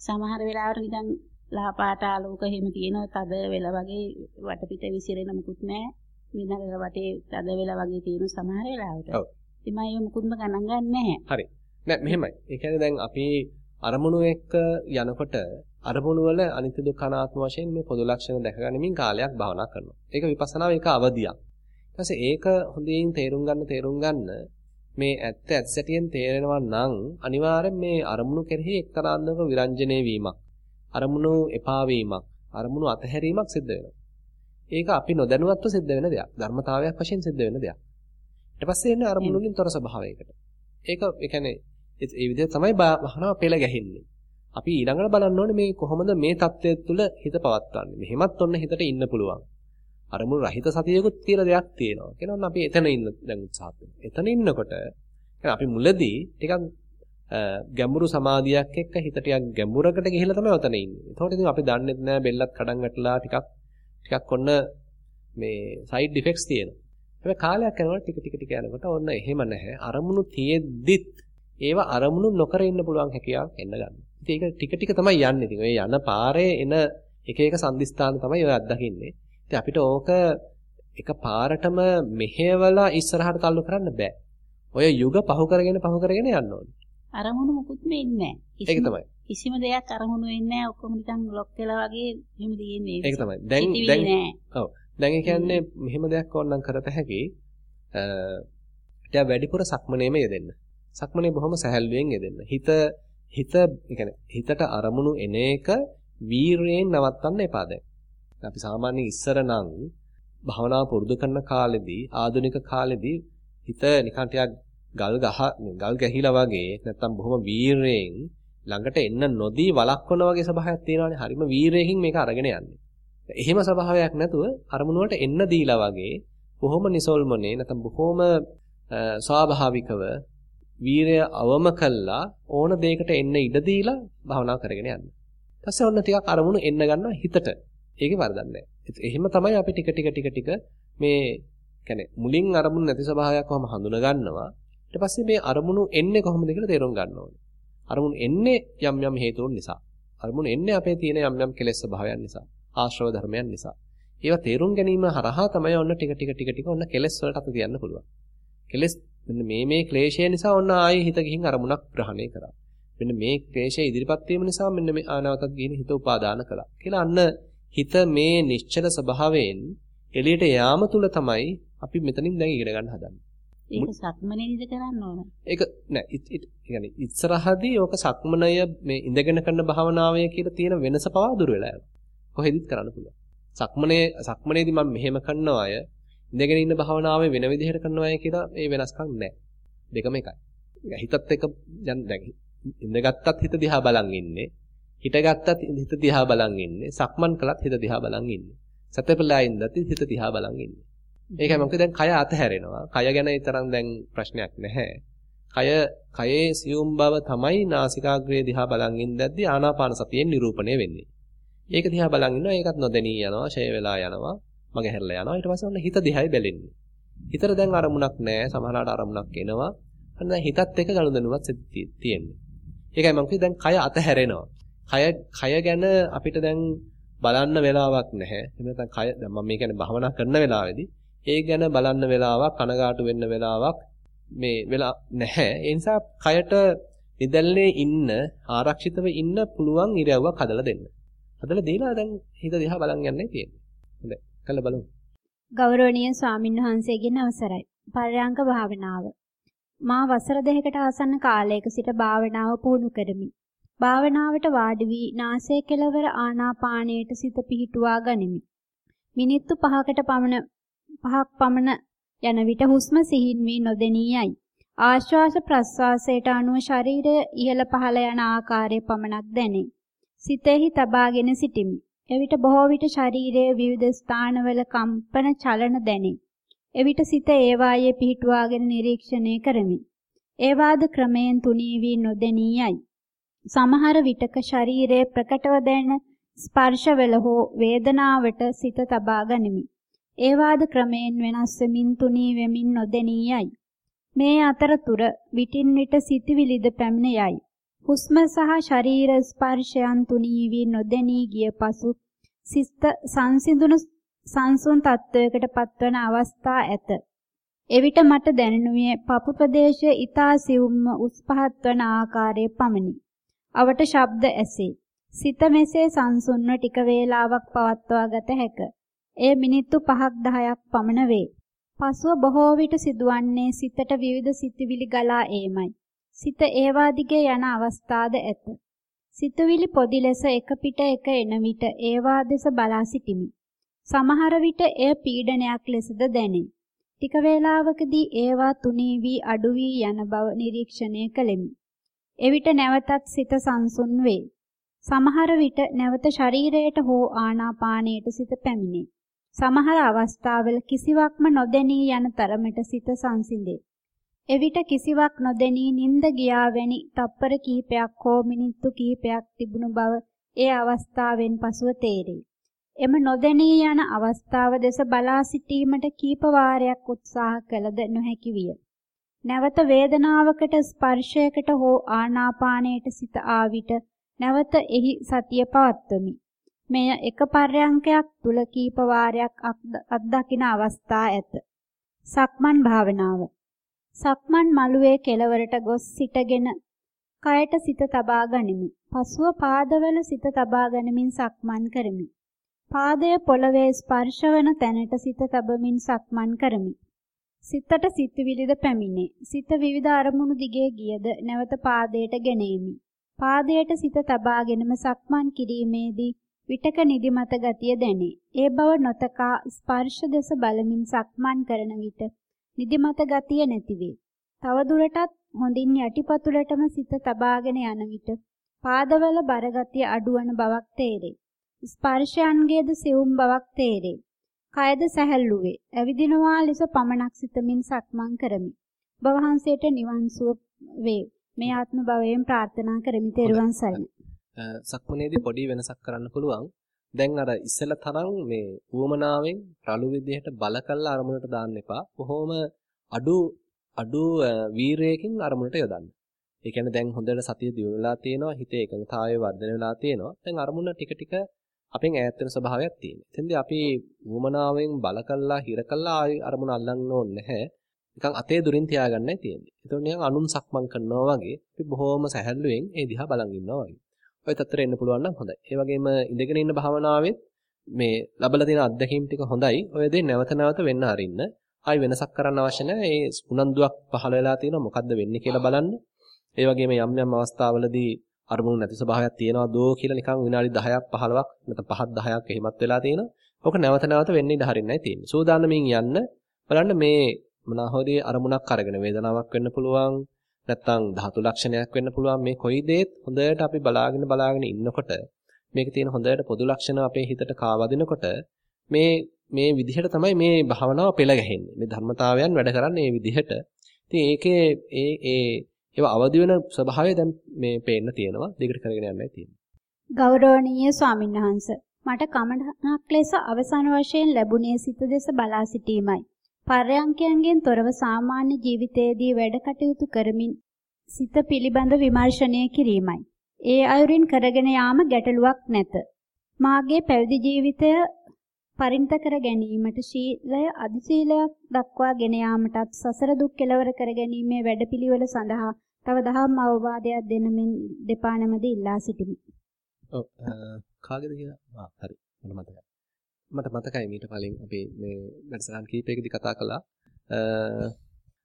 සමහර වෙලාවට නිකන් ලා පාට ආලෝක එහෙම තියෙනවා තද වෙලා වගේ වටපිට විසිරෙන මුකුත් නැහැ. විනාඩ වටේ තද වෙලා වගේ තියෙන සමහර වෙලාවට. ඔව්. ඉතින් මම මුකුත්ම ගණන් ගන්න නැහැ. හරි. නෑ මෙහෙමයි. ඒ කියන්නේ දැන් අපි අරමුණු එක්ක යනකොට අරමුණු වල අනිත්‍ය දුක්ඛ අනාත්ම වශයෙන් මේ පොදු ලක්ෂණ දැකගනිමින් කාලයක් භාවනා කරනවා. ඒක විපස්සනාව ඒක අවදියක්. ඊට පස්සේ ඒක හොඳින් තේරුම් ගන්න තේරුම් ගන්න මේ ඇත්ත ඇත්තටියෙන් තේරෙනවා නම් අනිවාර්යෙන් මේ අරමුණු කෙරෙහි එක්තරාන්දක විරංජනේ වීමක්. අරමුණු එපා වීමක්. අරමුණු අතහැරීමක් සිද්ධ වෙනවා. ඒක අපි නොදැනුවත්ව සිද්ධ වෙන දෙයක්. ධර්මතාවයක් වශයෙන් සිද්ධ වෙන දෙයක්. ඊට පස්සේ එන්නේ අරමුණු වලින් තොර ස්වභාවයකට. ඒක ඒ කියන්නේ ඒ විදිහට තමයි භාවනාව පෙළ ගැහින්නේ. අපි ඊළඟට බලන්න ඕනේ මේ කොහොමද මේ தත්ත්වය තුළ හිත පවත්වන්නේ. මෙහෙමත් ඔන්න හිතට ඉන්න පුළුවන්. අරමුණු රහිත සතියකුත් කියලා දෙයක් තියෙනවා. කියනවා අපි එතන ඉන්න දැන් උත්සාහ එතන ඉන්නකොට අපි මුලදී ටිකක් ගැඹුරු සමාධියක් එක්ක හිත ටිකක් ගැඹුරකට ගිහිල්ලා තමයි ඔතන ඉන්නේ. එතකොට ඉතින් අපි දන්නේ නැහැ බෙල්ලත් කඩන් වැටලා ටිකක් ටිකක් ඔන්න මේ සයිඩ් ඉෆෙක්ට්ස් තියෙනවා. හැබැයි කාලයක් යනකොට ටික ටික ටික යනකොට ඔන්න එහෙම නැහැ. අරමුණු තියෙද්දිත් ඒව අරමුණු නොකර ඉන්න පුළුවන් හැකියාවක් එන්න ගන්නවා. ඉතින් ඒක ටික ටික තමයි යන්නේ. ඉතින් ඔය යන පාරේ එන එක එක සංදිස්ථාන තමයි ඔය අත්දකින්නේ. ඉතින් අපිට ඕක එක පාරටම මෙහෙवला ඉස්සරහට තල්ලු කරන්න බෑ. ඔය යුග පහු කරගෙන පහු කරගෙන යන්න ඕනේ. අරමුණු මුකුත්ම ඉන්නේ නැහැ. ඒක තමයි. කිසිම දෙයක් අරමුණු වෙන්නේ නැහැ. ඔක්කොම නිකන් ලොක් වෙලා වගේ එහෙම තියෙන්නේ. ඒක තමයි. දැන් දැන් ඔව්. දැන් ඒ කියන්නේ මෙහෙම දෙයක් ඕනනම් කරත හැකි. අ ටික වැඩිපුර සක්මනේම යෙදෙන්න. සක්මනේ බොහොම සැහැල්ලුවෙන් යෙදෙන්න. හිත හිත හිතට අරමුණු එන එක වීරයෙන් නවත්තන්න එපා දැන්. අපි සාමාන්‍යයෙන් ඉස්සර නම් භවනා පුරුදු කරන කාලෙදී ආධුනික කාලෙදී හිත නිකන් ගල් ගහ ගල් ගැහිලා වගේ නැත්තම් බොහොම වීරයෙන් ළඟට එන්න නොදී වළක්වන වගේ ස්වභාවයක් තියෙනවානේ. හරිම වීරයෙන් මේක අරගෙන යන්නේ. එහෙම ස්වභාවයක් නැතුව අරමුණ වලට එන්න දීලා වගේ බොහොම නිසල්මනේ නැත්නම් බොහොම ස්වාභාවිකව වීරය අවම කළා ඕන දෙයකට එන්න ඉඩ දීලා භවනා කරගෙන යන්න. ඊපස්සේ ඔන්න ටිකක් අරමුණු එන්න ගන්නවා හිතට. ඒකේ වරදක් නැහැ. එහෙම තමයි අපි ටික ටික ටික ටික මේ කියන්නේ මුලින් අරමුණු නැති ස්වභාවයක් කොහොම හඳුන ගන්නවා. ඊට පස්සේ මේ අරමුණු එන්නේ කොහොමද කියලා තේරුම් ගන්න ඕනේ. අරමුණු එන්නේ යම් යම් හේතුන් නිසා. අරමුණු එන්නේ අපේ තියෙන යම් යම් කෙලෙස් ස්වභාවයන් නිසා. ආශ්‍රව ධර්මයන් නිසා. ඒවා තේරුම් ගැනීම හරහා තමයි ඔන්න ටික ටික ටික ටික ඔන්න කෙලෙස් වලට අත තියන්න පුළුවන්. කෙලෙස් මෙන්න මේ මේ ක්ලේශය නිසා ඔන්න ආයේ හිත ගිහින් අරමුණක් ග්‍රහණය කරා. මෙන්න මේ ක්ලේශය ඉදිරිපත් වීම නිසා මෙන්න මේ ආනාවතක් ගිහින් හිත උපාදාන කළා. කියලා අන්න හිත මේ නිශ්චල ස්වභාවයෙන් එළියට යාම තුල තමයි අපි මෙතනින් දැන් ඉගෙන ගන්න හදන්නේ. ඒක සක්මනේද කරන්න ඕන. ඒක නෑ ඒ කියන්නේ ඉස්සරහදී ඕක සක්මනය මේ ඉඳගෙන කරන භාවනාවය කියලා තියෙන වෙනස පවා දුර වෙලා යනවා. කොහෙදිත් කරන්න පුළුවන්. සක්මනේ සක්මනේදී මම මෙහෙම කරනවා අය ඉඳගෙන ඉන්න භාවනාවේ වෙන විදිහට කරනවා අය කියලා ඒ වෙනස්කම් නෑ. දෙකම එකයි. හිතත් එක දැන් දැන් ඉඳගත්තත් හිත දිහා බලන් ඉන්නේ. හිටගත්තත් හිත දිහා බලන් ඉන්නේ. සක්මන් කළත් හිත දිහා බලන් ඉන්නේ. සතපලා ඉඳත් හිත දිහා බලන් ඉන්නේ. ඒකයි මොකද දැන් කය අතහැරෙනවා. කය ගැන තරම් දැන් ප්‍රශ්නයක් නැහැ. කය කයේ සියුම් බව තමයි නාසිකාග්‍රේ දිහා බලන් ඉඳද්දී ආනාපාන සතියෙන් නිරූපණය වෙන්නේ. ඒක දිහා බලන් ඉන්නවා ඒකත් නොදැනී යනවා, ෂය වෙලා යනවා, මගේ හැරලා යනවා. ඊට පස්සේ ඔන්න හිත දිහායි බැලෙන්නේ. හිතට දැන් අරමුණක් නැහැ, සමහරවිට අරමුණක් එනවා. අන්න දැන් හිතත් එක්ක ගනුදෙනුවත් තියෙන්නේ. ඒකයි මම කිව්වේ දැන් කය අතහැරෙනවා. කය කය ගැන අපිට දැන් බලන්න වෙලාවක් නැහැ. එහෙම නැත්නම් කය දැන් මම මේ කියන්නේ භවනා කරන වෙලාවේදී ඒ ගැන බලන්න වෙලාවක් කනගාටු වෙන්න වෙලාවක් මේ වෙලා නැහැ. ඒ නිසා කයට නිදැල්ලේ ඉන්න ආරක්ෂිතව ඉන්න පුළුවන් ඉරියව්වක් හදලා දෙන්න. හදලා දීලා දැන් හිත දිහා බලන් යන්නයි තියෙන්නේ. හොඳයි. කළ බලමු. ගෞරවනීය ස්වාමින්වහන්සේගෙන් අවසරයි. පරයන්ක භාවනාව. මා වසර දෙකකට ආසන්න කාලයක සිට භාවනාව පුහුණු කරමි. භාවනාවට වාඩි වී නාසය කෙළවර ආනාපානයට සිත පිහිටුවා ගනිමි. මිනිත්තු 5කට පමණ 5ක් පමණ යන විට හුස්ම සිහින් වී නොදෙනී යයි. ආශ්වාස ප්‍රශ්වාසයට අනුව ශරීරය ඉහළ පහළ යන ආකාරය පමණක් දැනේ. සිතෙහි තබාගෙන සිටිමි. එවිට බොහෝ විට ශරීරයේ විවිධ ස්ථානවල කම්පන චලන දැනේ. එවිට සිත ඒවායේ පිහිටුවාගෙන නිරීක්ෂණය කරමි. ඒවාද ක්‍රමයෙන් තුනී වී නොදෙනී යයි. සමහර විටක ශරීරයේ ප්‍රකටව දැනෙන ස්පර්ශවල හෝ වේදනාවට සිත තබා ගනිමි. ඒවාද ක්‍රමයෙන් වෙනස් වෙමින් තුනී වෙමින් නොදෙනී යයි. මේ අතරතුර විටින් විට සිතවිලිද පැමිණ යයි. හුස්ම සහ ශරීර ස්පර්ශයන් තුනී වී නොදෙනී ගිය පසු සිත සංසිඳුණු සංසුන් තත්වයකට පත්වන අවස්ථා ඇත. එවිට මට දැනෙනුයේ පපු ප්‍රදේශයේ ඊතා සිවුම්ම උස් පහත් වන ආකාරයේ පමණි. අවට ශබ්ද ඇසේ. සිත මෙසේ සංසුන්ව ටික වේලාවක් පවත්වා ගත හැක. එය මිනිත්තු 5ක් 10ක් පමණ වේ. පසුව බොහෝ විට සිදුවන්නේ සිතට විවිධ සිතුවිලි ගලා ඒමයි. සිත ඒවා දිගේ යන අවස්ථාද ඇත. සිතුවිලි පොදි ලෙස එක පිට එක එන විට ඒවා දෙස බලා සිටිමි. සමහර විට එය පීඩනයක් ලෙසද දැනේ. ටික වේලාවකදී ඒවා තුනී වී අඩු වී යන බව නිරීක්ෂණය කළෙමි. එවිට නැවතත් සිත සංසුන් වේ. සමහර විට නැවත ශරීරයට හෝ ආනාපානයට සිත පැමිණේ. සමහර අවස්ථාවල කිසිවක්ම නොදැනී යන තරමට සිත සංසිඳේ. එවිට කිසිවක් නොදැනී නිින්ද ගියා වැනි තප්පර කිහිපයක් හෝ මිනිත්තු කිහිපයක් තිබුණු බව ඒ අවස්ථාවෙන් පසුව තේරේ. එම නොදැනී යන අවස්ථාව දෙස බලා සිටීමට කීප වාරයක් උත්සාහ කළද නොහැකි විය. නැවත වේදනාවකට ස්පර්ශයකට හෝ ආනාපානයට සිත ආවිට නැවත එහි සතිය පවත්වමි. මෙය එක පර්යංකයක් තුල කීප වාරයක් අත්දකින අවස්ථා ඇත. සක්මන් භාවනාව. සක්මන් මළුවේ කෙළවරට ගොස් සිටගෙන කයට සිත තබා ගනිමි. පසුව පාදවල සිත තබා ගනිමින් සක්මන් කරමි. පාදය පොළවේ ස්පර්ශවන තැනට සිත තබමින් සක්මන් කරමි. සිතට සිතවිලිද පැමිණේ. සිත විවිධ අරමුණු දිගේ ගියද නැවත පාදයට ගෙනෙමි. පාදයට සිත තබාගෙනම සක්මන් කිරීමේදී විටක නිදිමත ගතිය දැනේ. ඒ බව නොතකා ස්පර්ශ දෙස බලමින් සක්මන් කරන විට නිදිමත ගතිය නැතිවේ. තව දුරටත් හොඳින් යටිපතුලටම සිත තබාගෙන යන විට පාදවල බර ගතිය අඩුවන බවක් තේරේ. ස්පර්ශයන්ගේද සියුම් බවක් තේරේ. කයද සැහැල්ලු වේ. ඇවිදිනවා ලෙස පමණක් සිතමින් සක්මන් කරමි. ඔබ වහන්සේට නිවන් සුව වේ. මේ ආත්ම භවයෙන් ප්‍රාර්ථනා කරමි. තෙරුවන් සරණයි. සක්මනේදී පොඩි වෙනසක් කරන්න පුළුවන්. දැන් අර ඉස්සෙල්ලා තරම් මේ ඌමනාවෙන් රළු විදිහට බල කළා අරමුණට දාන්න එපා. කොහොම අඩු අඩු වීරයකින් අරමුණට යොදන්න. ඒ කියන්නේ දැන් හොඳට සතිය දියුණු වෙලා තියෙනවා, හිතේ එකඟතාවය වර්ධනය වෙලා තියෙනවා. දැන් අරමුණ ටික ටික අපෙන් ඈත් වෙන ස්වභාවයක් තියෙනවා. එතෙන්දී අපි වුමනාවෙන් බල කළා, හිර කළා ආයි අරමුණ අල්ලන්න ඕනේ නැහැ. නිකන් අතේ දුරින් තියාගන්නයි තියෙන්නේ. ඒතකොට නිකන් අනුන් සක්මන් කරනවා වගේ අපි බොහොම සැහැල්ලුවෙන් ඒ දිහා බලන් ඉන්නවා වගේ. ඔය තත්තර එන්න පුළුවන් නම් හොඳයි. ඒ වගේම ඉඳගෙන ඉන්න භාවනාවෙත් මේ ලබලා තියෙන අත්දැකීම් ටික හොඳයි. ඔය දේ නැවත නැවත වෙන්න අරින්න. ආයි වෙනසක් කරන්න අවශ්‍ය නැහැ. ඒ උනන්දුවක් පහළ වෙලා තියෙනවා. මොකද්ද වෙන්නේ කියලා බලන්න. ඒ වගේම යම් යම් අවස්ථාවලදී අරමුණු නැති ස්වභාවයක් තියෙනවා දෝ කියලා නිකන් විනාඩි 10ක් 15ක් නැත්නම් 5ක් 10ක් එහෙමත් වෙලා තියෙනවා. ඕක නැවත නැවත වෙන්න ඉඩ හරින්නයි තියෙන්නේ. සූදානමින් යන්න බලන්න මේ මොනහොදී අරමුණක් අරගෙන වේදනාවක් වෙන්න පුළුවන් නැත්නම් ධාතු ලක්ෂණයක් වෙන්න පුළුවන් මේ කොයි දේත් හොඳට අපි බලාගෙන බලාගෙන ඉන්නකොට මේකේ තියෙන හොඳට පොදු ලක්ෂණ අපේ හිතට කාවදිනකොට මේ මේ විදිහට තමයි මේ භාවනාව පෙළ ගැහෙන්නේ. මේ ධර්මතාවයන් වැඩ කරන්නේ මේ විදිහට. ඉතින් ඒකේ ඒ ඒ ඒවා අවදි වෙන ස්වභාවය දැන් මේ පේන්න තියෙනවා. දෙකට කරගෙන යන්නයි තියෙන්නේ. ගෞරවනීය ස්වාමින්වහන්ස මට කමඨක් ලෙස අවසාන වශයෙන් ලැබුණේ සිත දෙස බලා සිටීමයි. පර්යංකයන්ගෙන් තොරව සාමාන්‍ය ජීවිතයේදී වැඩ කටයුතු කරමින් සිත පිළිබඳ විමර්ශනය කිරීමයි. ඒ අයුරින් කරගෙන යාම ගැටලුවක් නැත. මාගේ පැවිදි ජීවිතය පරිණත කර ගැනීමට ශීලය අධිශීලයක් දක්වා ගෙන යාමටත් සසර දුක් කෙලවර කර ගැනීමේ වැඩපිළිවෙල සඳහා තව දහම් අවවාදයක් දෙන මෙන් දෙපා නැමද ඉල්ලා සිටිමි. ඔව් කාගේද කියලා? ආ හරි. මට මතකයි. මට මතකයි මීට කලින් අපි මේ වැඩසටහන් කීපයකදී කතා කළා.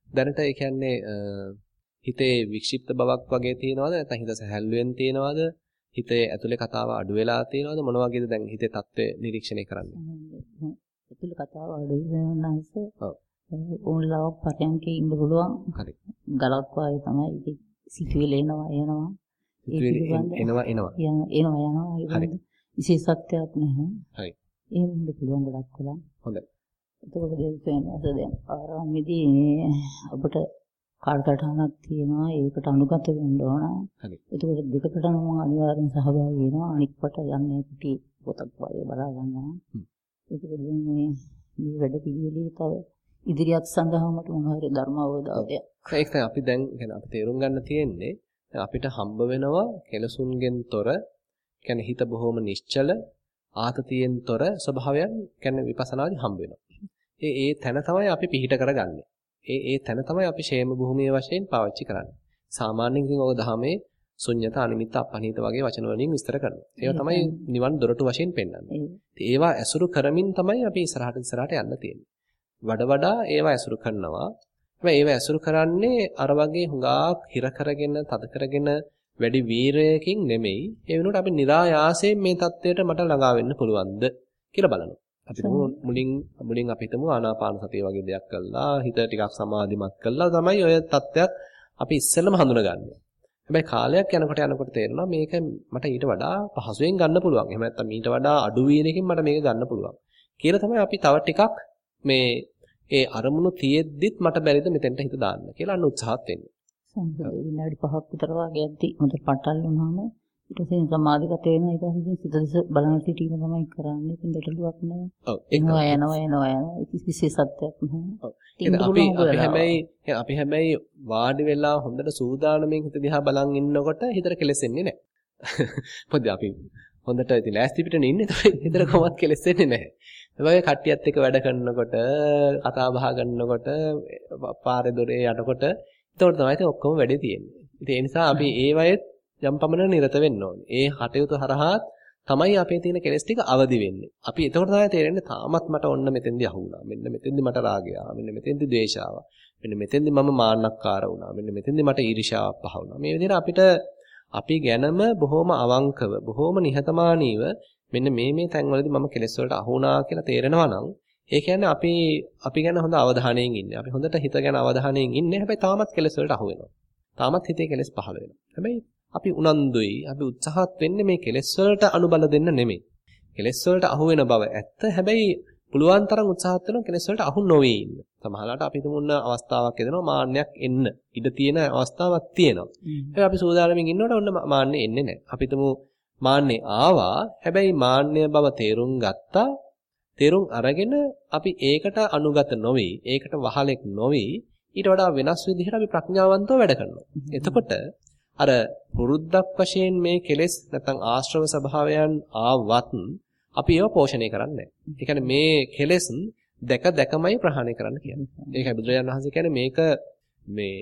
දැනට ඒ කියන්නේ හිතේ වික්ෂිප්ත බවක් වගේ තියෙනවද නැත්නම් හිත සැහැල්ලුවෙන් තියෙනවද? හිතේ ඇතුලේ කතාව අඩු වෙලා තියෙනවද? මොන වගේද දැන් හිතේ தත්ත්වය නිරීක්ෂණය කරන්නේ? ඇතුලේ කතාව අඩු වෙනවන්ස. ඔව්. ඕන්ලාව පරයන්කේ ඉන්න පුළුවන්. හරි. ගලක් වාගේ තමයි ඉතින් සිතුවිලි එනවා එනවා. සිතුවිලි එනවා එනවා. එනවා යනවා. හරි. විශේෂත්වයක් නැහැ. හරි. එහෙම ඉන්න පුළුවන් ගොඩක් වෙලා. හොඳයි. එතකොට දෙවියන් අස දැන් ආරාමෙදී අපිට කාලසටහනක් තියෙනවා ඒකට අනුගත වෙන්න ඕන. හරි. ඒකෝට දෙකකට නම් අනිවාර්යෙන් සහභාගී වෙනවා. අනික් කොට යන්නේ කුටි පොතක් වගේ බලා ගන්නවා. හ්ම්. ඒකද මේ මේ වැඩ පිළිවෙලේ තව ඉදිරියක් සඳහා මට මොනවා හරි ධර්ම අවබෝධයක් ඒක තමයි අපි දැන් يعني අපි තේරුම් ගන්න තියෙන්නේ දැන් අපිට හම්බ වෙනවා කෙලසුන්ගෙන් තොර يعني හිත බොහොම නිශ්චල ආතතියෙන් තොර ස්වභාවයන් කියන්නේ විපස්සනාදී හම්බ වෙනවා. ඒ ඒ තැන තමයි අපි පිහිට කරගන්නේ. ඒ ඒ තැන තමයි අපි ෂේම භූමිය වශයෙන් පාවිච්චි කරන්නේ. සාමාන්‍යයෙන් ඉතින් ඔය දහමේ ශුන්්‍යත අනිමිත්ත අපහනිත වගේ වචන වලින් විස්තර කරනවා. ඒවා තමයි නිවන් දොරටු වශයෙන් පෙන්වන්නේ. ඒවා ඇසුරු කරමින් තමයි අපි ඉස්සරහට ඉස්සරහට යන්න තියෙන්නේ. වඩ වඩා ඒවා ඇසුරු කරනවා. හැබැයි ඒවා ඇසුරු කරන්නේ අර වගේ හුඟක් හිර කරගෙන, තද කරගෙන වැඩි වීරයකින් නෙමෙයි ඒ වෙනුවට අපි નિરાයාසයෙන් මේ தത്വයට මට ළඟා වෙන්න පුළුවන්ද කියලා බලනවා. අපි මුලින් මුලින් අපි හිතමු ආනාපාන සතිය වගේ දෙයක් කළා හිත ටිකක් සමාධිමත් කළා තමයි ඔය தත්ත්වයක් අපි ඉස්සෙල්ලම හඳුනගන්නේ. හැබැයි කාලයක් යනකොට යනකොට තේරෙනවා මේක මට ඊට වඩා පහසුවෙන් ගන්න පුළුවන්. එහෙම නැත්නම් ඊට වඩා අඩු වීරකින් මට මේක ගන්න පුළුවන්. කියලා තමයි අපි තව ටිකක් මේ ඒ අරමුණු තියෙද්දිත් මට බැරිද මෙතෙන්ට හිත දාන්න කියලා අන්න උත්සාහත් වෙන්නේ. සංකල්ප විනාඩි 5ක් විතර වගේ යද්දි හොඳ පටල් වුණාම ඊට පස්සේ සමාධිගත වෙනවා ඊට පස්සේ සිත දිස බලන සිටීම තමයි කරන්නේ. ඉතින් දෙටලුවක් නෑ. ඔව් එනවා යනවා එනවා යනවා. ඒක විශේෂත්වයක් නැහැ. ඔව්. අපි අපි හැබැයි අපි හැබැයි වාඩි වෙලා හොඳට සූදානමින් හිත දිහා බලන් ඉන්නකොට හිතට කෙලෙසෙන්නේ නැහැ. මොකද [laughs] අපි හොඳට ඉතින් ලෑස්ති පිටනේ ඉන්නේ. [laughs] ඒතකොට හිතට කොහොමත් කෙලෙසෙන්නේ නැහැ. ඒ වගේ කට්ටියත් එක්ක වැඩ කරනකොට කතා බහ කරනකොට පාරේ දොරේ යනකොට එතකොට තමයි ඉතින් ඔක්කොම වැඩේ තියෙන්නේ. ඉතින් ඒ නිසා අපි ඒ වයෙත් යම් පමණ නිරත වෙන්න ඕනේ. ඒ හටයුතු හරහාත් තමයි අපේ තියෙන කෙලස් ටික අවදි වෙන්නේ. අපි එතකොට තමයි තේරෙන්නේ තාමත් මට ඔන්න මෙතෙන්දී අහු වුණා. මෙන්න මෙතෙන්දී මට රාගය ආවා. මෙන්න මෙතෙන්දී ද්වේෂය ආවා. මෙන්න මෙතෙන්දී මම මාන්නක්කාර වුණා. මෙන්න මෙතෙන්දී මට ඊර්ෂ්‍යාවක් පහ වුණා. මේ විදිහට අපිට අපි ගැනම බොහොම අවංකව, බොහොම නිහතමානීව මෙන්න මේ මේ තැන්වලදී මම කෙලස් වලට අහු වුණා කියලා තේරෙනවා නම් ඒ කියන්නේ අපි අපි ගැන හොඳ අවධානයෙන් ඉන්නේ. අපි හොඳට හිත ගැන අවධානයෙන් ඉන්නේ. හැබැයි තාමත් කෙලස් වලට අහු වෙනවා. තාමත් හිතේ කෙලස් පහළ වෙනවා. හැබැයි අපි උනන්දුයි. අපි උත්සාහත් වෙන්නේ මේ කෙලස් වලට අනුබල දෙන්න නෙමෙයි. කෙලස් වලට අහු වෙන බව ඇත්ත. හැබැයි පුළුවන් තරම් උත්සාහත් වෙනවා කෙලස් වලට අහු නොවී ඉන්න. සමහරවිට අපි තුමුන්න අවස්ථාවක් එදෙනවා මාන්නයක් එන්න. ඉඩ තියෙන අවස්ථාවක් තියෙනවා. හැබැයි අපි සූදානමින් ඉන්නකොට ඔන්න මාන්නේ එන්නේ නැහැ. අපි තුමු මාන්නේ ආවා. හැබැයි මාන්නය බව තේරුම් ගත්තා. තේරුම් අරගෙන අපි ඒකට අනුගත නොවි, ඒකට වහලෙක් නොවි ඊට වඩා වෙනස් විදිහට අපි ප්‍රඥාවන්තව වැඩ කරනවා. එතකොට අර පුරුද්දක් වශයෙන් මේ කෙලෙස් නැත්නම් ආශ්‍රව ස්වභාවයන් ආවත් අපි ඒව පෝෂණය කරන්නේ නැහැ. මේ කෙලෙස් දැක දැකමයි ප්‍රහාණය කරන්න කියන්නේ. ඒකයි බුදුරජාණන් වහන්සේ කියන්නේ මේක මේ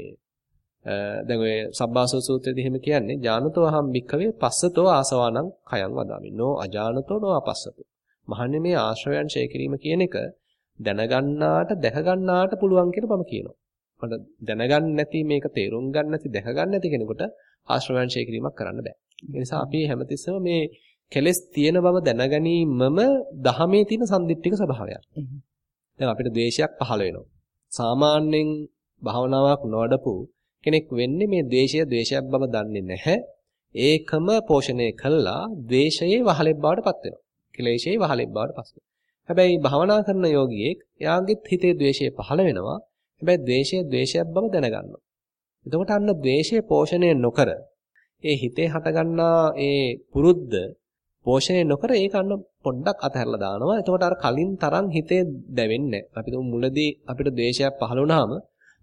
දැන් ඔය සබ්බාසව සූත්‍රයේදී එහෙම කියන්නේ ඥානතෝ අහම් භික්ඛවේ පස්සතෝ ආසවානං khයං වදාමි. නෝ අජානතෝ නෝ අපස්සතෝ. මහන්නේ මේ ආශ්‍රවයන් ඡය කිරීම කියන එක දැනගන්නාට දැක ගන්නාට පුළුවන් කියලා මම කියනවා. මට දැනගන්න නැති මේක තේරුම් ගන්න නැති දැක ගන්න නැති කෙනෙකුට ආශ්‍රවයන් ඡය කිරීමක් කරන්න බෑ. ඒ නිසා අපි හැමතිස්සෙම මේ කෙලෙස් තියෙන බව දැනගැනීමම දහමේ තියෙන සම්දිත්තික ස්වභාවයක්. දැන් අපිට ද්වේෂයක් පහළ වෙනවා. සාමාන්‍යයෙන් භාවනාවක් නොවඩපු කෙනෙක් වෙන්නේ මේ ද්වේෂය ද්වේෂයක් බව දන්නේ නැහැ. ඒකම පෝෂණය කළා ද්වේෂයේ වහලෙක් බවට පත් වෙනවා. ක්ලේශයේ වහලෙක් බවට පත් වෙනවා. හැබැයි භාවනා කරන යෝගියෙක් එයාගෙත් හිතේ ද්වේෂය පහළ වෙනවා. හැබැයි ද්වේෂය ද්වේෂයක් බව දැනගන්නවා. එතකොට අන්න ද්වේෂය පෝෂණය නොකර ඒ හිතේ හටගන්නා ඒ පුරුද්ද පෝෂණය නොකර ඒක අන්න පොඩ්ඩක් අතහැරලා දානවා. එතකොට අර කලින් තරම් හිතේ දැවෙන්නේ නැහැ. අපි තුමු මුලදී අපිට ද්වේෂයක් පහළ වුණාම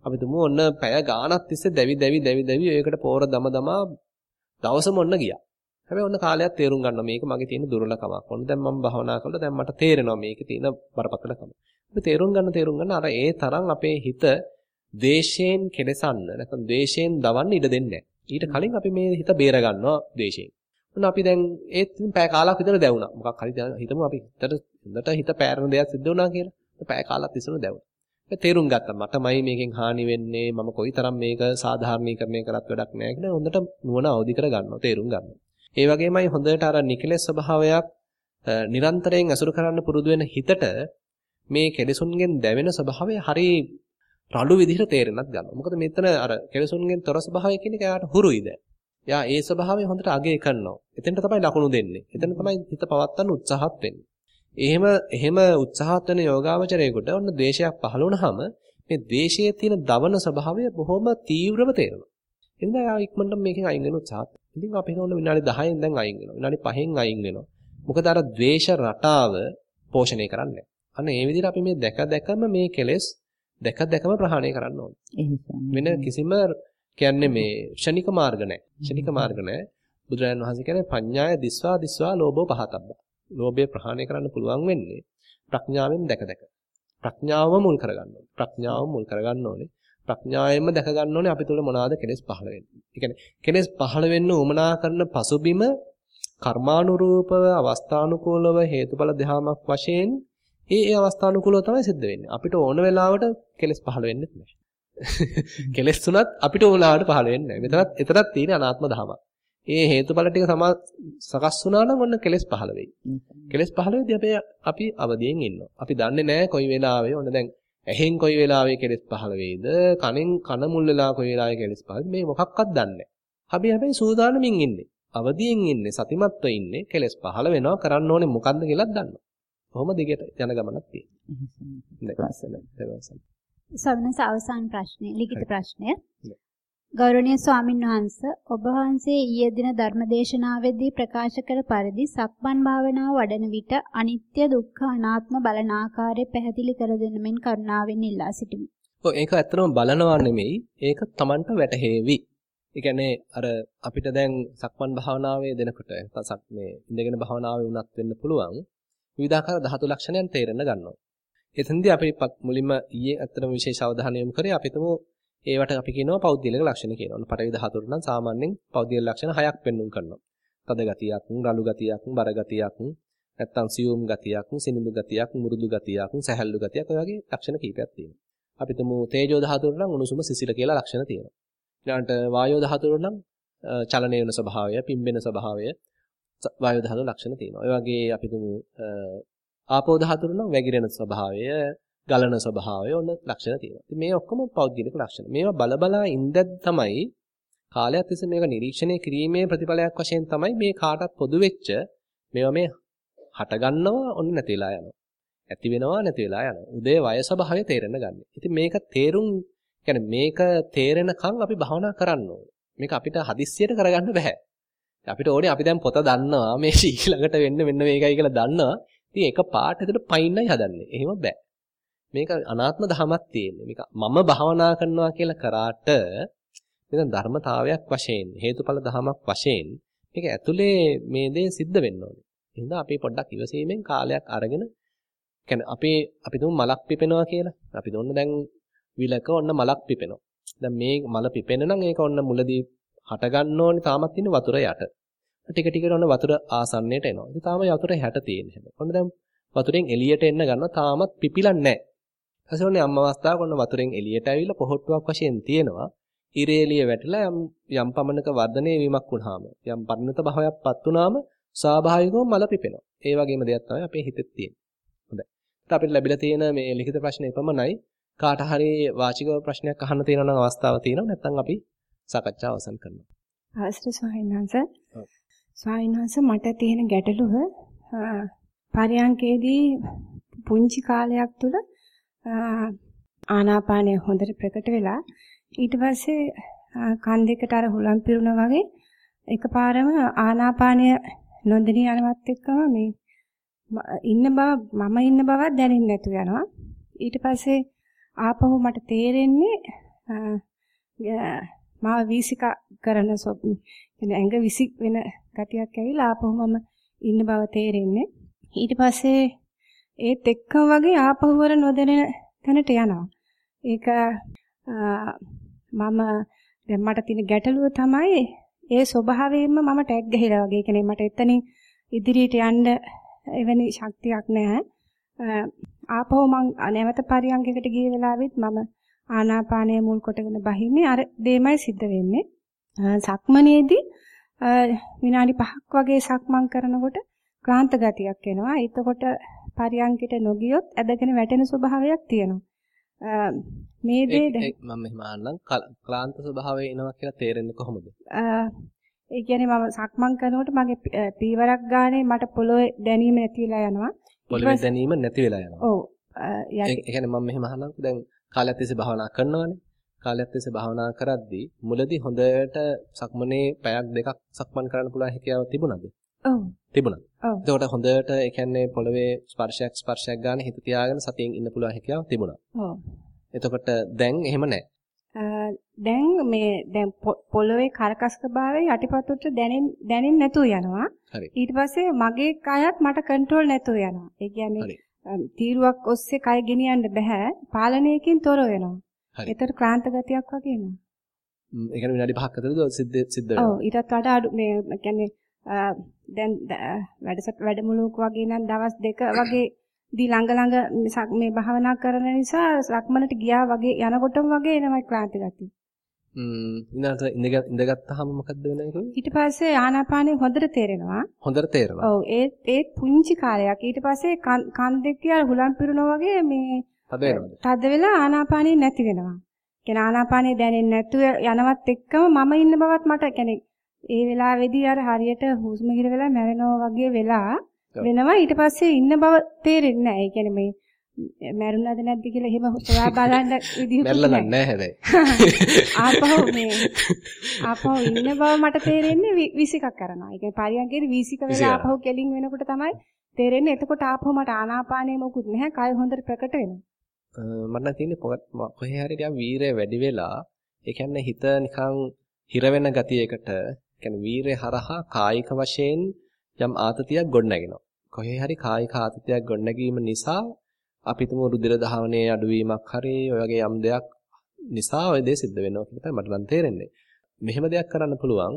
අපි තුමු ඔන්න පැය ගාණක් තිස්සේ දැවි දැවි දැවි දැවි ඒකට පෝර දම දමා දවසම ඔන්න ගියා. හැබැයි ඔන්න කාලයක් තේරුම් ගන්න මේක මගේ තියෙන දුර්ලභකමක්. ඔන්න දැන් මම භවනා කළා දැන් මට තේරෙනවා මේකේ තියෙන බරපතලකම. අපි තේරුම් ගන්න තේරුම් ගන්න අර ඒ තරම් අපේ හිත ද්වේෂයෙන් කෙලසන්න නැත්නම් ද්වේෂයෙන් දවන්න ඉඩ දෙන්නේ ඊට කලින් අපි මේ හිත බේර ගන්නවා ද්වේෂයෙන්. ඔන්න අපි දැන් ඒත් පැය කාලක් විතර දැවුණා. මොකක් හරි හිතමු අපි හිතට හොඳට හිත පෑරන දෙයක් සිද්ධ වුණා කියලා. පැය කාලක් තිස්සන දැවුණා. ඒ තේරුම් ගත්තා. මටමයි මේකෙන් හානි වෙන්නේ. මම කොයිතරම් මේක සාධාරණීකරණය කරත් වැඩක් නැහැ කියලා හොඳට නුවණ අවදි කර ගන්නවා. තේරුම් ගන්නවා. ඒ වගේමයි හොඳට අර නිකලෙස් ස්වභාවයක් නිරන්තරයෙන් අසුරු කරන්න පුරුදු වෙන හිතට මේ කෙලෙසුන්ගෙන් දැවෙන ස්වභාවය හරි රළු විදිහට තේරෙන්නත් ගන්නවා. මොකද මෙතන අර කෙලෙසුන්ගෙන් තොර ස්වභාවය කියන එක යාට හුරුයි දැන්. යා ඒ ස්වභාවය හොඳට අගය කරනවා. එතෙන්ට තමයි ලකුණු දෙන්නේ. එතන තමයි හිත පවත්වන්න උත්සාහත් වෙන්නේ. එහෙම එහෙම උත්සාහත් වෙන යෝගාවචරයේකට ඔන්න ද්වේෂයක් පහළ වුණාම මේ ද්වේෂයේ තියෙන දවන ස්වභාවය බොහොම තීව්‍රව තේරෙනවා. එහෙනම් ආ ඉක්මනට මේකෙන් අයින් වෙන උත්සාහත්. ඉතින් අපි හිතන විනාඩි 10න් දැන් අයින් වෙනවා. විනාඩි 5න් අයින් වෙනවා. මොකද අර ද්වේෂ රටාව පෝෂණය කරන්නේ. අන්න ඒ විදිහට අපි මේ දැක දැකම මේ කෙලෙස් දැක දැකම ප්‍රහාණය කරන්න ඕනේ. වෙන කිසිම කියන්නේ මේ ෂණික මාර්ග නැහැ. ෂණික මාර්ග නැහැ. බුදුරජාණන් වහන්සේ කියන්නේ පඤ්ඤාය දිස්වා දිස්වා ලෝභෝ පහතබ්බ. ලෝභය ප්‍රහාණය කරන්න පුළුවන් වෙන්නේ ප්‍රඥාවෙන් දැක දැක. ප්‍රඥාවම මුල් කරගන්න ඕනේ. ප්‍රඥාවම මුල් කරගන්න ඕනේ. ප්‍රඥාවෙන්ම දැක ගන්න ඕනේ අපි තුල මොනවාද කෙලෙස් පහළ වෙන්නේ. ඒ කියන්නේ කෙලෙස් පහළ වෙන්න උමනා කරන පසුබිම කර්මානුරූපව අවස්ථානුකූලව හේතුඵල ධාමයක් වශයෙන් ඒ ඒ අවස්ථානුකූලව තමයි සිද්ධ වෙන්නේ. අපිට ඕන වෙලාවට කෙලෙස් පහළ වෙන්නේ නැහැ. [laughs] කෙලෙස් තුනත් අපිට ඕන වෙලාවට පහළ වෙන්නේ නැහැ. මෙතනත් එතරම් තියෙන අනාත්ම ධාමයක්. ඒ හේතුඵල ටික සමා සකස් වුණා නම් ඔන්න කෙලෙස් පහළ වෙයි. කෙලෙස් පහළ වෙද්දී අපි අපි අවදියෙන් ඉන්නවා. අපි දන්නේ නැහැ කොයි වෙලාවෙ ඔන්න දැන් ඇහෙන් කොයි වෙලාවෙ කෙලෙස් පහළ වෙයිද? කනෙන් කන මුල් වෙලා කොයි වෙලාවෙ කෙලෙස් පහළ මේ මොකක්වත් දන්නේ නැහැ. අපි හැබැයි සූදානමින් ඉන්නේ. අවදියෙන් ඉන්නේ, සතිමත්ව ඉන්නේ. කෙලෙස් පහළ වෙනවා කරන්න ඕනේ මොකද්ද කියලාත් දන්නවා. කොහොම දිගට යන ගමනක් තියෙනවා. අවසාන ප්‍රශ්නේ ලිඛිත ප්‍රශ්නය. ගෞරවනීය ස්වාමින් වහන්සේ ඔබ වහන්සේ ඊයේ දින ධර්මදේශනාවේදී ප්‍රකාශ කළ පරිදි සක්මන් භාවනාව වඩන විට අනිත්‍ය දුක්ඛ අනාත්ම බලන ආකාරය පැහැදිලි කර දෙන්න මෙන් කරුණාවෙන් ඉල්ලා සිටිමි. ඔව් ඒක ඇත්තටම බලනවා නෙමෙයි ඒක Tamanට වැටහෙවි. ඒ කියන්නේ අර අපිට දැන් සක්මන් භාවනාවේ දෙනකොට සක් මේ ඉඳගෙන භාවනාවේ උනත් වෙන්න පුළුවන් විවිධාකාර ධාතු ලක්ෂණයන් තේරෙන්න ගන්නවා. එතෙන්දී අපි මුලින්ම ඊයේ ඇත්තටම විශේෂ අවධානය යොමු කරේ අපි තුමු ඒවට අපි කියනවා පෞද්ගලික ලක්ෂණ කියලා. ඔන්න පටවි ධාතුවට නම් සාමාන්‍යයෙන් පෞද්ගලික ලක්ෂණ හයක් පෙන්වුම් කරනවා. තද ගතියක්, රළු ගතියක්, බර ගතියක්, නැත්තම් සියුම් ගතියක්, සිනිඳු ගතියක්, මුරුදු ගතියක්, සැහැල්ලු ගතියක් ඔය වගේ ලක්ෂණ කීපයක් තියෙනවා. අපි තුමු තේජෝ ධාතුවට නම් උණුසුම සිසිල කියලා ලක්ෂණ තියෙනවා. ඊළඟට වායෝ ධාතුවට නම් චලනය වෙන ස්වභාවය, පිම්බෙන ස්වභාවය වායෝ ධාතු ලක්ෂණ තියෙනවා. ඒ වගේ අපි තුමු ආපෝ ධාතුවට නම් වැగిරෙන ස්වභාවය, ගලන ස්වභාවය ඔන්න ලක්ෂණ තියෙනවා. ඉතින් මේ ඔක්කොම පෞද්ගලික ලක්ෂණ. මේවා බලබලා ඉඳද්දි තමයි කාලයක් තිස්සේ මේක නිරීක්ෂණය කිරීමේ ප්‍රතිඵලයක් වශයෙන් තමයි මේ කාටත් පොදු වෙච්ච මේවා මේ හට ගන්නවා ඔන්න නැති වෙලා යනවා. ඇති වෙනවා නැති වෙලා යනවා. උදේ වය ස්වභාවය තේරෙන්න ගන්න. ඉතින් මේක තේරුම් කියන්නේ මේක තේරෙනකන් අපි භවනා කරන්න ඕනේ. මේක අපිට හදිස්සියට කරගන්න බෑ. අපිට ඕනේ අපි දැන් පොත දන්නවා මේ [laughs] ඊළඟට වෙන්න මෙන්න මේකයි කියලා දන්නවා. ඉතින් එක පාට එතන පයින්නයි හදන්නේ. එහෙම බෑ. මේක අනාත්ම ධමයක් තියෙන්නේ. මේක මම භාවනා කරනවා කියලා කරාට මේක ධර්මතාවයක් වශයෙන් හේතුඵල ධමයක් වශයෙන් මේක ඇතුලේ මේ දේ සිද්ධ වෙන්න ඕනේ. එහෙනම් අපි පොඩ්ඩක් ඉවසීමෙන් කාලයක් අරගෙන කියන්නේ අපේ අපි තුමු මලක් පිපෙනවා කියලා. අපි දුන්න දැන් විලක ඔන්න මලක් පිපෙනවා. දැන් මේ මල පිපෙන්න නම් ඒක ඔන්න මුලදී හට ගන්න ඕනේ තාමත් ඉන්නේ වතුර යට. ටික ටික ඔන්න වතුර ආසන්නයට එනවා. ඉතින් තාම වතුර හැට තියෙන්නේ. ඔන්න දැන් වතුරෙන් එළියට එන්න ගන්නවා තාමත් පිපිලන්නේ නැහැ. ඊපස්සේ ඔන්නේ අම්ම අවස්ථාවක ඔන්න වතුරෙන් එළියට ඇවිල්ලා පොහොට්ටුවක් වශයෙන් තියෙනවා. ඉරේලිය වැටිලා යම් යම් පමණක වර්ධනය වීමක් වුණාම යම් පරිණත භාවයක්පත් වුණාම ස්වාභාවිකවම මල පිපෙනවා. ඒ වගේම දෙයක් තමයි අපේ හිතෙත් තියෙන්නේ. හොඳයි. අපිට ලැබිලා තියෙන මේ ලිඛිත ප්‍රශ්න එපමණයි. කාට හරි වාචික ප්‍රශ්නයක් අහන්න තියෙනවා නම් අවස්ථාවක් තියෙනවා. නැත්නම් අපි සාකච්ඡාව අවසන් කරනවා. වහන්සේ. ස්වාමීන් වහන්සේ මට තියෙන ගැටලුව පරයන්කේදී පුංචි කාලයක් තුල ආනාපානය හොඳට ප්‍රකට වෙලා ඊට පස්සේ කන් දෙකට අර හුලම් පිරුණා වගේ එකපාරම ආනාපානය නොදෙනී යනවත් එක්කම මේ ඉන්න බව මම ඉන්න බවක් දැනෙන්නේ නැතු යනවා. ඊට පස්සේ ආපහු මට තේරෙන්නේ මාව වීසික කරන කියන්නේ ඇඟ විසි වෙන ගතියක් ඇවිල්ලා ආපහු මම ඉන්න බව තේරෙන්නේ. ඊට පස්සේ ඒත් එක්කම වගේ ආපහු වර නොදැනෙන තැනට යනවා. ඒක මම දැන් මට තියෙන ගැටලුව තමයි ඒ ස්වභාවයෙන්ම මම ටැග් ගහලා වගේ. කියන්නේ මට එතනින් ඉදිරියට යන්න එවැනි ශක්තියක් නැහැ. ආපහු මං නැවත පරියන්කයකට ගිය වෙලාවෙත් මම ආනාපානය මුල් කොටගෙන බහින්නේ අර දෙමයි සිද්ධ වෙන්නේ. සක්මනේදී විනාඩි 5ක් වගේ සක්මන් කරනකොට ක්ලාන්ත ගතියක් එනවා. එතකොට පරියන්කිට නොගියොත් ඇදගෙන වැටෙන ස්වභාවයක් තියෙනවා. මේ දේ මම මෙහෙම අහන්නම් ක්ලාන්ත ස්වභාවය එනවා කියලා තේරෙන්නේ කොහොමද? ඒ කියන්නේ මම සක්මන් කරනකොට මගේ පීවරක් ගානේ මට පොළොවේ දැනීම නැති වෙලා යනවා. පොළොවේ දැනීම නැති වෙලා යනවා. ඔව්. ඒ කියන්නේ මම මෙහෙම අහන්නම් දැන් කාලයක් තිස්සේ භාවනා කරනවනේ. කාලයක් තිස්සේ භාවනා කරද්දී මුලදී හොඳට සක්මනේ පැයක් දෙකක් සක්මන් කරන්න පුළුවන් හැකියාව තිබුණාද? ඔව්. තිබුණා. ඔව්. එතකොට හොඳට ඒ කියන්නේ පොළවේ ස්පර්ශයක් ස්පර්ශයක් ගන්න හිත තියාගෙන සතියෙන් ඉන්න පුළුවන් හැකියාව තිබුණා. ඔව්. එතකොට දැන් එහෙම නැහැ. දැන් මේ දැන් පොළවේ කරකස්කභාවයේ යටිපතුලට දැනෙන් දැනෙන්නේ නැතුව යනවා. ඊට පස්සේ මගේ කයත් මට කන්ට්‍රෝල් නැතුව යනවා. ඒ කියන්නේ තීරුවක් ඔස්සේ කය ගෙනියන්න බෑ. පාලනයකින් තොර වෙනවා. ඒතර ක්ලාන්ත ගතියක් වගේ එනවා. ඒ කියන්නේ විනාඩි 5ක් අතරද සිද්ධ සිද්ධ වෙනවා. ඔව් ඊටත් වඩා මේ කියන්නේ දැන් වැඩසට වැඩමුළුවක වගේ නම් දවස් දෙක වගේ දී ළඟ ළඟ මේ භාවනා කරන නිසා සක්මනට ගියා වගේ යනකොටම වගේ එනවා ක්ලාන්ති ගතිය. ඉඳලා ඉඳගත්තාම මොකද්ද වෙන්නේ ඊට පස්සේ ආනාපානෙ හොඳට තේරෙනවා. හොඳට තේරෙනවා. ඔව් ඒ ඒ පුංචි කාලයක් ඊට පස්සේ කන් දෙක කියලා හුලම් පිරුණා වගේ මේ? තද වෙලා ආනාපානෙ නැති වෙනවා. කියන ආනාපානෙ දැනෙන්නේ නැතුව යනවත් එක්කම මම ඉන්න බවත් මට කියන්නේ ඒ වෙලාවේදී අර හරියට හුස්ම හිර වෙලා මැරෙනවා වගේ වෙලා වෙනවා ඊට පස්සේ ඉන්න බව තේරෙන්නේ නැහැ. ඒ කියන්නේ මේ මැරුණාද නැද්ද කියලා එහෙම හොයා බලන්න විදිහකුත් මැරලා නැහැ හැබැයි. [laughs] ආපහු මේ [laughs] ආපහු ඉන්න බව මට තේරෙන්නේ විසිකක් කරනවා. ඒ කියන්නේ පරියන්කේදී විසික වෙලා ආපහු කෙලින් වෙනකොට තමයි තේරෙන්නේ. එතකොට ආපහු මට ආනාපානය මොකුත් නැහැ. කය හොඳට ප්‍රකට වෙනවා. මට නම් තියෙන්නේ කොහේ හරි ටිකක් වීරය වැඩි වෙලා ඒ කියන්නේ හිත නිකන් හිර වෙන ගතියකට කියන්නේ වීරය හරහා කායික වශයෙන් යම් ආතතියක් ගොඩනගෙනවා. කොහේ හරි කායික ආතතියක් ගොඩනැගීම නිසා අපිටම රුධිර දහවනයේ අඩුවීමක් හරි ඔය වගේ යම් දෙයක් නිසා ඔය දේ සිද්ධ වෙනවා කියලා තමයි මට නම් තේරෙන්නේ. මෙහෙම දෙයක් කරන්න පුළුවන්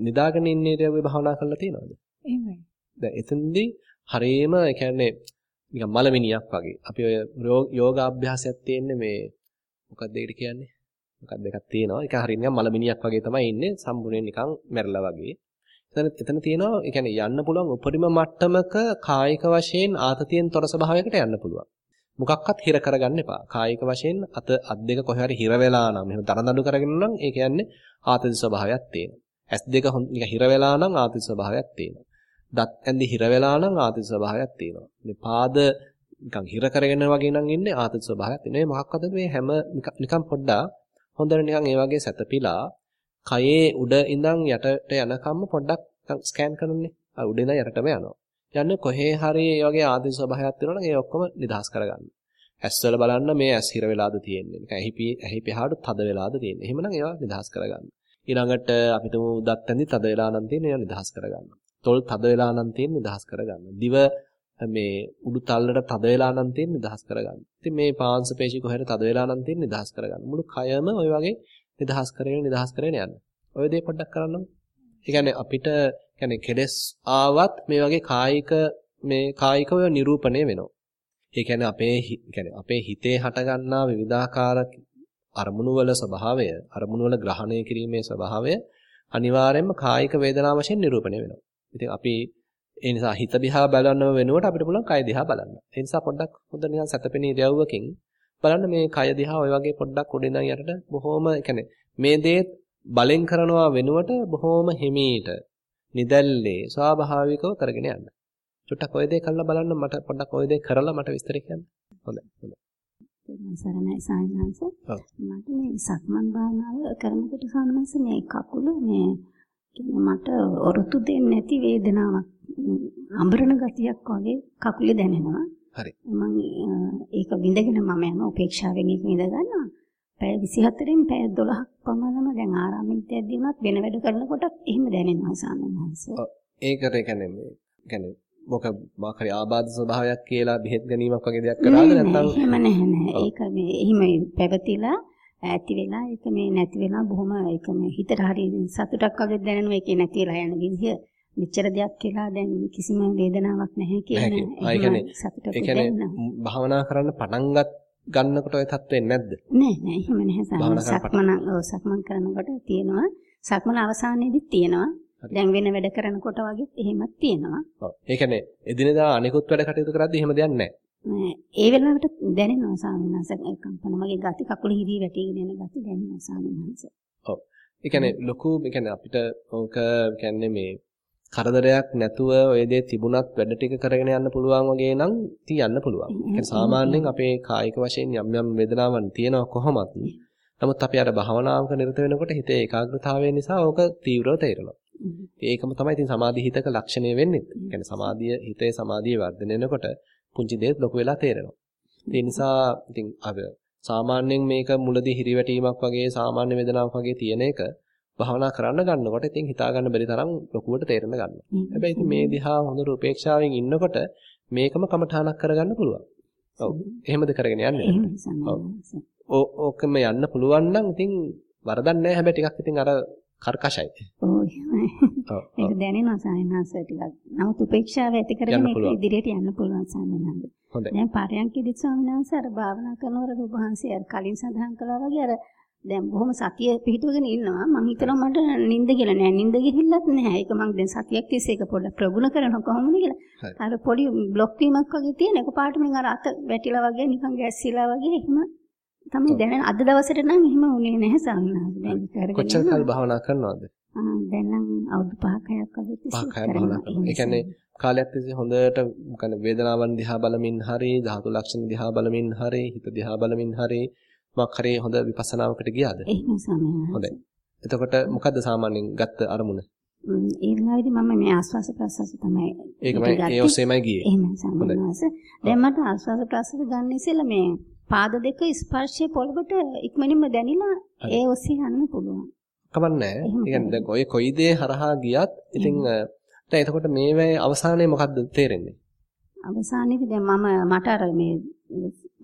නිදාගෙන ඉන්න ඉරියව්වේ භාවනා කරලා තියෙනවද? එහෙමයි. දැන් එතනදී හරීම ඒ කියන්නේ නිකන් මලමිනියක් වගේ. අපි ඔය යෝගාභ්‍යාසයක් තියෙන්නේ මේ මොකක්ද ඒකට කියන්නේ? මොකක්ද එකක් තියෙනවා. ඒක හරිය නිකන් මලමිනියක් වගේ තමයි ඉන්නේ සම්පූර්ණයෙන් නිකන් මැරලා වගේ. එතන එතන තියෙනවා ඒ කියන්නේ යන්න පුළුවන් උපරිම මට්ටමක කායික වශයෙන් ආතතියෙන් තොර ස්වභාවයකට යන්න පුළුවන්. මොකක්වත් හිර කරගන්න එපා. කායික වශයෙන් අත අත් දෙක කොහේ හරි හිර වෙලා නම් එහෙම දරදඬු කරගෙන නම් ඒ කියන්නේ ආතති ස්වභාවයක් තියෙනවා. ඇස් දෙක නිකන් හිර වෙලා නම් ආතති ස්වභාවයක් තියෙනවා. දත් ඇඳි හිර වෙලා නම් ආතති ස්වභාවයක් තියෙනවා. මේ පාද නිකන් හිර කරගෙන වගේ නම් ඉන්නේ ආතති ස්වභාවයක් තියෙනවා. මේ මොකක්වද මේ හැම නිකන් පොඩ්ඩක් හොඳට නිකන් ඒ වගේ සැතපීලා කයේ උඩ ඉඳන් යටට යනකම්ම පොඩ්ඩක් ස්කෑන් කරනනේ. අර උඩ ඉඳන් යටටම යනවා. යන්නේ කොහේ හරි මේ වගේ ආදී ස්වභාවයක් තියෙනවා නම් ඒ ඔක්කොම නිදහස් කරගන්න. ඇස්වල බලන්න මේ ඇස් හිර වෙලාද තියෙන්නේ. නිකන් ඇහි ඇහි පහාට තද වෙලාද තියෙන්නේ. එහෙමනම් ඒවා නිදහස් කරගන්න. ඊළඟට අපි තුමු උදත් ඇඳි තද වෙලා නම් තියෙන්නේ ඒවා නිදහස් කරගන්න. තොල් තද වෙලා නම් තියෙන්නේ නිදහස් කරගන්න. දිව මේ උඩු තල්ලට තද වෙලා නම් තියෙන්නේ නිදහස් කරගන්න. ඉතින් මේ පාංශ පේශි කොහෙද තද වෙලා නම් තියෙන්නේ නිදහස් කරගන්න. මුළු කයම ওই වගේ නිදහස් කරගෙන නිදහස් කරගෙන යන්න. ඔය දේ පොඩ්ඩක් කරන්නම. ඒ කියන්නේ අපිට කියන්නේ කෙලස් ආවත් මේ වගේ කායික මේ කායිකව නිරූපණය වෙනවා. ඒ කියන්නේ අපේ කියන්නේ අපේ හිතේ හටගන්නා විවිධාකාර අරමුණු වල ස්වභාවය, අරමුණු වල ග්‍රහණය කිරීමේ ස්වභාවය අනිවාර්යයෙන්ම කායික වේදනා වශයෙන් නිරූපණය වෙනවා. ඉතින් අපි ඒ නිසා හිත දිහා බලනව වෙනුවට අපිට පුළුවන් කය දිහා බලන්න. ඒ නිසා පොඩ්ඩක් හොඳ නිකන් සැතපෙන ඉරියව්වකින් බලන්න මේ කය දිහා ওই වගේ පොඩ්ඩක් උඩින් යටට බොහොම يعني මේ දේ බලෙන් කරනවා වෙනුවට බොහොම හිමීට නිදැල්ලේ ස්වාභාවිකව කරගෙන යන්න. චුට්ටක් ඔය දේ කරලා බලන්න මට පොඩ්ඩක් ඔය දේ කරලා මට විස්තර කියන්න. හොඳයි. හොඳයි. සරණයි සායනංශ මට මේ සක්මන් භාවනාව කරනකොට සාමනංශ මේ කකුල මේ මට ඔරොත්තු දෙන්නේ නැති වේදනාවක් අඹරන ගතියක් වගේ කකුලේ දැනෙනවා. හරි. මම ඒක විඳගෙන මම යන උපේක්ෂාවෙන් ඒක විඳ ගන්නවා. පැය 24න් පැය 12ක් පමණම දැන් ආරාමිතයක්දී උනත් වෙන වැඩ කරනකොට එහෙම දැනෙනවා සාමනහස. ඔව් ඒකට කියන්නේ මේ කියන්නේ මොක මාකරි ආබාධ ස්වභාවයක් කියලා බෙහෙත් ගැනීමක් වගේ දෙයක් කරාද නැත්නම් එහෙම නැහැ නෑ. ඒක මේ එහෙම පැවතිලා ඇති වෙලා ඒක මේ නැති වෙලා බොහොම ඒක මේ හිතට හරි සතුටක් වගේ දැනෙනවා ඒකේ නැති වෙලා යන විදිහ මෙච්චර දෙයක් කියලා දැන් කිසිම වේදනාවක් නැහැ කියන එහෙම සතුටක්. භාවනා කරන්න පටන් ගන්නකොට ඔය තත්ත්වෙ නැද්ද? නෑ නෑ එහෙම නැහැ සක්මන සක්මන් කරනකොට තියෙනවා. සක්මන අවසානයේදීත් තියෙනවා. දැන් වෙන වැඩ කරනකොට වගේත් එහෙමත් තියෙනවා. ඔව්. ඒ කියන්නේ එදිනෙදා අනිකුත් වැඩ කටයුතු කරද්දී එහෙම දෙයක් නැහැ. ඒ වෙලාවට දැනෙනවා ස්වාමීන් වහන්සේ කම්පන මගේ ගති කකුල හිරි වැටිගෙන යන ගති දැනෙනවා ස්වාමීන් වහන්සේ. ඔව්. ඒ කියන්නේ ලොකු ඒ කියන්නේ අපිට ඕක කියන්නේ මේ කරදරයක් නැතුව ඔය දේ තිබුණත් වැඩ ටික කරගෙන යන්න පුළුවන් වගේ නම් තියන්න පුළුවන්. ඒ සාමාන්‍යයෙන් අපේ කායික වශයෙන් යම් යම් වේදනාවන් තියෙනවා කොහොමත්. නමුත් අපි අර භාවනාවක නිරත වෙනකොට හිතේ ඒකාග්‍රතාවය නිසා ඕක තීව්‍රව තේරෙනවා. ඒකම තමයි ඉතින් සමාධි හිතක ලක්ෂණය වෙන්නේ. ඒ කියන්නේ සමාධිය හිතේ සමාධිය වර්ධනය වෙනකොට පුංචි දේත් ලොකු වෙලා තේරෙනවා. ඒ නිසා ඉතින් අර සාමාන්‍යයෙන් මේක මුලදී හිරිවැටීමක් වගේ සාමාන්‍ය වේදනාවක් වගේ තියෙන එක භාවනා කරන්න ගන්නකොට ඉතින් හිතා ගන්න බැරි තරම් ලොකුවට තේරෙන්න ගන්නවා. හැබැයි ඉතින් මේ දිහා හොඳට උපේක්ෂාවෙන් ඉන්නකොට මේකම කමඨානක් කරගන්න පුළුවන්. ඔව්. එහෙමද කරගෙන යන්නේ? ඔව්. ඕකම යන්න පුළුවන් නම් ඉතින් වරදක් නැහැ හැබැයි ටිකක් ඉතින් අර කර්කශයි. ඔව් එහෙමයි. ඒක දැනෙනවා සායනාස ටිකක්. නමුත් උපේක්ෂාව ඇති කරගෙන ඒක ඉදිරියට යන්න පුළුවන්. හොඳයි. දැන් පාරයන්කෙදිත් ස්වාමීන් වහන්සේ අර භාවනා කරනකොට ඔබ වහන්සේ අර කලින් සඳහන් කළා වගේ අර දැන් බොහොම සතිය පිහිටුවගෙන ඉන්නවා. මං හිතනවා මට නිින්ද කියලා නෑ. නිින්ද ගිහිල්ලත් නෑ. ඒක මං දැන් සතියක් තිස්සේ ඒක පොඩ්ඩක් ප්‍රගුණ කරනවා කොහොමද කියලා. අර පොඩි බ්ලොක් වීමක් වගේ තියෙන එකපාරට මම අර අත වැටිලා වගේ නිකන් ගැස්සිලා වගේ එහෙම තමයි දැනෙන අද දවසට නම් එහෙම වුණේ නැහැ සාමනාස. දැන් කරගෙන කොච්චර කාල භාවනා කරනවද? දැන් නම් අවුරුදු 5ක් 6ක් වගේ තිස්සේ කරනවා. ඒ කියන්නේ කාලයක් තිස්සේ හොඳට මොකද වේදනාවන් දිහා බලමින් හරි ධාතු ලක්ෂණ දිහා බලමින් හරි හිත දිහා බලමින් හරි මොකක් හරි හොඳ විපස්සනාවකට ගියාද? එහෙම සමහර. හොඳයි. එතකොට මොකද්ද සාමාන්‍යයෙන් ගත්ත අරමුණ? ඒ වෙලාවේදී මම මේ ආස්වාස ප්‍රසවාස තමයි ඒකමයි ඒ ඔස්සේමයි ගියේ. එහෙමයි සම්මානස. දැන් මට ආස්වාස ප්‍රසවාස ගන්න ඉස්සෙල්ලා මේ පාද දෙක ස්පර්ශයේ පොළවට ඉක්මනින්ම දැනිලා ඒ ඔස්සේ යන්න පුළුවන්. කමන්නේ. ඒ කියන්නේ දැන් ඔය කොයි දේ හරහා ගියත් ඉතින් දැන් එතකොට මේවේ අවසානයේ මොකද්ද තේරෙන්නේ? අවසානයේදී දැන් මම මට අර මේ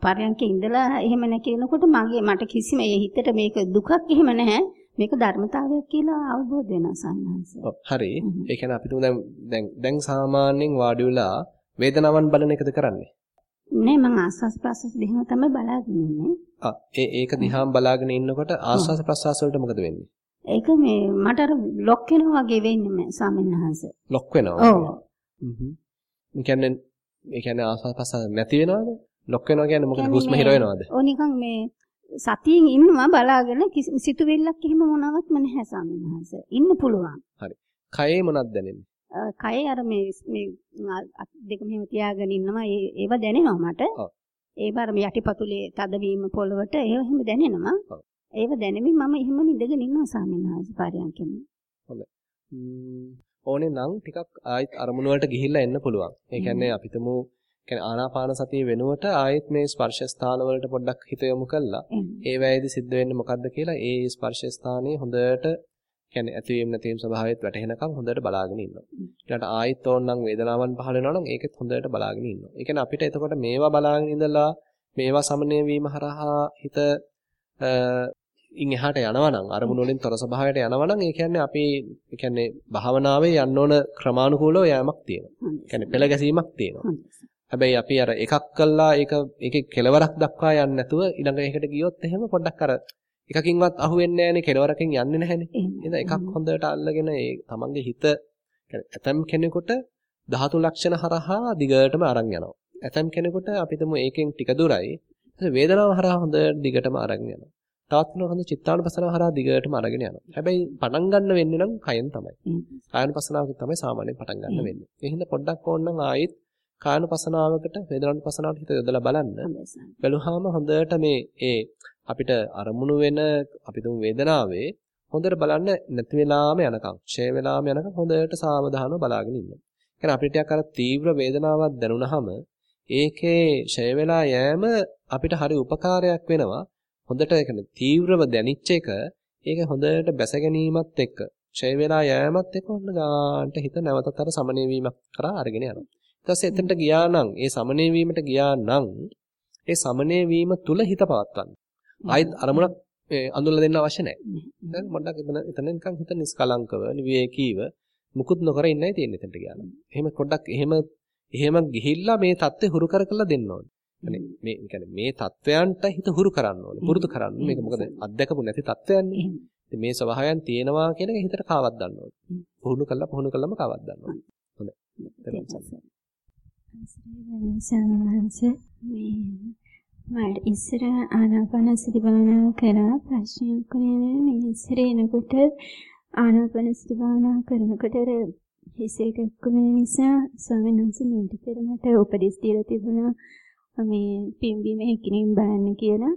පරයන්කේ ඉඳලා එහෙම නැකිනකොට මගේ මට කිසිම ඒ හිතට මේක දුකක් එහෙම නැහැ. මේක ධර්මතාවයක් කියලා අවබෝධ වෙනවා සන්නහස. ඔව් හරි. ඒ කියන්නේ අපි තුමු දැන් දැන් දැන් සාමාන්‍යයෙන් වාඩි වෙලා වේදනාවන් බලන එකද කරන්නේ? නෑ මම ආස්වාස් ප්‍රස්වාස් දිහා තමයි බලාගෙන ඉන්නේ. ආ ඒ ඒක දිහාම බලාගෙන ඉන්නකොට ආස්වාස් ප්‍රස්වාස් වලට මොකද වෙන්නේ? ඒක මේ මට අර ලොක් වෙනවා වගේ වෙන්නේ වහන්සේ. ලොක් වෙනවා. ඔව්. හ්ම්. ඒ කියන්නේ ඒ කියන්නේ ආස්වාස් ප්‍රස්වාස් නැති වෙනවද? ලොක් වෙනවා කියන්නේ මොකද හුස්ම හිර වෙනවද? ඔව් නිකන් මේ සතියෙන් ඉන්නවා බලාගෙන සිතුවිල්ලක් එහෙම මොනවත්ම නැහැ ස්වාමීන් වහන්සේ. ඉන්න පුළුවන්. හරි. කයේ මොනවද දැනෙන්නේ? කයේ අර මේ මේ දෙක මෙහෙම තියාගෙන ඉන්නවා ඒව දැනෙනවා මට. ඒ බර මේ යටිපතුලේ තදවීම පොළවට ඒව එහෙම දැනෙනවා. ඒව දැනෙමින් මම එහෙම ඉඳගෙන ඉන්නවා ස්වාමීන් වහන්සේ පාරයන්කෙම. හොඳයි. ඕනේ නම් ටිකක් ආයෙත් අරමුණ වලට ගිහිල්ලා එන්න පුළුවන්. ඒ කියන්නේ අපිටම කියන්නේ ආනාපාන සතිය වෙනුවට ආයෙත් මේ ස්පර්ශ ස්ථාන වලට පොඩ්ඩක් හිත යොමු කළා. ඒ වෙයිදී සිද්ධ වෙන්නේ මොකද්ද කියලා ඒ ස්පර්ශ ස්ථානයේ හොඳට කියන්නේ ඇතිවීම නැතිවීම ස්වභාවයත් වැටහෙනකම් හොඳට බලාගෙන ඉන්නවා. ඊළඟට ආයෙත් ඕනනම් වේදනාවන් පහළ වෙනවා නම් ඒකෙත් හොඳට බලාගෙන ඉන්නවා. ඒ කියන්නේ අපිට එතකොට මේවා බලාගෙන ඉඳලා මේවා සමනය වීම හරහා හිත ඉන් එහාට යනවා නම් අරමුණු වලින් තොර ස්වභාවයට යනවා නම් ඒ කියන්නේ අපි ඒ කියන්නේ භාවනාවේ යන්න ඕන ක්‍රමානුකූලව යෑමක් තියෙනවා. ඒ කියන්නේ පෙළ ගැසීමක් තියෙනවා. හැබැයි අපි අර එකක් කළා ඒක ඒකේ කෙලවරක් දක්වා යන්නේ නැතුව ඊළඟ එකකට ගියොත් එහෙම පොඩ්ඩක් අර එකකින්වත් අහුවෙන්නේ නැහනේ කෙලවරකින් යන්නේ නැහනේ. එහෙනම් එකක් හොඳට අල්ලගෙන ඒ තමන්ගේ හිත ඇතම් කෙනෙකුට ධාතු ලක්ෂණ හරහා දිගටම අරන් යනවා. ඇතම් කෙනෙකුට අපිටම ඒකෙන් ටික දුරයි වේදනාව හරහා හොඳ දිගටම අරන් යනවා. තවත් කෙනෙකුට හොඳ චිත්තානුපසනාව හරහා දිගටම අරගෙන යනවා. හැබැයි පටන් ගන්න වෙන්නේ නම් කයෙන් තමයි. කායනුපසනාවකින් තමයි සාමාන්‍යයෙන් පටන් ගන්න වෙන්නේ. ඒ හින්දා පොඩ්ඩක් ඕනනම් ආයෙත් කායනුපසනාවකට වේදනානුපසනාවට හිත යොදලා බලන්න. බැලුවාම හොඳට මේ ඒ අපිට අරමුණු වෙන අපි තුමු වේදනාවේ හොඳට බලන්න නැති වෙලාම යනකම්, ඡය වෙලාම යනකම් හොඳට සාවධානව බලාගෙන ඉන්න. කියන්නේ අපිට ටිකක් අර තීව්‍ර වේදනාවක් දැනුණාම ඒකේ ඡය වෙලා යෑම අපිට හරි උපකාරයක් වෙනවා. හොඳට ඒ කියන්නේ තීව්‍රව දැනිච්ච එක ඒක හොඳට බැස ගැනීමත් එක්ක ඡය වෙලා යෑමත් එක්ක ඔන්න ගාන්ට හිත නැවතත් අර සමනය වීමක් කරා අරගෙන යනවා. ඊට එතනට ගියා නම් ඒ සමනය වීමට ගියා නම් ඒ සමනය වීම තුල හිත පවත්වන්න. ආයෙත් අරමුණක් අඳුල්ලා දෙන්න අවශ්‍ය නැහැ. දැන් මඩක් එතන එතන නිකන් හිත නිස්කලංකව විවේකීව මුකුත් නොකර ඉන්නයි තියෙන්නේ එතනට ගියා නම්. එහෙම පොඩ්ඩක් එහෙම එහෙම ගිහිල්ලා මේ தත්ත්වය හුරු කර කරලා දෙන්න ඕනේ. මේ කියන්නේ මේ தත්වයන්ට හිත හුරු කරන්න ඕනේ. පුරුදු කරන්න. මේක මොකද අත්දකපු නැති தත්වයන්නේ. මේ ස්වභාවයන් තියෙනවා කියන එක හිතට කාවත් ගන්න ඕනේ. පුහුණු කළා පුහුණු කළාම කාවත් ගන්න ඕනේ. හොඳයි. මට ඉස්සර ආනාපාන සති භාවනාව කරා ප්‍රශ්නයක් වුණේ මේ ඉස්සර එනකොට ආනාපාන සති භාවනාව කරනකොට හිසේ කැක්කුම නිසා ස්වාමීන් වහන්සේ මීට පෙර මට උපදෙස් දීලා තිබුණා මේ පිම්බීම හැකිලිම බලන්න කියලා.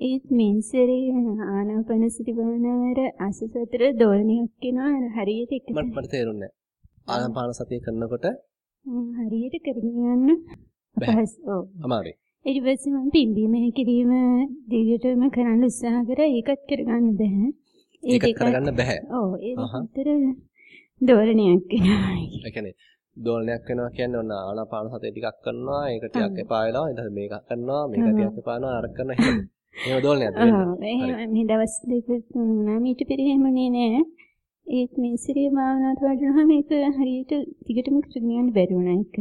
ඒත් මෙන්සරේ ආනාපාන සති භාවනාවර අසසතර දෝලනයක් වෙනවා හරියට එක මට නැහැ. ආනාපාන සතිය කරනකොට හරියට කරගෙන යන්න අපහසු. ඔව්. අමාරුයි. ඊට පස්සේ මම පිම්බීම හැකිලිම දිගටම කරන්න උත්සාහ කරා ඒකත් කරගන්න බෑ. ඒක කරගන්න බෑ. ඔව් ඒ අතර දෝලනයක් වෙනවා. ඒ කියන්නේ දෝලනයක් වෙනවා කියන්නේ ඔන්න ආනාපාන සතිය ටිකක් කරනවා ඒක ටිකක් එපා වෙනවා ඊට මේක කරනවා මේක ටිකක් එපා වෙනවා අර කරනවා එහෙම. එහෙම දෝලනයක්ද වෙන්නේ? ඔව් මේ දවස් දෙක තුනම ඊට පෙර එහෙමනේ නෑ. ඒත් මේ සිරිය භාවනාවට වඩා මේක හරියට දිගටම කරගෙන යන්න බැරි වුණා ඒක.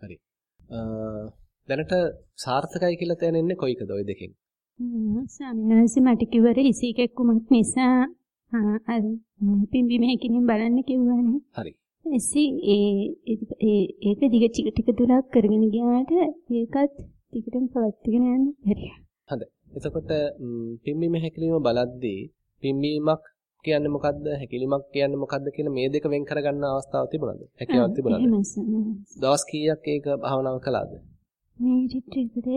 හරි. දැනට සාර්ථකයි කියලා තැනෙන්නේ කොයිකද ওই දෙකෙන්? ස්වාමීන් වහන්සේ මට කිව්වර ඉසීකෙක්කුමක් නිසා අර පිම්බි මේකින් බලන්න කිව්වනේ. හරි. එසි ඒ ඒක දිග ටික ටික දුරක් කරගෙන ගියාට ඒකත් ටිකටම පවත්වාගෙන යන්න බැරි. හොඳයි. එතකොට පිම්බීම හැකිලිම බලද්දී පිම්බීමක් කියන්නේ මොකද්ද හැකිලිමක් කියන්නේ මොකද්ද කියලා මේ දෙක වෙන් කරගන්න අවස්ථාවක් තිබුණාද? හැකියාවක් තිබුණාද? දවස් කීයක් ඒක භාවනාව කළාද? මේ රිට්‍රීට් එකට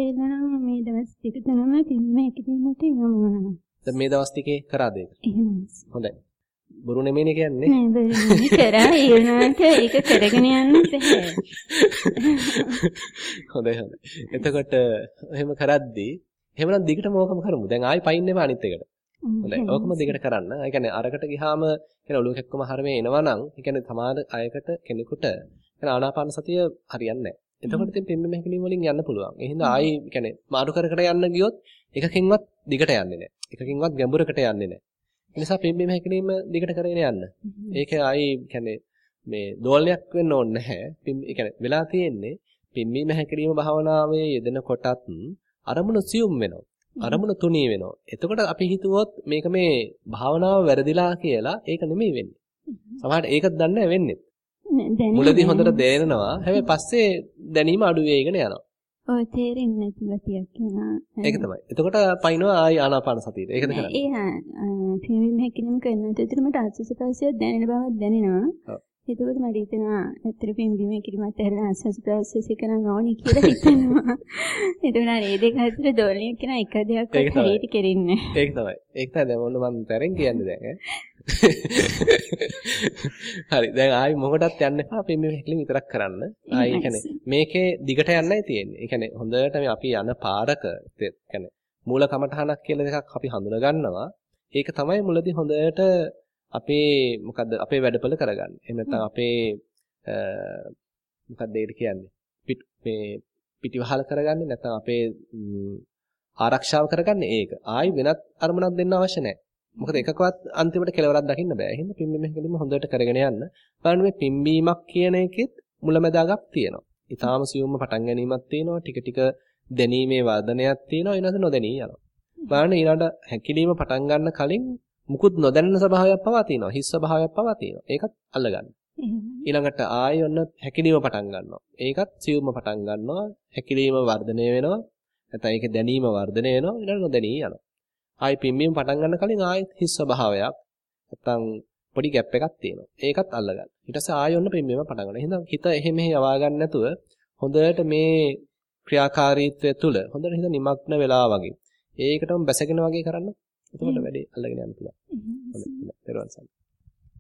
මේ දවස් දෙක තුනම පිම්බීම හැකිලිමට යමු වුණා. දැන් මේ දවස් ටිකේ කරාද ඒක? එහෙමයි. හොඳයි. බොරු නෙමෙයිනේ කියන්නේ. නෑ බොරු නෙමෙයි කරා වුණාට ඒක කරගෙන යන්න බෑ. හොඳයි හොඳයි. එතකොට එහෙම කරද්දී එහෙමනම් දිගටම ඕකම කරමු. දැන් ආයි පයින් එපා අනිත් එකට. හොඳයි. ඕකම දිගට කරන්න. ඒ කියන්නේ අරකට ගියාම කියන ඔළුව කැක්කම හරමේ එනවනම් ඒ කියන්නේ තමාර අයකට කෙනෙකුට කියන ආනාපාන සතිය හරියන්නේ නැහැ. එතකොට ඉතින් පිම්බෙම හැකිලිම වලින් යන්න පුළුවන්. ඒ හින්දා ආයි කියන්නේ මාරු කර කර යන්න ගියොත් එකකින්වත් දිගට යන්නේ නැහැ. එකකින්වත් ගැඹුරකට යන්නේ නැහැ. ඒ නිසා පිම්බෙම හැකිලිම දිගට කරගෙන යන්න. ඒක ආයි කියන්නේ මේ දෝලනයක් වෙන්න ඕනේ නැහැ. ඒ කියන්නේ වෙලා තියෙන්නේ පිම්බීම හැකිලිම භාවනාවේ යෙදෙන කොටත් අරමුණු සියුම් වෙනවා. අරමුණ තුනී වෙනවා. එතකොට අපි හිතුවොත් මේක මේ භාවනාව වැරදිලා කියලා ඒක නෙමෙයි වෙන්නේ. සමහරට ඒකත් දන්නේ වෙන්නේ. මුලදී හොඳට දැනෙනවා. හැබැයි පස්සේ දැනීම අඩු වෙගෙන යනවා. ඔය තේරෙන්නේ නැති ගතියක් එනවා. ඒක තමයි. එතකොට පයින්නවා ආයි ආනාපාන සතියට. ඒකද කරන්නේ? ඒ පිම්බීම හැකිලිම කරනකොට උදේට මට ආස්වාද ප්‍රසය දැනෙන බවක් දැනෙනවා. ඔව්. එතකොට මට හිතෙනවා ඇත්තට පිම්බීම කිරිමත් ඇරලා ආස්වාස් ප්‍රාස්වාස් කරන්න ඕනි කියලා හිතෙනවා. එතකොට අර ඒ දෙක අතර දෝලනයක් කියන එක දෙයක් හරියට කෙරෙන්නේ. ඒක තමයි. ඒක තමයි දැන් මොන මම තරෙන් කියන්නේ දැන් හරි දැන් ආයි මොකටත් යන්න එපා පිම්බීම හැකිලිම විතරක් කරන්න. ආයි කියන්නේ මේකේ දිගට යන්නයි තියෙන්නේ. ඒ කියන්නේ හොඳට මේ අපි යන පාරක කියන්නේ මූල කමඨහනක් කියලා දෙකක් අපි හඳුන ගන්නවා. ඒක තමයි මුලදී හොඳට අපේ මොකද්ද අපේ වැඩපළ කරගන්න. එහෙම නැත්නම් අපේ මොකක්ද ඒකට කියන්නේ? මේ පිටිවහල කරගන්නේ නැත්නම් අපේ ආරක්ෂාව කරගන්නේ ඒක. ආයි වෙනත් අරමුණක් දෙන්න අවශ්‍ය නැහැ. මොකද එකකවත් අන්තිමට කෙලවරක් දකින්න බෑ. එහෙනම් පිම්බීම හැකලිම හොඳට කරගෙන යන්න. බලන්න මේ පිම්බීමක් කියන එකෙත් මුලැමැදාගක් තියෙනවා. ඊටාම සියුම්ම පටන් ගැනීමක් තියෙනවා. ටික ටික දැනීමේ වර්ධනයක් තියෙනවා. ඊළඟට නොදැනී යනවා. බලන්න ඊළඟට හැකිලිම පටන් ගන්න කලින් මුකුත් නොදැනෙන ස්වභාවයක් පවා තියෙනවා. හිස් ස්වභාවයක් පවා තියෙනවා. ඒකත් අල්ලගන්න. ඊළඟට ආයෙ ඔන්න හැකිලිම පටන් ගන්නවා. ඒකත් සියුම්ම පටන් ගන්නවා. හැකිලිම වර්ධනය වෙනවා. නැත්නම් ඒකේ දැනීම වර්ධනය වෙනවා. ඊළඟට නොදැනී යනවා. ආයෙ පිම්බීම පටන් ගන්න කලින් ආයෙත් හිස් ස්වභාවයක් නැත්නම් පොඩි ગેප් එකක් තියෙනවා. ඒකත් අල්ලගන්න. ඊට පස්සේ ආයෙ ඔන්න පිම්බීම පටන් ගන්නවා. එහෙනම් හිත එහෙ මෙහෙ යවා ගන්න නැතුව හොඳට මේ ක්‍රියාකාරීත්වය තුළ හොඳට හිත නිමග්න වෙලා වගේ ඒකටම බැසගෙන වගේ කරන්න එතකොට වැඩේ අල්ලගෙන යන්න පුළුවන්. හොඳයි.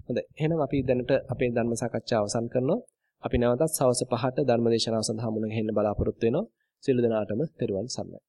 හොඳයි. එහෙනම් අපි දැනට අපේ ධර්ම සාකච්ඡාව අවසන් කරනවා. අපි නැවතත් සවස් 5ට ධර්ම දේශනාව සඳහා මුණ ගැහෙන්න බලාපොරොත්තු වෙනවා. සියලු දෙනාටම තෙරුවන් සරණයි.